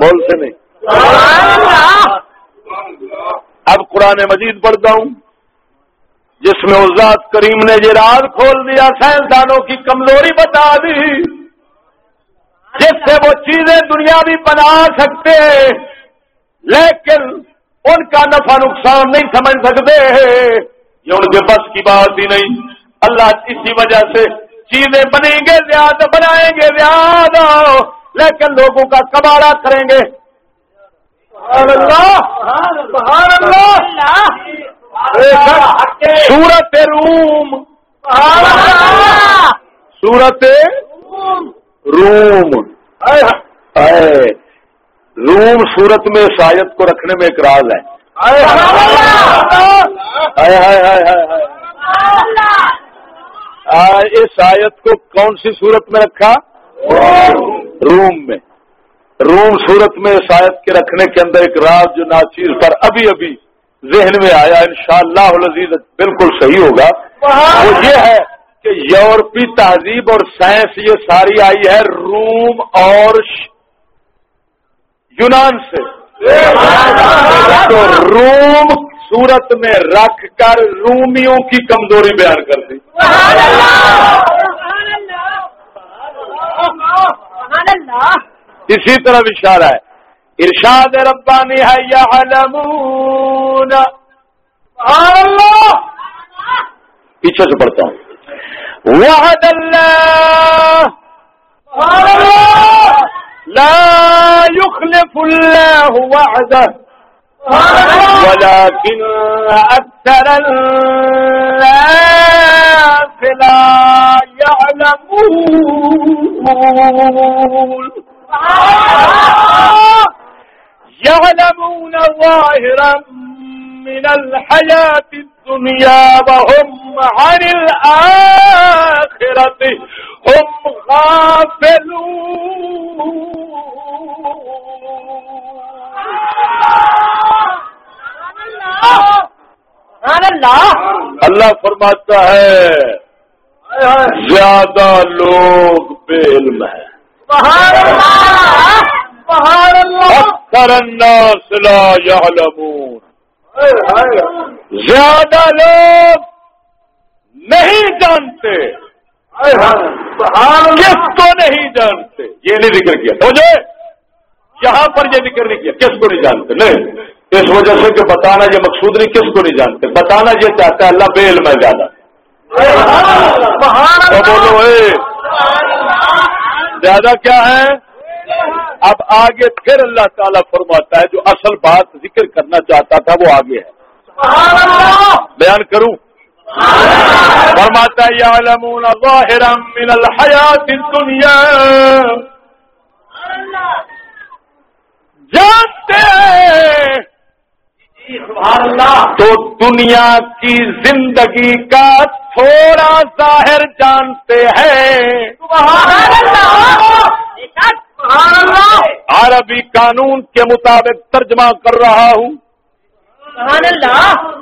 بولتے نہیں۔ اب قرآن مجید پڑھتا ہوں جس میں ذات کریم نے یہ راز کھول دیا، سائنسدانوں کی کمزوری بتا دی۔ جس سے وہ چیزیں دنیا بھی بنا سکتے لیکن ان کا نفع نقصان نہیں سمجھ سکتے یہ ان کے بس کی بات ہی نہیں۔ اللہ اسی وجہ سے چیزیں بنیں گے، زیادہ بنائیں گے، زیادہ۔ لیکن لوگوں کا کباڑا کریں گے۔ اللہ! اللہ! سورت روم۔ سورت روم۔ روم سورت میں شاید کو رکھنے میں ایک راز ہے اس آیت کو کون سی صورت میں رکھا؟ روم۔ میں۔ روم صورت میں شاید کے رکھنے کے اندر ایک راز جو ناچیر پر ابھی ابھی ذہن میں آیا انشاءاللہ شاء اللہ بالکل صحیح ہوگا۔ وہ یہ ہے کہ یورپی تہذیب اور سائنس یہ ساری آئی ہے روم اور یونان سے۔ تو روم صورت میں رکھ کر رومیوں کی کمزوری بیان کر دی۔ اسی طرح اشارہ ہے۔ ارشاد ربانی ہے یا اللہ! پیچھے سے پڑھتا ہوں. وحد اللہ. لا يخلف الله وعده ولكن أكثر الناس لا يعلمون يعلمون ظاهرا من الحياة الدنيا وهم عن الآخرة هم غافلون. اللہ فرماتا ہے زیادہ لوگ بے علم ہیں۔ اکثر الناس لا يعلمون۔ زیادہ لوگ نہیں جانتے۔ کس کو نہیں جانتے؟ یہ نہیں ذکر کیا۔ سمجھے یہاں پر یہ ذکر نہیں کیا۔ کس کو نہیں جانتے؟ نہیں۔ اس وجہ سے کہ بتانا یہ مقصود نہیں کس کو نہیں جانتے؟ بتانا یہ چاہتا ہے اللہ بے علم ہے زیادہ۔ بولو زیادہ کیا ہے؟ اب آگے پھر اللہ تعالیٰ فرماتا ہے جو اصل بات ذکر کرنا چاہتا تھا وہ آگے ہے۔ بیان کروں۔ فرماتا ہے یعلمون ظاہرا من الحیات الدنیا۔ جانتے تو دنیا کی زندگی کا تھوڑا ظاہر جانتے ہیں۔ عربی قانون کے مطابق ترجمہ کر رہا ہوں۔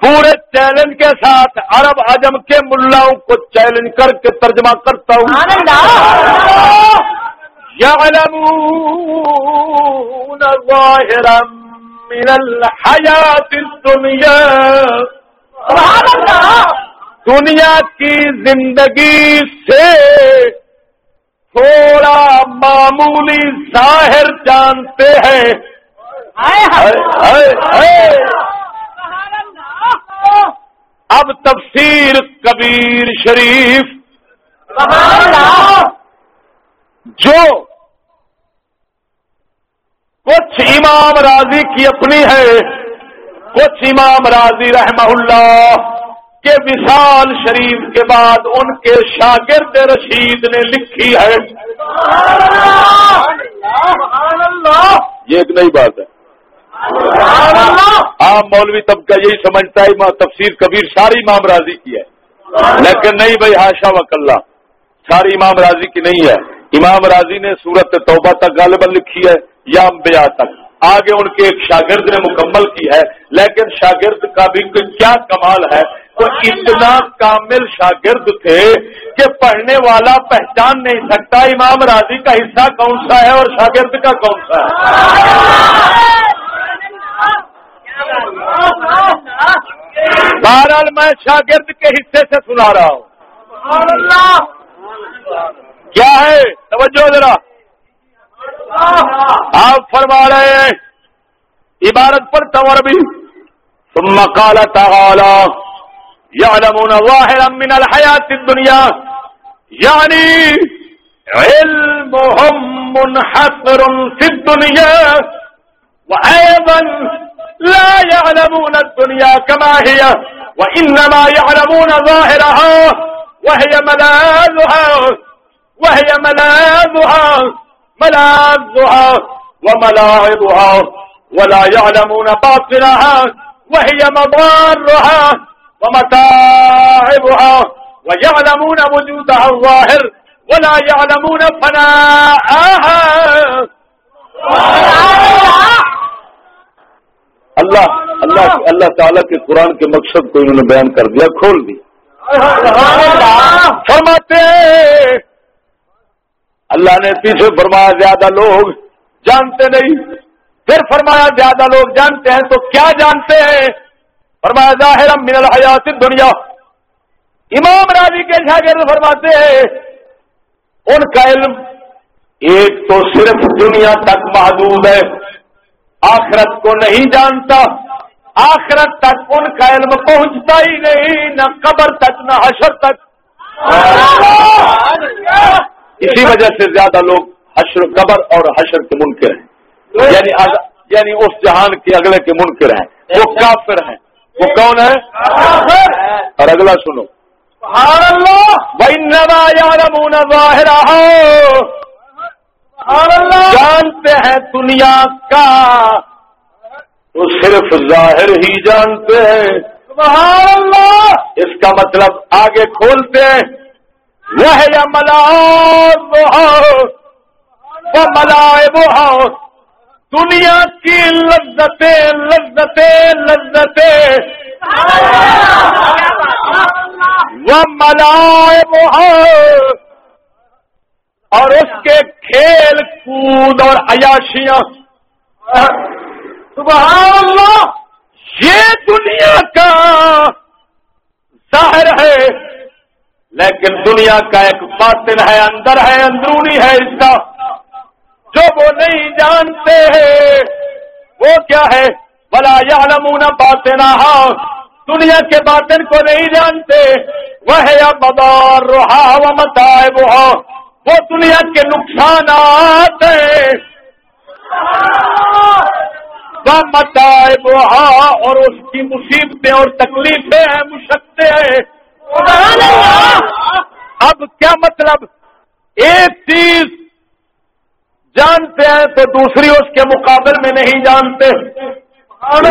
پورے چیلنج کے ساتھ عرب اجم کے ملاؤں کو چیلنج کر کے ترجمہ کرتا ہوں۔ من الحياة الدنيا دنیا کی زندگی سے تھوڑا معمولی ظاہر جانتے ہیں۔ اب تفسیر کبیر شریف۔ جو کچھ امام راضی کی اپنی ہے کچھ امام راضی رحمہ اللہ۔ کے وشال شریف کے بعد ان کے شاگرد رشید نے لکھی ہے۔ یہ ایک نئی بات ہے۔ عام مولوی طبقہ یہی سمجھتا ہے تفسیر کبیر ساری امام راضی کی ہے۔ لیکن نہیں بھائی ہاشا وکلّہ ساری امام راضی کی نہیں ہے۔ امام راضی نے سورت توبہ تک غالباً لکھی ہے، یا امبیا تک۔ آگے ان کے ایک شاگرد نے مکمل کی ہے، لیکن شاگرد کا بھی کیا کمال ہے۔ تو اتنا کامل شاگرد تھے کہ پڑھنے والا پہچان نہیں سکتا امام راضی کا حصہ کون سا ہے اور شاگرد کا کون سا ہے۔ بہرحال میں شاگرد کے حصے سے سنا رہا ہوں۔ کیا ہے؟ توجہ ذرا۔ آپ فرما رہے ہیں، عبارت پر تور بھی ثم قال تعالى يعلمون ظاهرا من الحياة الدنيا. يعني علمهم منحصر في الدنيا. وأيضا لا يعلمون الدنيا كما هي، وإنما يعلمون ظاهرها، وهي ملاذها وهي ملاذها ملاذها وملاعبها، ولا يعلمون باطنها، وهي مضارها. ومتاعبها ويعلمون وجودها الظاهر ولا يعلمون فناءها. اللہ اللہ اللہ تعالیٰ کے قرآن کے مقصد کو انہوں نے بیان کر دیا، کھول دی۔ فرماتے اللہ نے پیچھے فرمایا، زیادہ لوگ جانتے نہیں۔ پھر فرمایا، زیادہ لوگ جانتے ہیں تو کیا جانتے ہیں؟ فرمایا ظاہر من الحیات دنیا امام راضی کے شاگرد فرماتے ہیں ان کا علم ایک تو صرف دنیا تک محدود ہے آخرت کو نہیں جانتا آخرت تک ان کا علم پہنچتا ہی نہیں نہ قبر تک نہ حشر تک. اسی وجہ سے زیادہ لوگ حشر قبر اور حشر کے منکر ہیں. یعنی یعنی اس جہان کے اگلے کے منکر ہیں. وہ کافر ہیں. وہ کون ہے؟ اور اگلا سنو۔ جانتے ہیں دنیا کا۔ تو صرف ظاہر ہی جانتے ہیں۔ اس کا مطلب آگے کھولتے ہیں۔ وہ یا ملا وہ ملائے وہ دنیا کی لذتیں لذتیں لذتیں۔ وہ ملائے وہ اور اس کے کھیل کود اور عیاشیاں۔ سبحان اللہ، یہ دنیا کا ظاہر ہے۔ لیکن دنیا کا ایک باطن ہے، اندر ہے، اندرونی ہے اس کا۔ جو وہ نہیں جانتے ہیں وہ کیا ہے؟ بلا یا نمونہ باطن دنیا کے باطن کو نہیں جانتے۔ وہ یا بدار روحا و متائے وہ دنیا کے نقصانات وہ متائے اور اس کی مصیبتیں اور تکلیفیں ہیں مشکتے ہیں۔ اب کیا مطلب؟ ایک چیز جانتے ہیں تو دوسری اس کے مقابل میں نہیں جانتے۔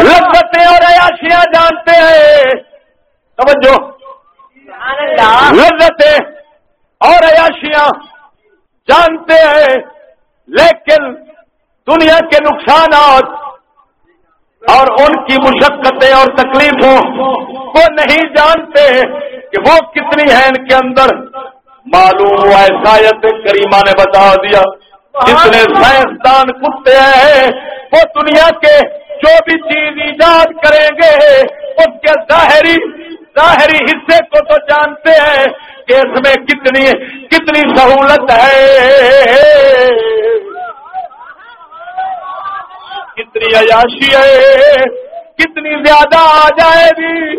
لذتیں اور عیاشیاں جانتے ہیں۔ سمجھو لذتیں اور عیاشیاں جانتے ہیں۔ لیکن دنیا کے نقصانات اور ان کی مشقتیں اور تکلیفوں کو نہیں جانتے کہ وہ کتنی ہیں ان کے اندر۔ معلوم ہوا شاید کریمہ نے بتا دیا۔ جتنے سائنسدان کتے ہیں وہ دنیا کے جو بھی چیز ایجاد کریں گے اس کے ظاہری ظاہری حصے کو تو جانتے ہیں کہ اس میں کتنی کتنی سہولت ہے۔ کتنی عیاشی ہے کتنی زیادہ آ جائے گی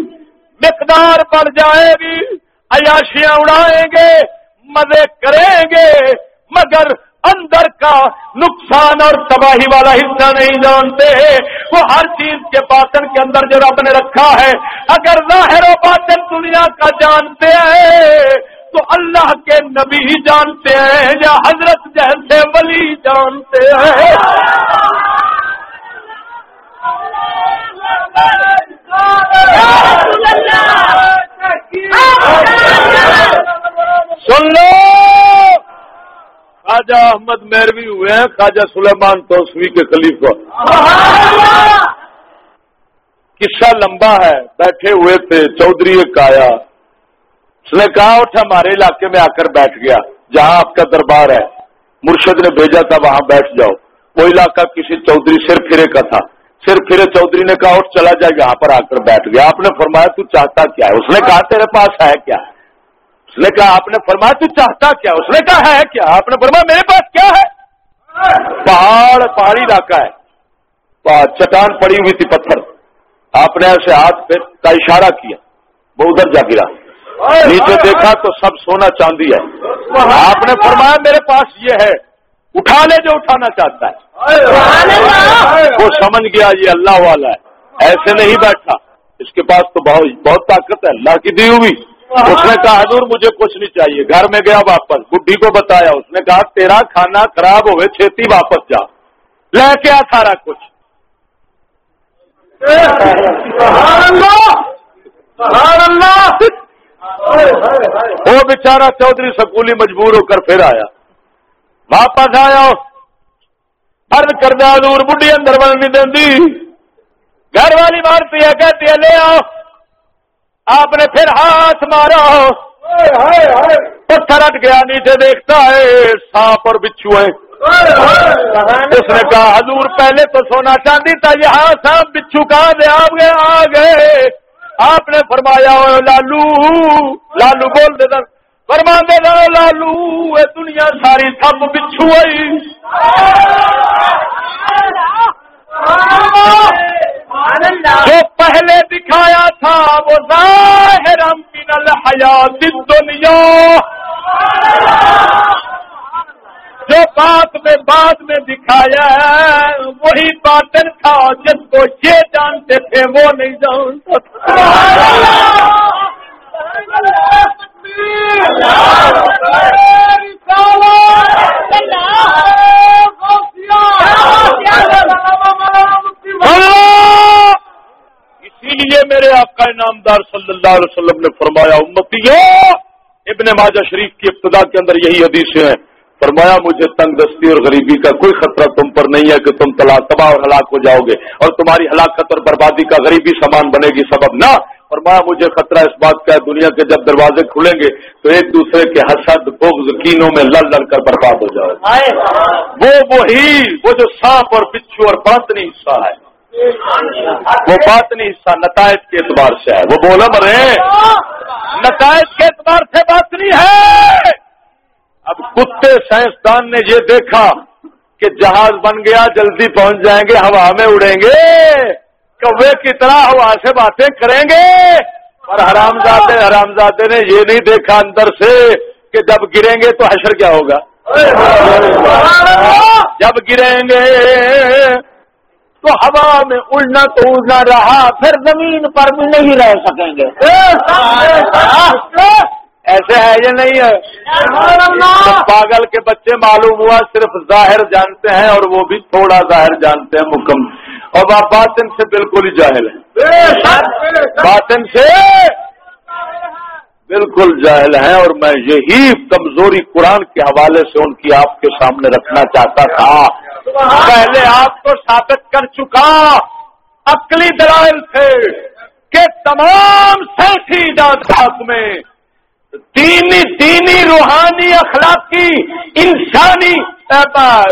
مقدار بڑھ جائے گی۔ عیاشیاں اڑائیں گے مزے کریں گے مگر اندر کا نقصان اور تباہی والا حصہ نہیں جانتے۔ وہ ہر چیز کے باطن کے اندر جو رب نے رکھا ہے، اگر ظاہر و باطن دنیا کا جانتے ہیں، تو اللہ کے نبی ہی جانتے ہیں یا حضرت جیسے ولی جانتے ہیں۔ سن لو۔ خواجہ احمد میروی ہوئے ہیں، خواجہ سلیمان توسوی کے خلیفہ۔ قصہ لمبا ہے، بیٹھے ہوئے تھے، چودھری ایک آیا۔ اس نے کہا، اٹھ ہمارے علاقے میں آ کر بیٹھ گیا، جہاں آپ کا دربار ہے۔ مرشد نے بھیجا تھا، وہاں بیٹھ جاؤ۔ وہ علاقہ کسی چودھری سر پھرے کا تھا۔ سر پھرے چودھری نے کہا، اٹھ چلا جائے یہاں پر آ کر بیٹھ گیا۔ آپ نے فرمایا، تو چاہتا کیا ہے؟ اس نے کہا، تیرے پاس ہے کیا؟ اس نے کہا، آپ نے فرمایا، تو چاہتا کیا اس نے کہا، ہے کیا؟ آپ نے فرمایا، میرے پاس کیا ہے؟ پہاڑ، پہاڑی علاقہ ہے۔ چٹان پڑی ہوئی تھی پتھر۔ آپ نے ایسے ہاتھ پہ کا اشارہ کیا۔ وہ ادھر جا گرا۔ نیچے دیکھا تو سب سونا چاندی ہے۔ آپ نے فرمایا، میرے پاس یہ ہے۔ اٹھا لے جو اٹھانا چاہتا ہے۔ وہ سمجھ گیا، یہ اللہ والا ہے۔ ایسے نہیں بیٹھا۔ اس کے پاس تو بہت طاقت ہے۔ اللہ کی دی ہوئی۔ اس نے کہا حضور مجھے کچھ نہیں چاہیے۔ گھر میں گیا واپس بڈھی کو بتایا اس نے کہا تیرا کھانا خراب ہوئے چھتی واپس جا۔ لے کے آ سارا کچھ۔ وہ بےچارا چودھری سکولی مجبور ہو کر پھر آیا۔ واپس آیا فرد کر دیا دور بڈھی اندر بن نہیں دیں گھر والی مارتی ہے کہتی ہے لے آؤ۔ آپ نے پھر ہاتھ مارا۔ پتھر ہٹ گیا نیچے دیکھتا ہے سانپ اور بچھو ہے اس نے کہا حضور پہلے تو سونا چاندی تھا یہاں سانپ بچھو کہاں دے آپ گئے آ گئے۔ آپ نے فرمایا لالو لالو بول دے فرما دے لالو یہ دنیا ساری سب بچھو آئی جو پہلے دکھایا تھا وہ ظاہر من الحیات الدنیا جو بات میں بعد میں دکھایا ہے وہی باطن تھا جس کو یہ جانتے تھے وہ نہیں جانتا اسی لیے میرے آقا نامدار صلی اللہ علیہ وسلم نے فرمایا امتی ابن ماجہ شریف کی ابتدا کے اندر یہی حدیثیں ہیں۔ فرمایا مجھے تنگ دستی اور غریبی کا کوئی خطرہ تم پر نہیں ہے کہ تم تلا تباہ اور ہلاک ہو جاؤ گے اور تمہاری ہلاکت اور بربادی کا غریبی سامان بنے گی سبب نہ۔ فرمایا مجھے خطرہ اس بات کا ہے دنیا کے جب دروازے کھلیں گے تو ایک دوسرے کے حسد بغض کینوں میں لڑ لڑ کر برباد ہو جاؤ۔ وہ وہی وہ جو سانپ اور بچھو اور باطنی حصہ ہے۔ وہ باطنی حصہ نتائج کے اعتبار سے ہے۔ وہ بولا مرے، نتائج کے اعتبار سے باطنی ہے۔ اب کتے سائنسدان نے یہ دیکھا کہ جہاز بن گیا، جلدی پہنچ جائیں گے، ہوا میں اڑیں گے۔ کوے کی طرح ہوا سے باتیں کریں گے۔ اور حرام زادے حرام زادے نے یہ نہیں دیکھا اندر سے کہ جب گریں گے تو حشر کیا ہوگا۔ جب گریں گے تو ہوا میں اڑنا تو اڑنا رہا پھر زمین پر بھی نہیں رہ سکیں گے۔ ایسے ہے یہ نہیں ہے؟ پاگل کے بچے معلوم ہوا صرف ظاہر جانتے ہیں اور وہ بھی تھوڑا ظاہر جانتے ہیں مکم۔ اور آپ باطن سے بالکل ہی جاہل ہیں۔ باطن سے بالکل جاہل ہیں اور میں یہی کمزوری قرآن کے حوالے سے ان کی آپ کے سامنے رکھنا چاہتا تھا۔ پہلے آپ کو ثابت کر چکا، عقلی دلائل تھے کہ تمام سیاسی جات میں دینی دینی روحانی اخلاقی انسانی،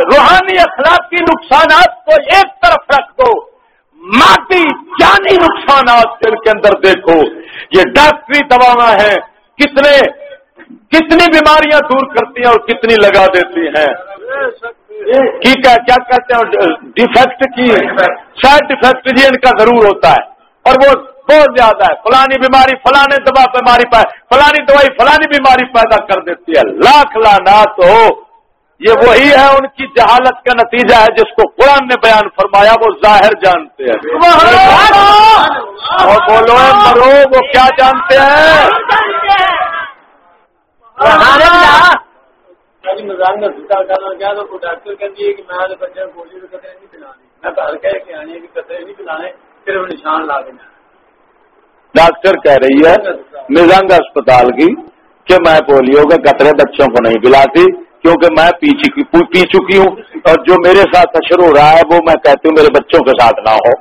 روحانی اخلاقی نقصانات کو ایک طرف رکھ دو، مادی، جانی نقصانات ان کے اندر دیکھو۔ یہ ڈاکٹری دوا ہیں کتنے، کتنی بیماریاں دور کرتی ہیں اور کتنی لگا دیتی ہیں۔ کی کیا کہتے ہیں؟ ڈیفیکٹ کی سائڈ ڈیفیکٹ جی ان کا ضرور ہوتا ہے۔ اور وہ بہت زیادہ ہے۔ فلانی بیماری فلانی دوا بیماری فلانی دوائی فلانی بیماری پیدا کر دیتی ہے۔ لاکھ لانات ہو۔ یہ وہی ہے ان کی جہالت کا نتیجہ ہے جس کو قرآن نے بیان فرمایا، وہ ظاہر جانتے ہیں۔ اور بولو مرو، وہ کیا جانتے ہیں؟ ڈاکٹر کہتی ہے کہ میں بچے گولی قطرے نہیں پلانی میں گھر کہہ کے آنی کہ قطرے نہیں پلانے صرف نشان لا دینا۔ ڈاکٹر کہہ رہی ہے مزنگ اسپتال کی کہ میں پولیو کے قطرے بچوں کو نہیں پلاتی کیونکہ میں پی چکی پی چکی ہوں۔ اور جو میرے ساتھ اشر ہو رہا ہے وہ میں کہتی ہوں میرے بچوں کے ساتھ نہ ہو۔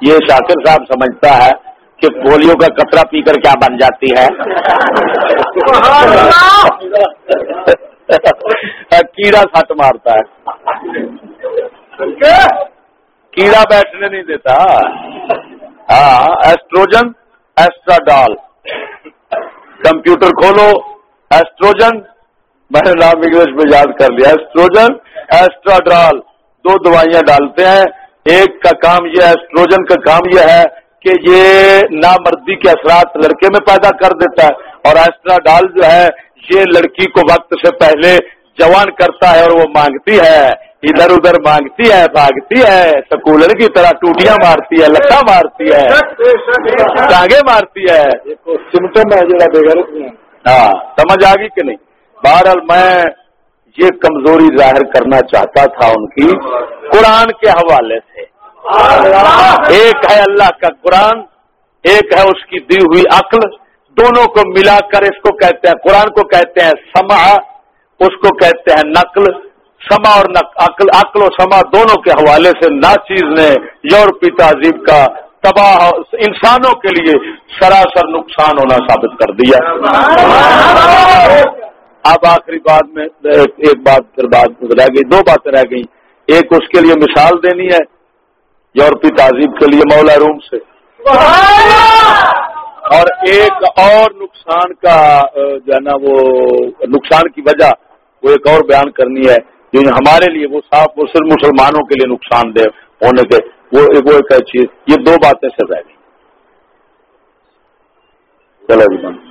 یہ شاکر صاحب سمجھتا ہے کہ پولیو کا کترا پی کر کیا بن جاتی ہے؟ کیڑا سٹ مارتا ہے۔ کیڑا بیٹھنے نہیں دیتا۔ ہاں ایسٹروجن ایسٹراڈال کمپیوٹر کھولو، ایسٹروجن۔ میں نے نام انگلش میں یاد کر لیا۔ ایسٹروجن ایسٹراڈال دو دوائیاں ڈالتے ہیں۔ ایک کا کام یہ ایسٹروجن کا کام یہ ہے کہ یہ نامردی کے اثرات لڑکے میں پیدا کر دیتا ہے اور ایسٹراڈال جو ہے یہ لڑکی کو وقت سے پہلے جوان کرتا ہے اور وہ مانگتی ہے ادھر ادھر مانگتی ہے بھاگتی ہے سکولر کی طرح ٹوٹیاں مارتی ہے لتا مارتی ہے ٹانگے مارتی ہے۔ سمٹم ہے ہاں سمجھ آ گئی کہ نہیں؟ بہرحال میں یہ کمزوری ظاہر کرنا چاہتا تھا ان کی۔ قرآن کے حوالے سے۔ ایک ہے اللہ کا قرآن، ایک ہے اس کی دی ہوئی عقل، دونوں کو ملا کر اس کو کہتے ہیں، قرآن کو کہتے ہیں سما اس کو کہتے ہیں نقل۔ سما اور عقل عقل و سما دونوں کے حوالے سے ناچیز نے یورپی تہذیب کا تباہ انسانوں کے لیے سراسر نقصان ہونا ثابت کر دیا۔ اب آخری بات میں، ایک بات پھر بات رہ گئی، دو باتیں رہ گئی ایک اس کے لیے مثال دینی ہے یورپی تہذیب کے لیے مولا روم سے۔ اور ایک اور نقصان کا جو ہے نا وہ نقصان کی وجہ وہ ایک اور بیان کرنی ہے۔ جو ہمارے لیے وہ صاف وہ صرف مسلمانوں کے لیے نقصان دہ ہونے کے وہ ایک چیز یہ دو باتیں سے رہ گئی۔ چلو جی